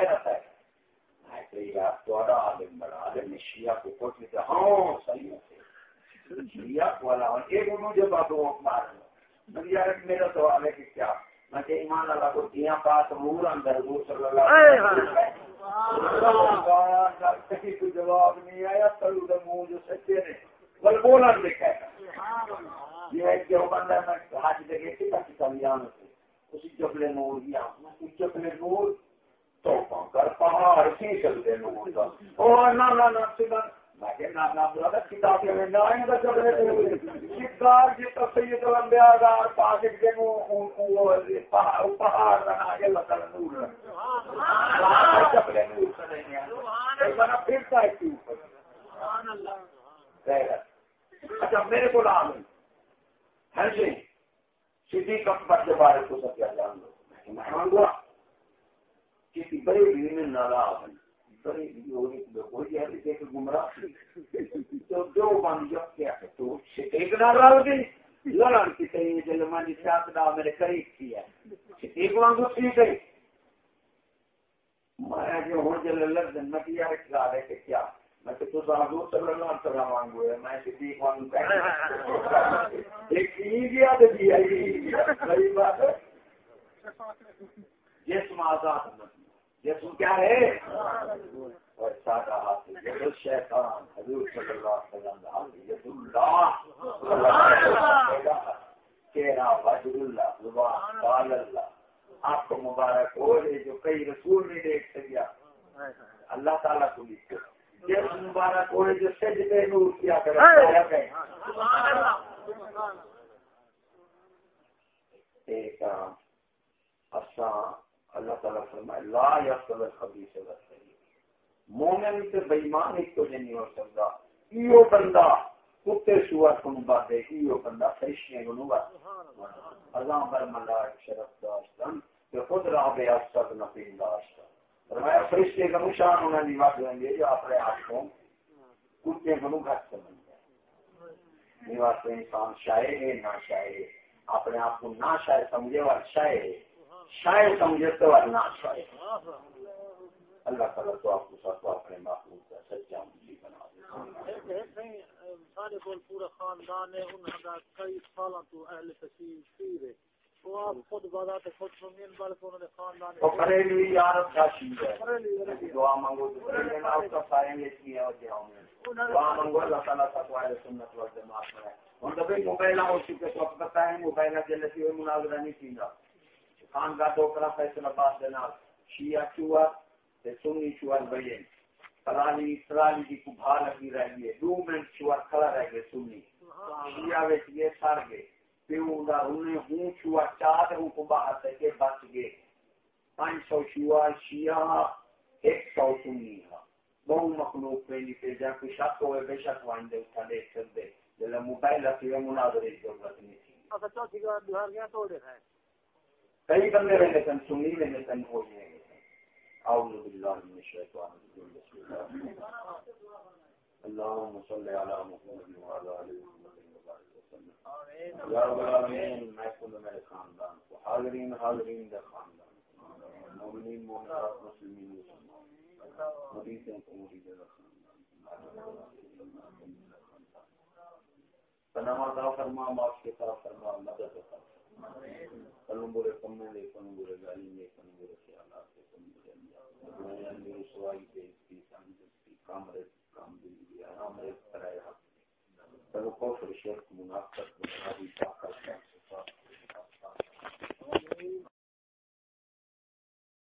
کہہ رہتا ہے عالم بڑا عالم شیعہ کو کوٹ لیتے ہاں صحیح ہے شیعہ والا ایک مجھے بات وہ مار یار میرا سوال ہے کہ کیا میں کہ ایمان اللہ۔ کو دیا پاس نور اندر حضور صلی اللہ علیہ وسلم جواب نہیں آیا تلو منہ جو سچے نے بل بولا لکھا ہے یہ ہے کہ بندہ میں حج جگہ کتا کتا لیا اسی چپلے نور گیا چپلے نور توبہ کر پہاڑ کی چلتے اچھا میرے کو بارے کو سب کیا جان لو میں کسی بڑے بھی میں ناراض بڑے ہو کوئی ہے گمراہ تو جو بن جب کیا تو ایک ناراض گئی لڑن کی دا میرے قریب کی ہے۔ ایک وانگو میں جو ہوں جل میں کیا ہے کہ کیا؟ میں تو تو حضور صلی اللہ علیہ وسلم مانگو ہے، میں صدیق ایک گیا تو بات ہے۔ جسم آزاد جسم کیا ہے؟ اور سادہ شیطان، حضور صلی اللہ علیہ وسلم اللہ چہرہ وجر اللہ، زبان اللہ۔ آپ کو مبارک ہو جو کئی رسول نہیں دیکھ سکیا اللہ تعالیٰ کو لکھو جس مبارک ہوئے جو سجدے نور کیا کرے ایک اللہ تعالیٰ فرمائے، لا یا صدر یصل الخبیث. والطیب مومن تے بے ایک تو نہیں ہو سکتا۔ ایو بندہ، کتے سوار کو بات ہے ایو بندہ فرشتے کو بات ازاں بر ملائک، شرف داشتن، کہ خود راہ بے اصد نفی داشتن۔ فرمایا، فرشتے کا نشان ہونا نہیں بات دیں گے جو اپنے آپ کو کتے کو گھٹ سمجھ جائے واسطے انسان شاعر ہے نہ شاعر ہے۔ اپنے آپ کو نہ شاعر سمجھے اور شاعر ہے۔ شاعر سمجھے تو اور نہ شاعر اللہ تعالیٰ تو آپ کو سب کو اپنے محبوب کا سچا مجھے بنا دے۔ پورا خاندان ہے انہوں کا کئی سالوں تو اہل تشریف ہے خود بازار خود زمین والے کو انہوں نے خاندان تو بریلی یار کا چیز ہے۔ دعا مانگو تو میں آپ کا سائیں گے کی ہے اور دعا میں دعا مانگو اللہ تعالیٰ تقوی سنت و جماعت میں تو بھئی موبائلہ ہو چکے تو اب بتائیں موبائلہ جلسی ہوئے مناظرہ نہیں کینا خان کا دو کرا فیصلہ بات دینا شیعہ چوہا تے سنی چوہا بھئین فلانی فلانی کی کو بھا لگی رہ گئی دو منٹ چوہا کھڑا رہ گئے سنی۔ شیعہ ویچ گئے سار گئے۔ پیوں دا انہیں ہوں چوا چار ہوں کو باہر سے کے بچ گئے۔ پانچ سو شیوا شیعہ ایک سو سنی ہا۔ بہو مخلوق پہ نہیں پہ جا کوئی شک ہوئے، بے شک وائن دے اٹھا لے کر دے جلے موبائل رکھی ہوئے مناظرے کی ضرورت نہیں تھی۔ اچھا چوتھی کا بہار گیا تو دے ہے۔ کئی بندے رہنے تن سنی رہنے تن ہو جائیں گے اعوذ باللہ من الشیطان الرجیم بسم اللہ اللہم صلی علی محمد وعلی علیہ وسلم یا رب العالمین ما کل من خاندان حاضرین حاضرین دا خاندان مومنین مومنات مسلمین مسلمان مریضیں کو مریض دا خاندان پناہ دا فرما معاف کے طرف فرما مدد فرما کنم برے کمے لے کنم برے گالی لے کنم برے خیالات لے کنم برے انجام دنیا میں رسوائی پہ اس کی سانجت کی کام رہے، کام دل دیا، آرام رہے، کرائے حق چلو کفر شرک منافقت منافقت